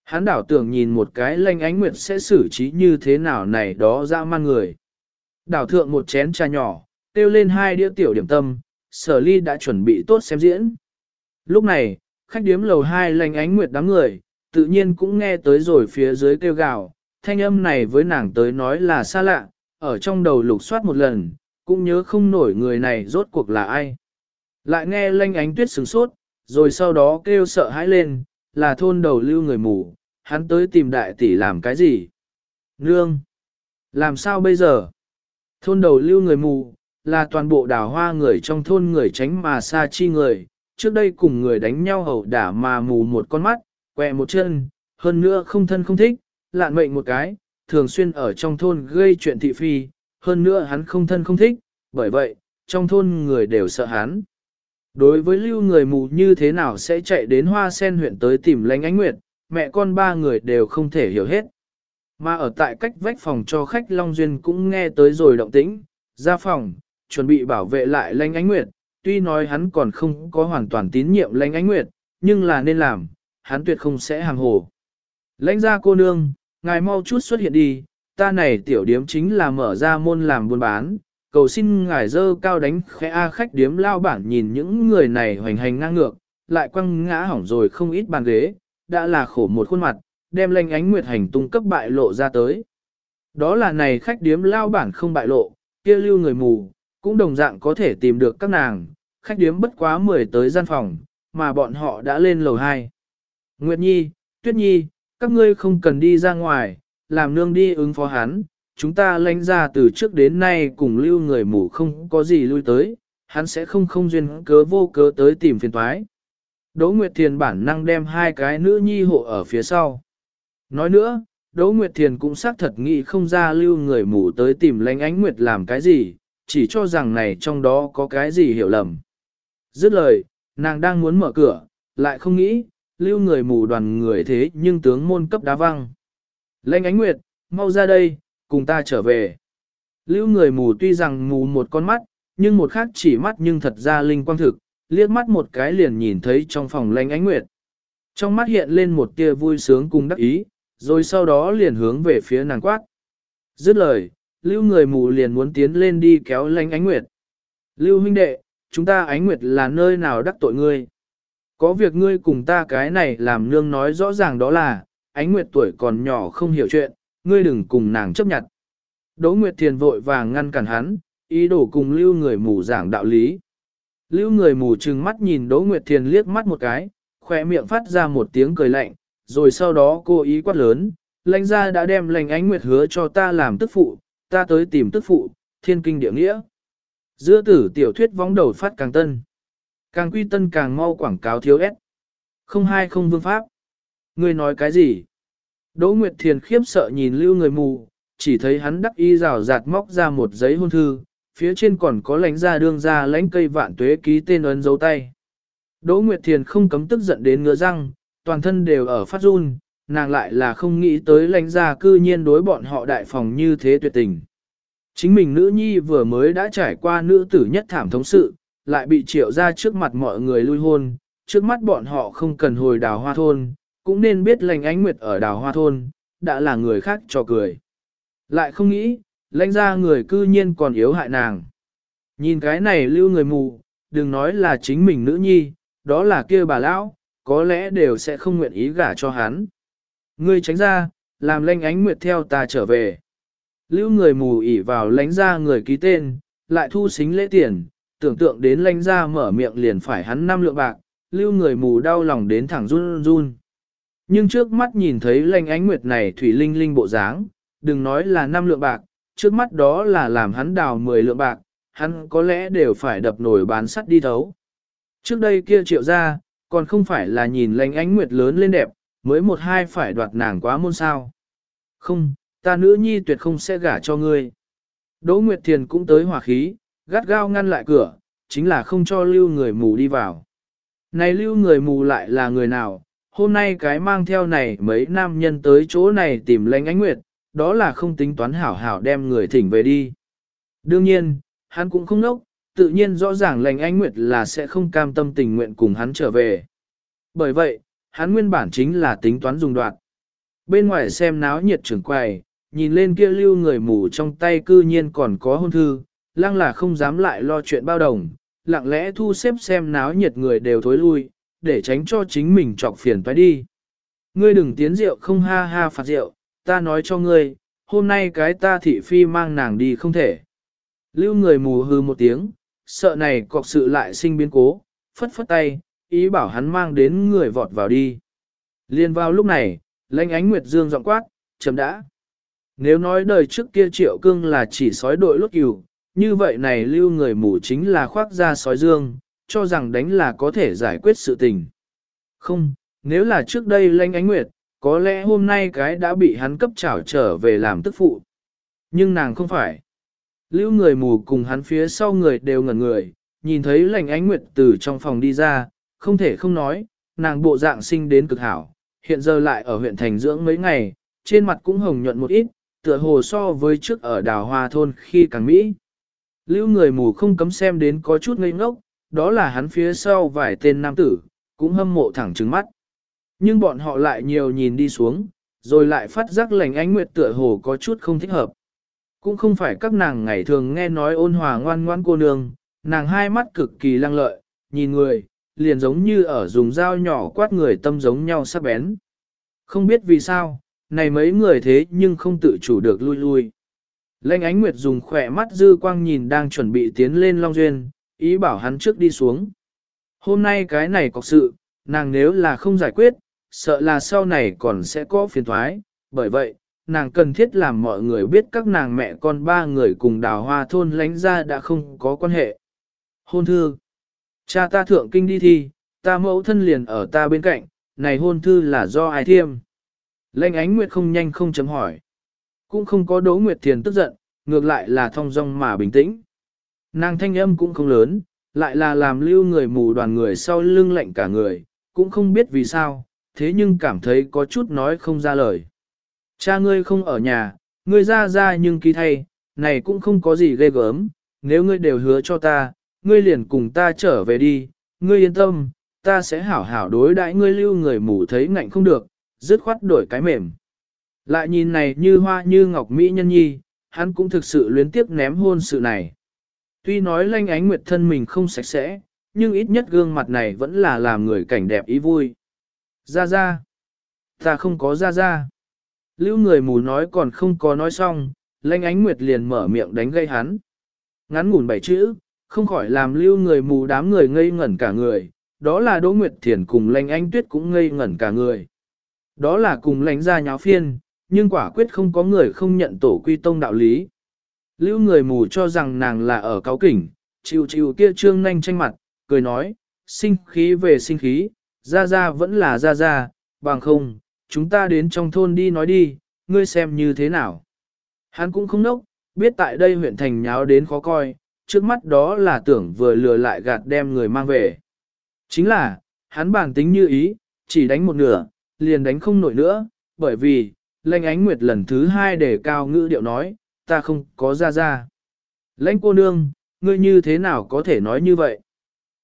Hắn đảo tưởng nhìn một cái Lệnh ánh nguyệt sẽ xử trí như thế nào này đó ra man người. Đảo thượng một chén trà nhỏ, tiêu lên hai đĩa tiểu điểm tâm, sở ly đã chuẩn bị tốt xem diễn. Lúc này, khách điếm lầu hai lành ánh nguyệt đám người, tự nhiên cũng nghe tới rồi phía dưới kêu gào, thanh âm này với nàng tới nói là xa lạ, ở trong đầu lục soát một lần, cũng nhớ không nổi người này rốt cuộc là ai. Lại nghe lanh ánh tuyết sừng sốt, rồi sau đó kêu sợ hãi lên, là thôn đầu lưu người mù, hắn tới tìm đại tỷ làm cái gì? Nương! Làm sao bây giờ? Thôn đầu lưu người mù, là toàn bộ đào hoa người trong thôn người tránh mà xa chi người, trước đây cùng người đánh nhau hầu đả mà mù một con mắt, quẹ một chân, hơn nữa không thân không thích, lạn mệnh một cái, thường xuyên ở trong thôn gây chuyện thị phi, hơn nữa hắn không thân không thích, bởi vậy, trong thôn người đều sợ hắn. Đối với lưu người mù như thế nào sẽ chạy đến hoa sen huyện tới tìm lãnh ánh nguyệt, mẹ con ba người đều không thể hiểu hết. Mà ở tại cách vách phòng cho khách Long Duyên cũng nghe tới rồi động tĩnh, ra phòng, chuẩn bị bảo vệ lại Lanh Ánh Nguyệt, tuy nói hắn còn không có hoàn toàn tín nhiệm lãnh Ánh Nguyệt, nhưng là nên làm, hắn tuyệt không sẽ hàng hồ. Lãnh ra cô nương, ngài mau chút xuất hiện đi, ta này tiểu điếm chính là mở ra môn làm buôn bán, cầu xin ngài dơ cao đánh khẽ A khách điếm lao bản nhìn những người này hoành hành ngang ngược, lại quăng ngã hỏng rồi không ít bàn ghế, đã là khổ một khuôn mặt, đem lãnh ánh nguyệt hành tung cấp bại lộ ra tới. Đó là này khách điếm lao bản không bại lộ, kia lưu người mù, cũng đồng dạng có thể tìm được các nàng, khách điếm bất quá 10 tới gian phòng, mà bọn họ đã lên lầu 2. Nguyệt Nhi, Tuyết Nhi, các ngươi không cần đi ra ngoài, làm nương đi ứng phó hắn, chúng ta lánh ra từ trước đến nay cùng lưu người mù không có gì lui tới, hắn sẽ không không duyên cớ vô cớ tới tìm phiền toái. Đỗ Nguyệt Thiền bản năng đem hai cái nữ nhi hộ ở phía sau. Nói nữa, Đỗ Nguyệt Thiền cũng xác thật nghĩ không ra lưu người mù tới tìm Lánh ánh Nguyệt làm cái gì, chỉ cho rằng này trong đó có cái gì hiểu lầm. Dứt lời, nàng đang muốn mở cửa, lại không nghĩ, lưu người mù đoàn người thế nhưng tướng môn cấp đá văng. Lênh ánh Nguyệt, mau ra đây, cùng ta trở về. Lưu người mù tuy rằng mù một con mắt, nhưng một khác chỉ mắt nhưng thật ra linh quang thực, liếc mắt một cái liền nhìn thấy trong phòng lênh ánh Nguyệt. Trong mắt hiện lên một tia vui sướng cùng đắc ý, rồi sau đó liền hướng về phía nàng quát. Dứt lời, lưu người mù liền muốn tiến lên đi kéo lánh ánh nguyệt. Lưu huynh đệ, chúng ta ánh nguyệt là nơi nào đắc tội ngươi. Có việc ngươi cùng ta cái này làm nương nói rõ ràng đó là, ánh nguyệt tuổi còn nhỏ không hiểu chuyện, ngươi đừng cùng nàng chấp nhận. Đỗ Nguyệt Thiền vội vàng ngăn cản hắn, ý đồ cùng lưu người mù giảng đạo lý. Lưu người mù trừng mắt nhìn Đỗ Nguyệt Thiền liếc mắt một cái, khỏe miệng phát ra một tiếng cười lạnh, rồi sau đó cô ý quát lớn, lãnh gia đã đem lành ánh nguyệt hứa cho ta làm tức phụ, ta tới tìm tức phụ, thiên kinh địa nghĩa. Giữa tử tiểu thuyết vóng đầu phát càng tân. Càng quy tân càng mau quảng cáo thiếu ép. Không hai không vương pháp. Người nói cái gì? Đỗ Nguyệt Thiền khiếp sợ nhìn lưu người mù, chỉ thấy hắn đắc y rào rạt móc ra một giấy hôn thư, phía trên còn có lãnh gia đương ra lãnh cây vạn tuế ký tên ấn dấu tay. Đỗ Nguyệt Thiền không cấm tức giận đến ngứa răng, toàn thân đều ở phát run, nàng lại là không nghĩ tới lãnh gia cư nhiên đối bọn họ đại phòng như thế tuyệt tình. Chính mình nữ nhi vừa mới đã trải qua nữ tử nhất thảm thống sự, lại bị triệu ra trước mặt mọi người lui hôn, trước mắt bọn họ không cần hồi đào hoa thôn, cũng nên biết lãnh ánh nguyệt ở đào hoa thôn, đã là người khác cho cười. Lại không nghĩ, lãnh gia người cư nhiên còn yếu hại nàng. Nhìn cái này lưu người mù, đừng nói là chính mình nữ nhi, đó là kia bà lão, có lẽ đều sẽ không nguyện ý gả cho hắn. Ngươi tránh ra, làm lanh ánh nguyệt theo ta trở về. Lưu người mù ỉ vào lánh ra người ký tên, lại thu xính lễ tiền, tưởng tượng đến lãnh ra mở miệng liền phải hắn năm lượng bạc, lưu người mù đau lòng đến thẳng run run. Nhưng trước mắt nhìn thấy lanh ánh nguyệt này thủy linh linh bộ dáng, đừng nói là năm lượng bạc, trước mắt đó là làm hắn đào 10 lượng bạc, hắn có lẽ đều phải đập nổi bán sắt đi thấu. Trước đây kia triệu ra, còn không phải là nhìn lành ánh nguyệt lớn lên đẹp, mới một hai phải đoạt nàng quá môn sao. Không, ta nữ nhi tuyệt không sẽ gả cho ngươi. Đỗ Nguyệt Thiền cũng tới hỏa khí, gắt gao ngăn lại cửa, chính là không cho lưu người mù đi vào. Này lưu người mù lại là người nào, hôm nay cái mang theo này mấy nam nhân tới chỗ này tìm lãnh ánh nguyệt, đó là không tính toán hảo hảo đem người thỉnh về đi. Đương nhiên, hắn cũng không nốc, tự nhiên rõ ràng lãnh ánh Nguyệt là sẽ không cam tâm tình nguyện cùng hắn trở về. Bởi vậy, hắn nguyên bản chính là tính toán dùng đoạn. Bên ngoài xem náo nhiệt trưởng quầy, nhìn lên kia lưu người mù trong tay cư nhiên còn có hôn thư, lăng là không dám lại lo chuyện bao đồng, lặng lẽ thu xếp xem náo nhiệt người đều thối lui, để tránh cho chính mình trọc phiền phải đi. Ngươi đừng tiến rượu không ha ha phạt rượu, ta nói cho ngươi, hôm nay cái ta thị phi mang nàng đi không thể. Lưu người mù hư một tiếng, sợ này cọc sự lại sinh biến cố, phất phất tay, ý bảo hắn mang đến người vọt vào đi. Liên vào lúc này, lãnh ánh Nguyệt Dương giọng quát, chấm đã. Nếu nói đời trước kia triệu cương là chỉ sói đội lốt cừu, như vậy này lưu người mù chính là khoác ra sói dương, cho rằng đánh là có thể giải quyết sự tình. Không, nếu là trước đây lãnh ánh nguyệt, có lẽ hôm nay cái đã bị hắn cấp trảo trở về làm tức phụ. Nhưng nàng không phải lưu người mù cùng hắn phía sau người đều ngẩn người, nhìn thấy lãnh ánh nguyệt từ trong phòng đi ra, không thể không nói, nàng bộ dạng sinh đến cực hảo, hiện giờ lại ở huyện thành dưỡng mấy ngày, trên mặt cũng hồng nhuận một ít, tựa hồ so với trước ở đào hoa thôn khi càng Mỹ. Lưu người mù không cấm xem đến có chút ngây ngốc, đó là hắn phía sau vài tên nam tử, cũng hâm mộ thẳng trứng mắt. Nhưng bọn họ lại nhiều nhìn đi xuống, rồi lại phát giác lành ánh nguyệt tựa hồ có chút không thích hợp. Cũng không phải các nàng ngày thường nghe nói ôn hòa ngoan ngoan cô nương, nàng hai mắt cực kỳ lăng lợi, nhìn người, liền giống như ở dùng dao nhỏ quát người tâm giống nhau sắc bén. Không biết vì sao, này mấy người thế nhưng không tự chủ được lui lui. Lệnh ánh nguyệt dùng khỏe mắt dư quang nhìn đang chuẩn bị tiến lên Long Duyên, ý bảo hắn trước đi xuống. Hôm nay cái này có sự, nàng nếu là không giải quyết, sợ là sau này còn sẽ có phiền thoái, bởi vậy, nàng cần thiết làm mọi người biết các nàng mẹ con ba người cùng đào hoa thôn lánh ra đã không có quan hệ. Hôn thư Cha ta thượng kinh đi thi, ta mẫu thân liền ở ta bên cạnh, này hôn thư là do ai thiêm? Lệnh ánh nguyệt không nhanh không chấm hỏi. Cũng không có đố nguyệt thiền tức giận, ngược lại là thong dong mà bình tĩnh. Nàng thanh âm cũng không lớn, lại là làm lưu người mù đoàn người sau lưng lạnh cả người, cũng không biết vì sao, thế nhưng cảm thấy có chút nói không ra lời. Cha ngươi không ở nhà, ngươi ra ra nhưng ký thay, này cũng không có gì ghê gớm, nếu ngươi đều hứa cho ta, ngươi liền cùng ta trở về đi, ngươi yên tâm, ta sẽ hảo hảo đối đãi ngươi lưu người mù thấy ngạnh không được, dứt khoát đổi cái mềm. Lại nhìn này như hoa như ngọc mỹ nhân nhi, hắn cũng thực sự luyến tiếc ném hôn sự này. Tuy nói lanh ánh nguyệt thân mình không sạch sẽ, nhưng ít nhất gương mặt này vẫn là làm người cảnh đẹp ý vui. Ra ra. Ta không có ra ra. Lưu người mù nói còn không có nói xong, lanh ánh nguyệt liền mở miệng đánh gây hắn. Ngắn ngủn bảy chữ, không khỏi làm lưu người mù đám người ngây ngẩn cả người, đó là Đỗ Nguyệt Thiền cùng lanh anh tuyết cũng ngây ngẩn cả người. Đó là cùng lãnh ra nháo phiên, nhưng quả quyết không có người không nhận tổ quy tông đạo lý. Lưu người mù cho rằng nàng là ở cáo kỉnh, chịu chịu kia trương nanh tranh mặt, cười nói, sinh khí về sinh khí, ra ra vẫn là ra ra, bằng không, chúng ta đến trong thôn đi nói đi, ngươi xem như thế nào. Hắn cũng không nốc, biết tại đây huyện thành nháo đến khó coi, trước mắt đó là tưởng vừa lừa lại gạt đem người mang về. Chính là, hắn bản tính như ý, chỉ đánh một nửa, liền đánh không nổi nữa, bởi vì, lãnh ánh nguyệt lần thứ hai để cao ngữ điệu nói, ta không có ra ra. Lãnh cô nương, ngươi như thế nào có thể nói như vậy?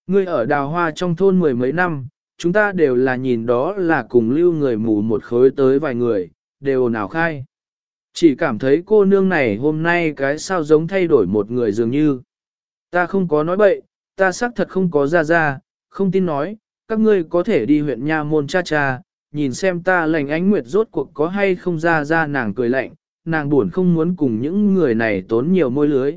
Ngươi ở đào hoa trong thôn mười mấy năm, chúng ta đều là nhìn đó là cùng lưu người mù một khối tới vài người, đều nào khai. Chỉ cảm thấy cô nương này hôm nay cái sao giống thay đổi một người dường như. Ta không có nói bậy, ta xác thật không có ra ra, không tin nói, các ngươi có thể đi huyện Nha Môn cha cha, nhìn xem ta lành ánh nguyệt rốt cuộc có hay không ra ra nàng cười lạnh, nàng buồn không muốn cùng những người này tốn nhiều môi lưới.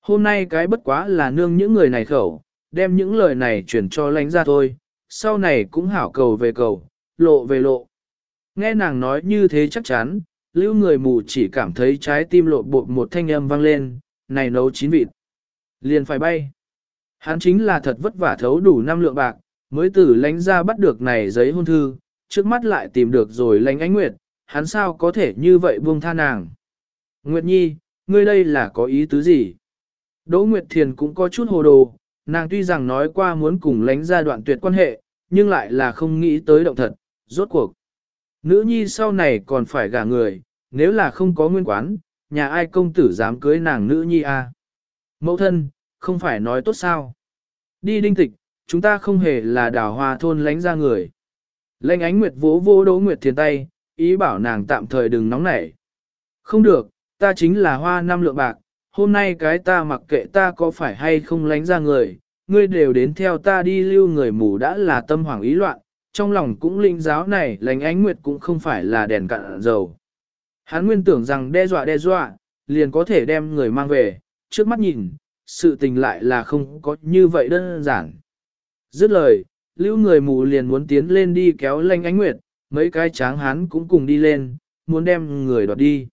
Hôm nay cái bất quá là nương những người này khẩu, đem những lời này chuyển cho lánh ra thôi, sau này cũng hảo cầu về cầu, lộ về lộ. Nghe nàng nói như thế chắc chắn, lưu người mù chỉ cảm thấy trái tim lộ bột một thanh âm vang lên, này nấu chín vịt. Liền phải bay. Hắn chính là thật vất vả thấu đủ năm lượng bạc, mới từ lánh ra bắt được này giấy hôn thư, trước mắt lại tìm được rồi lánh ánh nguyệt, hắn sao có thể như vậy buông tha nàng. Nguyệt Nhi, ngươi đây là có ý tứ gì? Đỗ Nguyệt Thiền cũng có chút hồ đồ, nàng tuy rằng nói qua muốn cùng lánh ra đoạn tuyệt quan hệ, nhưng lại là không nghĩ tới động thật, rốt cuộc. Nữ nhi sau này còn phải gả người, nếu là không có nguyên quán, nhà ai công tử dám cưới nàng nữ nhi a? À? Mẫu thân, không phải nói tốt sao? Đi đinh tịch, chúng ta không hề là đào hoa thôn lánh ra người. Lệnh ánh nguyệt vỗ vô đỗ nguyệt thiền tay, ý bảo nàng tạm thời đừng nóng nảy. Không được, ta chính là hoa năm lượng bạc, hôm nay cái ta mặc kệ ta có phải hay không lánh ra người, ngươi đều đến theo ta đi lưu người mù đã là tâm hoảng ý loạn, trong lòng cũng linh giáo này lánh ánh nguyệt cũng không phải là đèn cạn dầu. Hắn nguyên tưởng rằng đe dọa đe dọa, liền có thể đem người mang về, trước mắt nhìn, sự tình lại là không có như vậy đơn giản. Dứt lời, lưu người mù liền muốn tiến lên đi kéo lanh ánh nguyệt, mấy cái tráng hán cũng cùng đi lên, muốn đem người đoạt đi.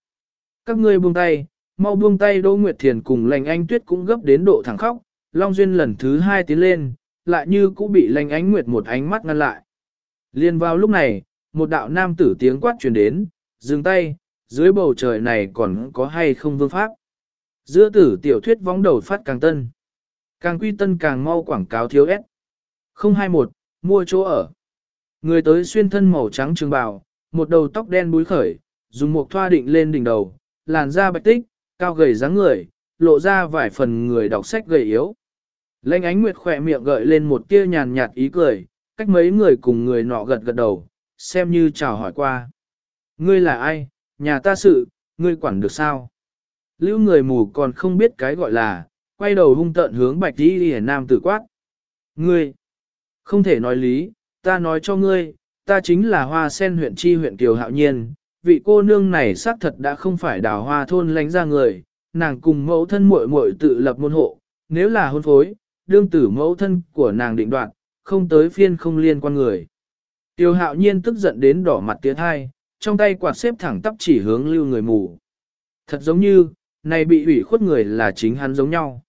Các ngươi buông tay, mau buông tay Đỗ Nguyệt Thiền cùng lành anh tuyết cũng gấp đến độ thẳng khóc, Long Duyên lần thứ hai tiến lên, lại như cũng bị lành ánh nguyệt một ánh mắt ngăn lại. Liên vào lúc này, một đạo nam tử tiếng quát truyền đến, dừng tay, dưới bầu trời này còn có hay không vương pháp. Giữa tử tiểu thuyết vóng đầu phát càng tân. Càng quy tân càng mau quảng cáo thiếu ép. 021, mua chỗ ở. Người tới xuyên thân màu trắng trường bào, một đầu tóc đen búi khởi, dùng một thoa định lên đỉnh đầu, làn da bạch tích, cao gầy dáng người, lộ ra vài phần người đọc sách gầy yếu. Lênh ánh nguyệt khỏe miệng gợi lên một tia nhàn nhạt ý cười, cách mấy người cùng người nọ gật gật đầu, xem như chào hỏi qua. Ngươi là ai, nhà ta sự, ngươi quản được sao? Lưu người mù còn không biết cái gọi là, quay đầu hung tợn hướng bạch đi đi nam tử quát. Ngươi, không thể nói lý, ta nói cho ngươi, ta chính là hoa sen huyện chi huyện Kiều Hạo Nhiên, vị cô nương này xác thật đã không phải đào hoa thôn lánh ra người, nàng cùng mẫu thân muội muội tự lập môn hộ, nếu là hôn phối, đương tử mẫu thân của nàng định đoạn, không tới phiên không liên quan người. Tiêu hạo nhiên tức giận đến đỏ mặt tiếng hai, trong tay quạt xếp thẳng tắp chỉ hướng lưu người mù. Thật giống như, này bị ủy khuất người là chính hắn giống nhau.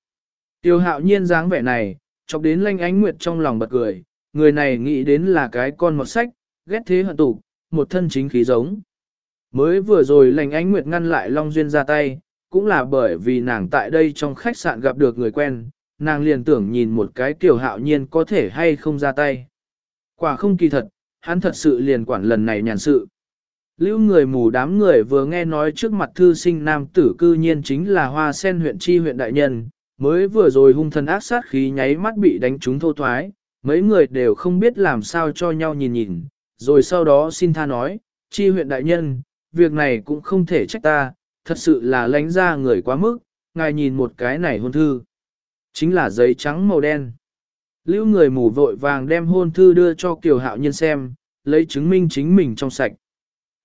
Tiêu hạo nhiên dáng vẻ này, chọc đến lanh ánh nguyệt trong lòng bật cười, người này nghĩ đến là cái con một sách, ghét thế hận tục, một thân chính khí giống. Mới vừa rồi lành ánh nguyệt ngăn lại Long Duyên ra tay, cũng là bởi vì nàng tại đây trong khách sạn gặp được người quen, nàng liền tưởng nhìn một cái tiểu hạo nhiên có thể hay không ra tay. Quả không kỳ thật, hắn thật sự liền quản lần này nhàn sự. Lưu người mù đám người vừa nghe nói trước mặt thư sinh nam tử cư nhiên chính là hoa sen huyện chi huyện đại nhân, mới vừa rồi hung thần ác sát khí nháy mắt bị đánh trúng thô thoái, mấy người đều không biết làm sao cho nhau nhìn nhìn, rồi sau đó xin tha nói, chi huyện đại nhân, việc này cũng không thể trách ta, thật sự là lánh ra người quá mức, ngài nhìn một cái này hôn thư. Chính là giấy trắng màu đen. Lưu người mù vội vàng đem hôn thư đưa cho Kiều Hạo Nhiên xem, lấy chứng minh chính mình trong sạch.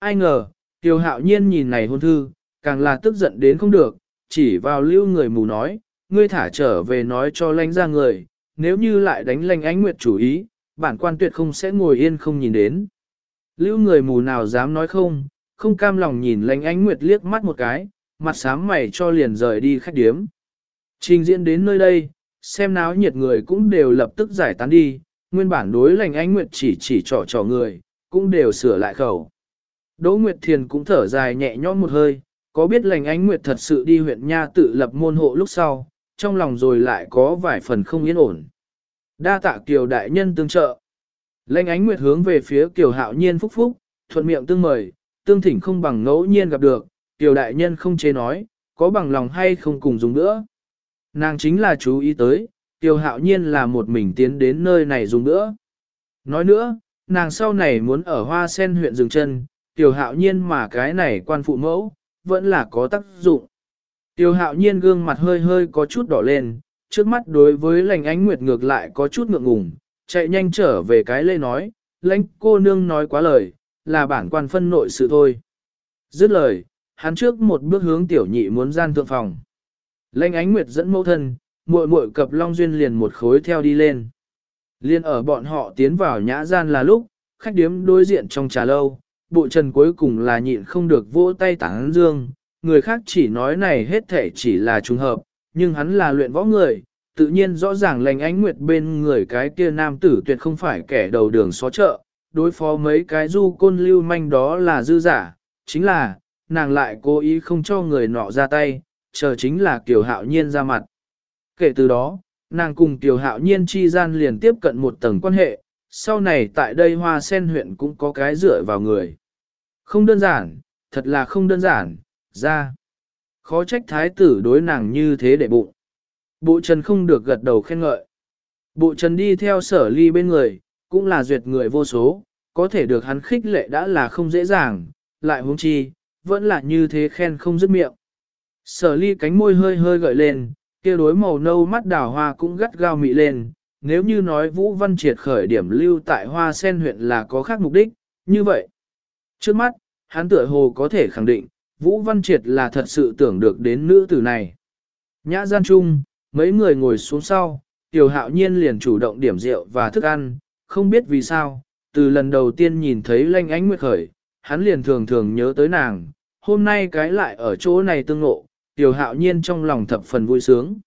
Ai ngờ, Kiều Hạo Nhiên nhìn này hôn thư, càng là tức giận đến không được, chỉ vào lưu người mù nói, ngươi thả trở về nói cho lánh ra người, nếu như lại đánh Lanh ánh nguyệt chủ ý, bản quan tuyệt không sẽ ngồi yên không nhìn đến. Lưu người mù nào dám nói không, không cam lòng nhìn lành ánh nguyệt liếc mắt một cái, mặt sám mày cho liền rời đi khách điếm. Trình diễn đến nơi đây, xem náo nhiệt người cũng đều lập tức giải tán đi, nguyên bản đối lành ánh nguyệt chỉ chỉ trò trò người, cũng đều sửa lại khẩu. Đỗ Nguyệt Thiền cũng thở dài nhẹ nhõm một hơi, có biết lành ánh nguyệt thật sự đi huyện Nha tự lập môn hộ lúc sau, trong lòng rồi lại có vài phần không yên ổn. Đa tạ Kiều đại nhân tương trợ. Lệnh ánh nguyệt hướng về phía Kiều hạo nhiên phúc phúc, thuận miệng tương mời, tương thỉnh không bằng ngẫu nhiên gặp được, Kiều đại nhân không chế nói, có bằng lòng hay không cùng dùng nữa. Nàng chính là chú ý tới, Kiều hạo nhiên là một mình tiến đến nơi này dùng nữa. Nói nữa, nàng sau này muốn ở hoa sen huyện dừng chân, Tiểu hạo nhiên mà cái này quan phụ mẫu, vẫn là có tác dụng. Tiểu hạo nhiên gương mặt hơi hơi có chút đỏ lên, trước mắt đối với lành ánh nguyệt ngược lại có chút ngượng ngùng, chạy nhanh trở về cái lê nói, lãnh cô nương nói quá lời, là bản quan phân nội sự thôi. Dứt lời, hắn trước một bước hướng tiểu nhị muốn gian thượng phòng. Lãnh ánh nguyệt dẫn mẫu thân, muội muội cập long duyên liền một khối theo đi lên. Liên ở bọn họ tiến vào nhã gian là lúc, khách điếm đối diện trong trà lâu, bộ trần cuối cùng là nhịn không được vỗ tay tán dương, người khác chỉ nói này hết thể chỉ là trùng hợp, nhưng hắn là luyện võ người, tự nhiên rõ ràng lành ánh nguyệt bên người cái kia nam tử tuyệt không phải kẻ đầu đường xó chợ, đối phó mấy cái du côn lưu manh đó là dư giả, chính là, nàng lại cố ý không cho người nọ ra tay, chờ chính là kiểu Hạo Nhiên ra mặt. Kể từ đó, nàng cùng tiểu Hạo Nhiên chi gian liền tiếp cận một tầng quan hệ, sau này tại đây hoa sen huyện cũng có cái dựa vào người. Không đơn giản, thật là không đơn giản, ra. Khó trách thái tử đối nàng như thế để bụng. Bộ trần không được gật đầu khen ngợi. Bộ trần đi theo sở ly bên người, cũng là duyệt người vô số, có thể được hắn khích lệ đã là không dễ dàng, lại huống chi, vẫn là như thế khen không dứt miệng. Sở ly cánh môi hơi hơi gợi lên, kia đối màu nâu mắt đào hoa cũng gắt gao mị lên, nếu như nói Vũ Văn Triệt khởi điểm lưu tại hoa sen huyện là có khác mục đích, như vậy. Trước mắt, hắn tựa hồ có thể khẳng định, Vũ Văn Triệt là thật sự tưởng được đến nữ tử này. Nhã gian chung, mấy người ngồi xuống sau, Tiểu Hạo Nhiên liền chủ động điểm rượu và thức ăn, không biết vì sao, từ lần đầu tiên nhìn thấy lanh ánh nguyệt khởi, hắn liền thường thường nhớ tới nàng, hôm nay cái lại ở chỗ này tương ngộ, Tiểu Hạo Nhiên trong lòng thập phần vui sướng.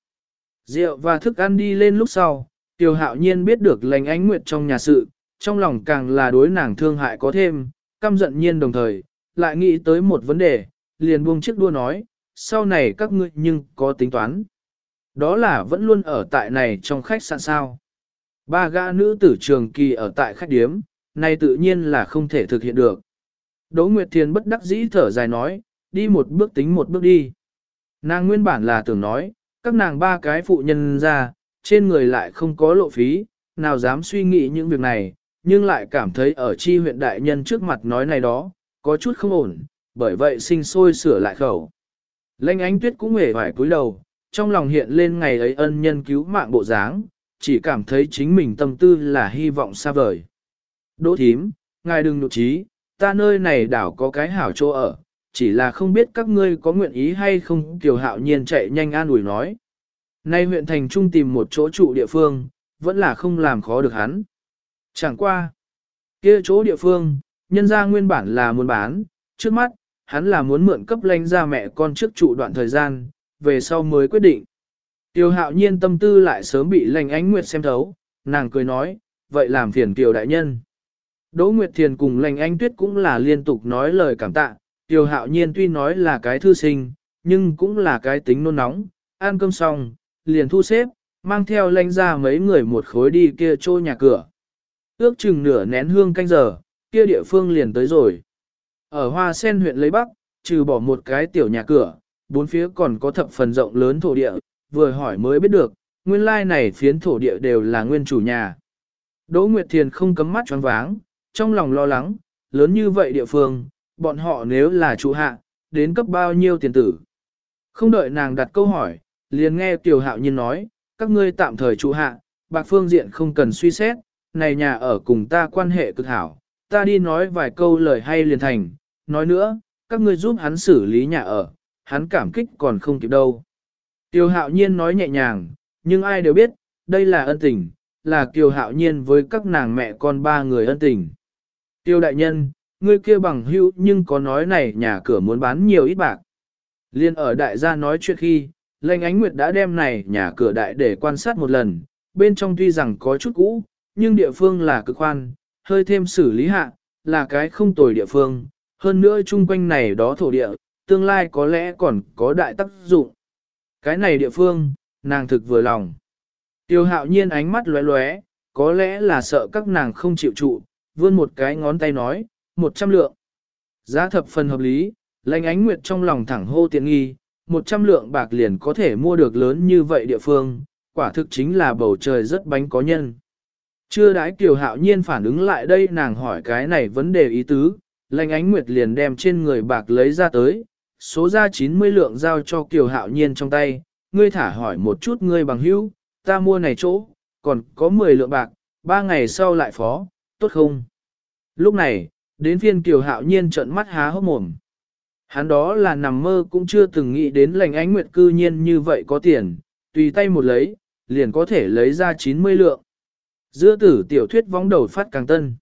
Rượu và thức ăn đi lên lúc sau, Tiểu Hạo Nhiên biết được lanh ánh nguyệt trong nhà sự, trong lòng càng là đối nàng thương hại có thêm, căm giận nhiên đồng thời, lại nghĩ tới một vấn đề, liền buông chiếc đua nói, sau này các ngươi nhưng có tính toán. Đó là vẫn luôn ở tại này trong khách sạn sao. Ba gã nữ tử trường kỳ ở tại khách điếm, này tự nhiên là không thể thực hiện được. Đỗ Nguyệt Thiền bất đắc dĩ thở dài nói, đi một bước tính một bước đi. Nàng nguyên bản là tưởng nói, các nàng ba cái phụ nhân ra, trên người lại không có lộ phí, nào dám suy nghĩ những việc này, nhưng lại cảm thấy ở chi huyện đại nhân trước mặt nói này đó, có chút không ổn, bởi vậy sinh sôi sửa lại khẩu. Lênh ánh tuyết cũng hề hoài cúi đầu, trong lòng hiện lên ngày ấy ân nhân cứu mạng bộ dáng, chỉ cảm thấy chính mình tâm tư là hy vọng xa vời. Đỗ thím, ngài đừng nụ trí, ta nơi này đảo có cái hảo chỗ ở, chỉ là không biết các ngươi có nguyện ý hay không Kiều Hạo Nhiên chạy nhanh an ủi nói. Nay huyện thành trung tìm một chỗ trụ địa phương, vẫn là không làm khó được hắn. Chẳng qua. kia chỗ địa phương, nhân ra nguyên bản là muốn bán, trước mắt, hắn là muốn mượn cấp lãnh ra mẹ con trước trụ đoạn thời gian, về sau mới quyết định. Tiêu hạo nhiên tâm tư lại sớm bị lành ánh nguyệt xem thấu, nàng cười nói, vậy làm phiền tiểu đại nhân. Đỗ Nguyệt Thiền cùng lành anh tuyết cũng là liên tục nói lời cảm tạ, Tiêu hạo nhiên tuy nói là cái thư sinh, nhưng cũng là cái tính nôn nóng, ăn cơm xong, liền thu xếp, mang theo lanh ra mấy người một khối đi kia trô nhà cửa. Ước chừng nửa nén hương canh giờ, kia địa phương liền tới rồi. Ở Hoa Sen huyện lấy Bắc, trừ bỏ một cái tiểu nhà cửa, bốn phía còn có thập phần rộng lớn thổ địa, vừa hỏi mới biết được, nguyên lai này phiến thổ địa đều là nguyên chủ nhà. Đỗ Nguyệt Thiền không cấm mắt choáng váng, trong lòng lo lắng, lớn như vậy địa phương, bọn họ nếu là chủ hạ, đến cấp bao nhiêu tiền tử. Không đợi nàng đặt câu hỏi, liền nghe Tiểu Hạo Nhiên nói, các ngươi tạm thời chủ hạ, bạc phương diện không cần suy xét, này nhà ở cùng ta quan hệ cực hảo, ta đi nói vài câu lời hay liền thành, nói nữa, các ngươi giúp hắn xử lý nhà ở, hắn cảm kích còn không kịp đâu. Tiêu hạo nhiên nói nhẹ nhàng, nhưng ai đều biết, đây là ân tình, là Tiêu hạo nhiên với các nàng mẹ con ba người ân tình. Tiêu đại nhân, ngươi kia bằng hữu nhưng có nói này nhà cửa muốn bán nhiều ít bạc. Liên ở đại gia nói chuyện khi, lệnh ánh nguyệt đã đem này nhà cửa đại để quan sát một lần, bên trong tuy rằng có chút cũ, nhưng địa phương là cực khoan, hơi thêm xử lý hạ, là cái không tồi địa phương, hơn nữa chung quanh này đó thổ địa, tương lai có lẽ còn có đại tác dụng. Cái này địa phương, nàng thực vừa lòng. Tiêu hạo nhiên ánh mắt lóe lóe, có lẽ là sợ các nàng không chịu trụ, vươn một cái ngón tay nói, một trăm lượng. Giá thập phần hợp lý, lãnh ánh nguyệt trong lòng thẳng hô tiện nghi, một trăm lượng bạc liền có thể mua được lớn như vậy địa phương, quả thực chính là bầu trời rất bánh có nhân. Chưa đãi Kiều Hạo Nhiên phản ứng lại đây nàng hỏi cái này vấn đề ý tứ, lành ánh nguyệt liền đem trên người bạc lấy ra tới, số ra 90 lượng giao cho Kiều Hạo Nhiên trong tay, ngươi thả hỏi một chút ngươi bằng hữu, ta mua này chỗ, còn có 10 lượng bạc, ba ngày sau lại phó, tốt không? Lúc này, đến phiên Kiều Hạo Nhiên trợn mắt há hốc mồm. Hắn đó là nằm mơ cũng chưa từng nghĩ đến lành ánh nguyệt cư nhiên như vậy có tiền, tùy tay một lấy, liền có thể lấy ra 90 lượng. Giữa tử tiểu thuyết vóng đầu phát càng tân.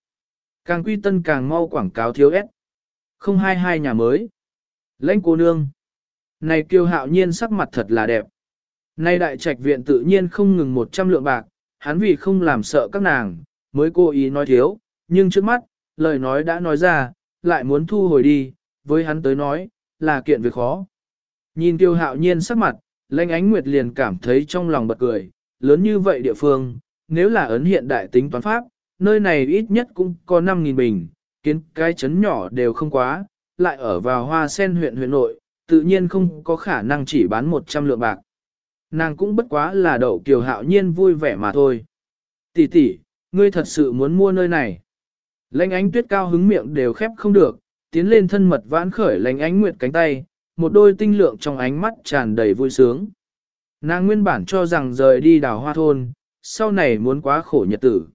Càng quy tân càng mau quảng cáo thiếu ép. 022 nhà mới. Lãnh cô nương. Này kiêu hạo nhiên sắc mặt thật là đẹp. Nay đại trạch viện tự nhiên không ngừng 100 lượng bạc, hắn vì không làm sợ các nàng, mới cố ý nói thiếu, nhưng trước mắt, lời nói đã nói ra, lại muốn thu hồi đi, với hắn tới nói, là kiện việc khó. Nhìn kiêu hạo nhiên sắc mặt, lãnh ánh nguyệt liền cảm thấy trong lòng bật cười, lớn như vậy địa phương, nếu là ấn hiện đại tính toán pháp, nơi này ít nhất cũng có 5.000 bình, kiến cái chấn nhỏ đều không quá, lại ở vào hoa sen huyện huyện nội, tự nhiên không có khả năng chỉ bán 100 lượng bạc. Nàng cũng bất quá là đậu kiều hạo nhiên vui vẻ mà thôi. Tỷ tỷ, ngươi thật sự muốn mua nơi này. Lãnh ánh tuyết cao hứng miệng đều khép không được, tiến lên thân mật vãn khởi lãnh ánh nguyệt cánh tay, một đôi tinh lượng trong ánh mắt tràn đầy vui sướng. Nàng nguyên bản cho rằng rời đi đào hoa thôn, sau này muốn quá khổ nhật tử.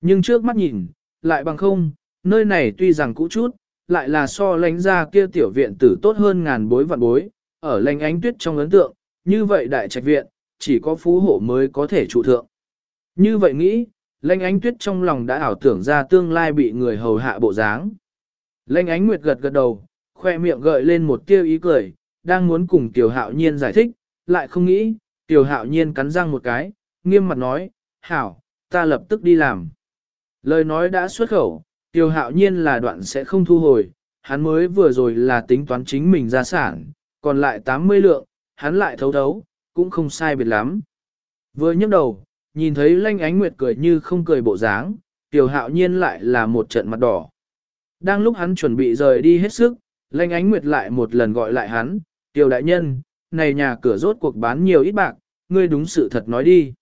Nhưng trước mắt nhìn, lại bằng không, nơi này tuy rằng cũ chút, lại là so lánh ra kia tiểu viện tử tốt hơn ngàn bối vạn bối, ở lánh ánh tuyết trong ấn tượng, như vậy đại trạch viện, chỉ có phú hộ mới có thể trụ thượng. Như vậy nghĩ, lánh ánh tuyết trong lòng đã ảo tưởng ra tương lai bị người hầu hạ bộ dáng. Lánh ánh nguyệt gật gật đầu, khoe miệng gợi lên một tia ý cười, đang muốn cùng tiểu hạo nhiên giải thích, lại không nghĩ, tiểu hạo nhiên cắn răng một cái, nghiêm mặt nói, hảo, ta lập tức đi làm. Lời nói đã xuất khẩu, Tiêu hạo nhiên là đoạn sẽ không thu hồi, hắn mới vừa rồi là tính toán chính mình gia sản, còn lại 80 lượng, hắn lại thấu thấu, cũng không sai biệt lắm. Vừa nhấc đầu, nhìn thấy lanh ánh nguyệt cười như không cười bộ dáng, Tiêu hạo nhiên lại là một trận mặt đỏ. Đang lúc hắn chuẩn bị rời đi hết sức, Lanh Ánh Nguyệt lại một lần gọi lại hắn, Tiêu đại nhân, này nhà cửa rốt cuộc bán nhiều ít bạc, ngươi đúng sự thật nói đi.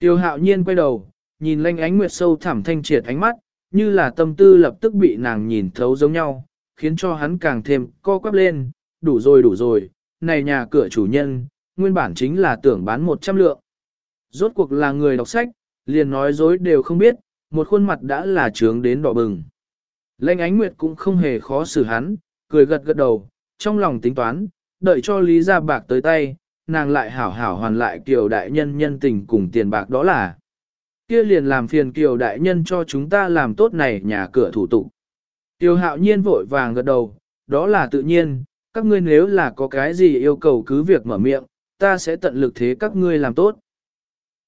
Tiêu hạo nhiên quay đầu, nhìn Lanh Ánh Nguyệt sâu thẳm thanh triệt ánh mắt, như là tâm tư lập tức bị nàng nhìn thấu giống nhau, khiến cho hắn càng thêm co quắp lên, đủ rồi đủ rồi, này nhà cửa chủ nhân, nguyên bản chính là tưởng bán 100 lượng. Rốt cuộc là người đọc sách, liền nói dối đều không biết, một khuôn mặt đã là trướng đến đỏ bừng. Lanh ánh nguyệt cũng không hề khó xử hắn, cười gật gật đầu, trong lòng tính toán, đợi cho lý ra bạc tới tay, nàng lại hảo hảo hoàn lại kiều đại nhân nhân tình cùng tiền bạc đó là. Kia liền làm phiền kiều đại nhân cho chúng ta làm tốt này nhà cửa thủ tục. Tiêu hạo nhiên vội vàng gật đầu, đó là tự nhiên, các ngươi nếu là có cái gì yêu cầu cứ việc mở miệng, ta sẽ tận lực thế các ngươi làm tốt.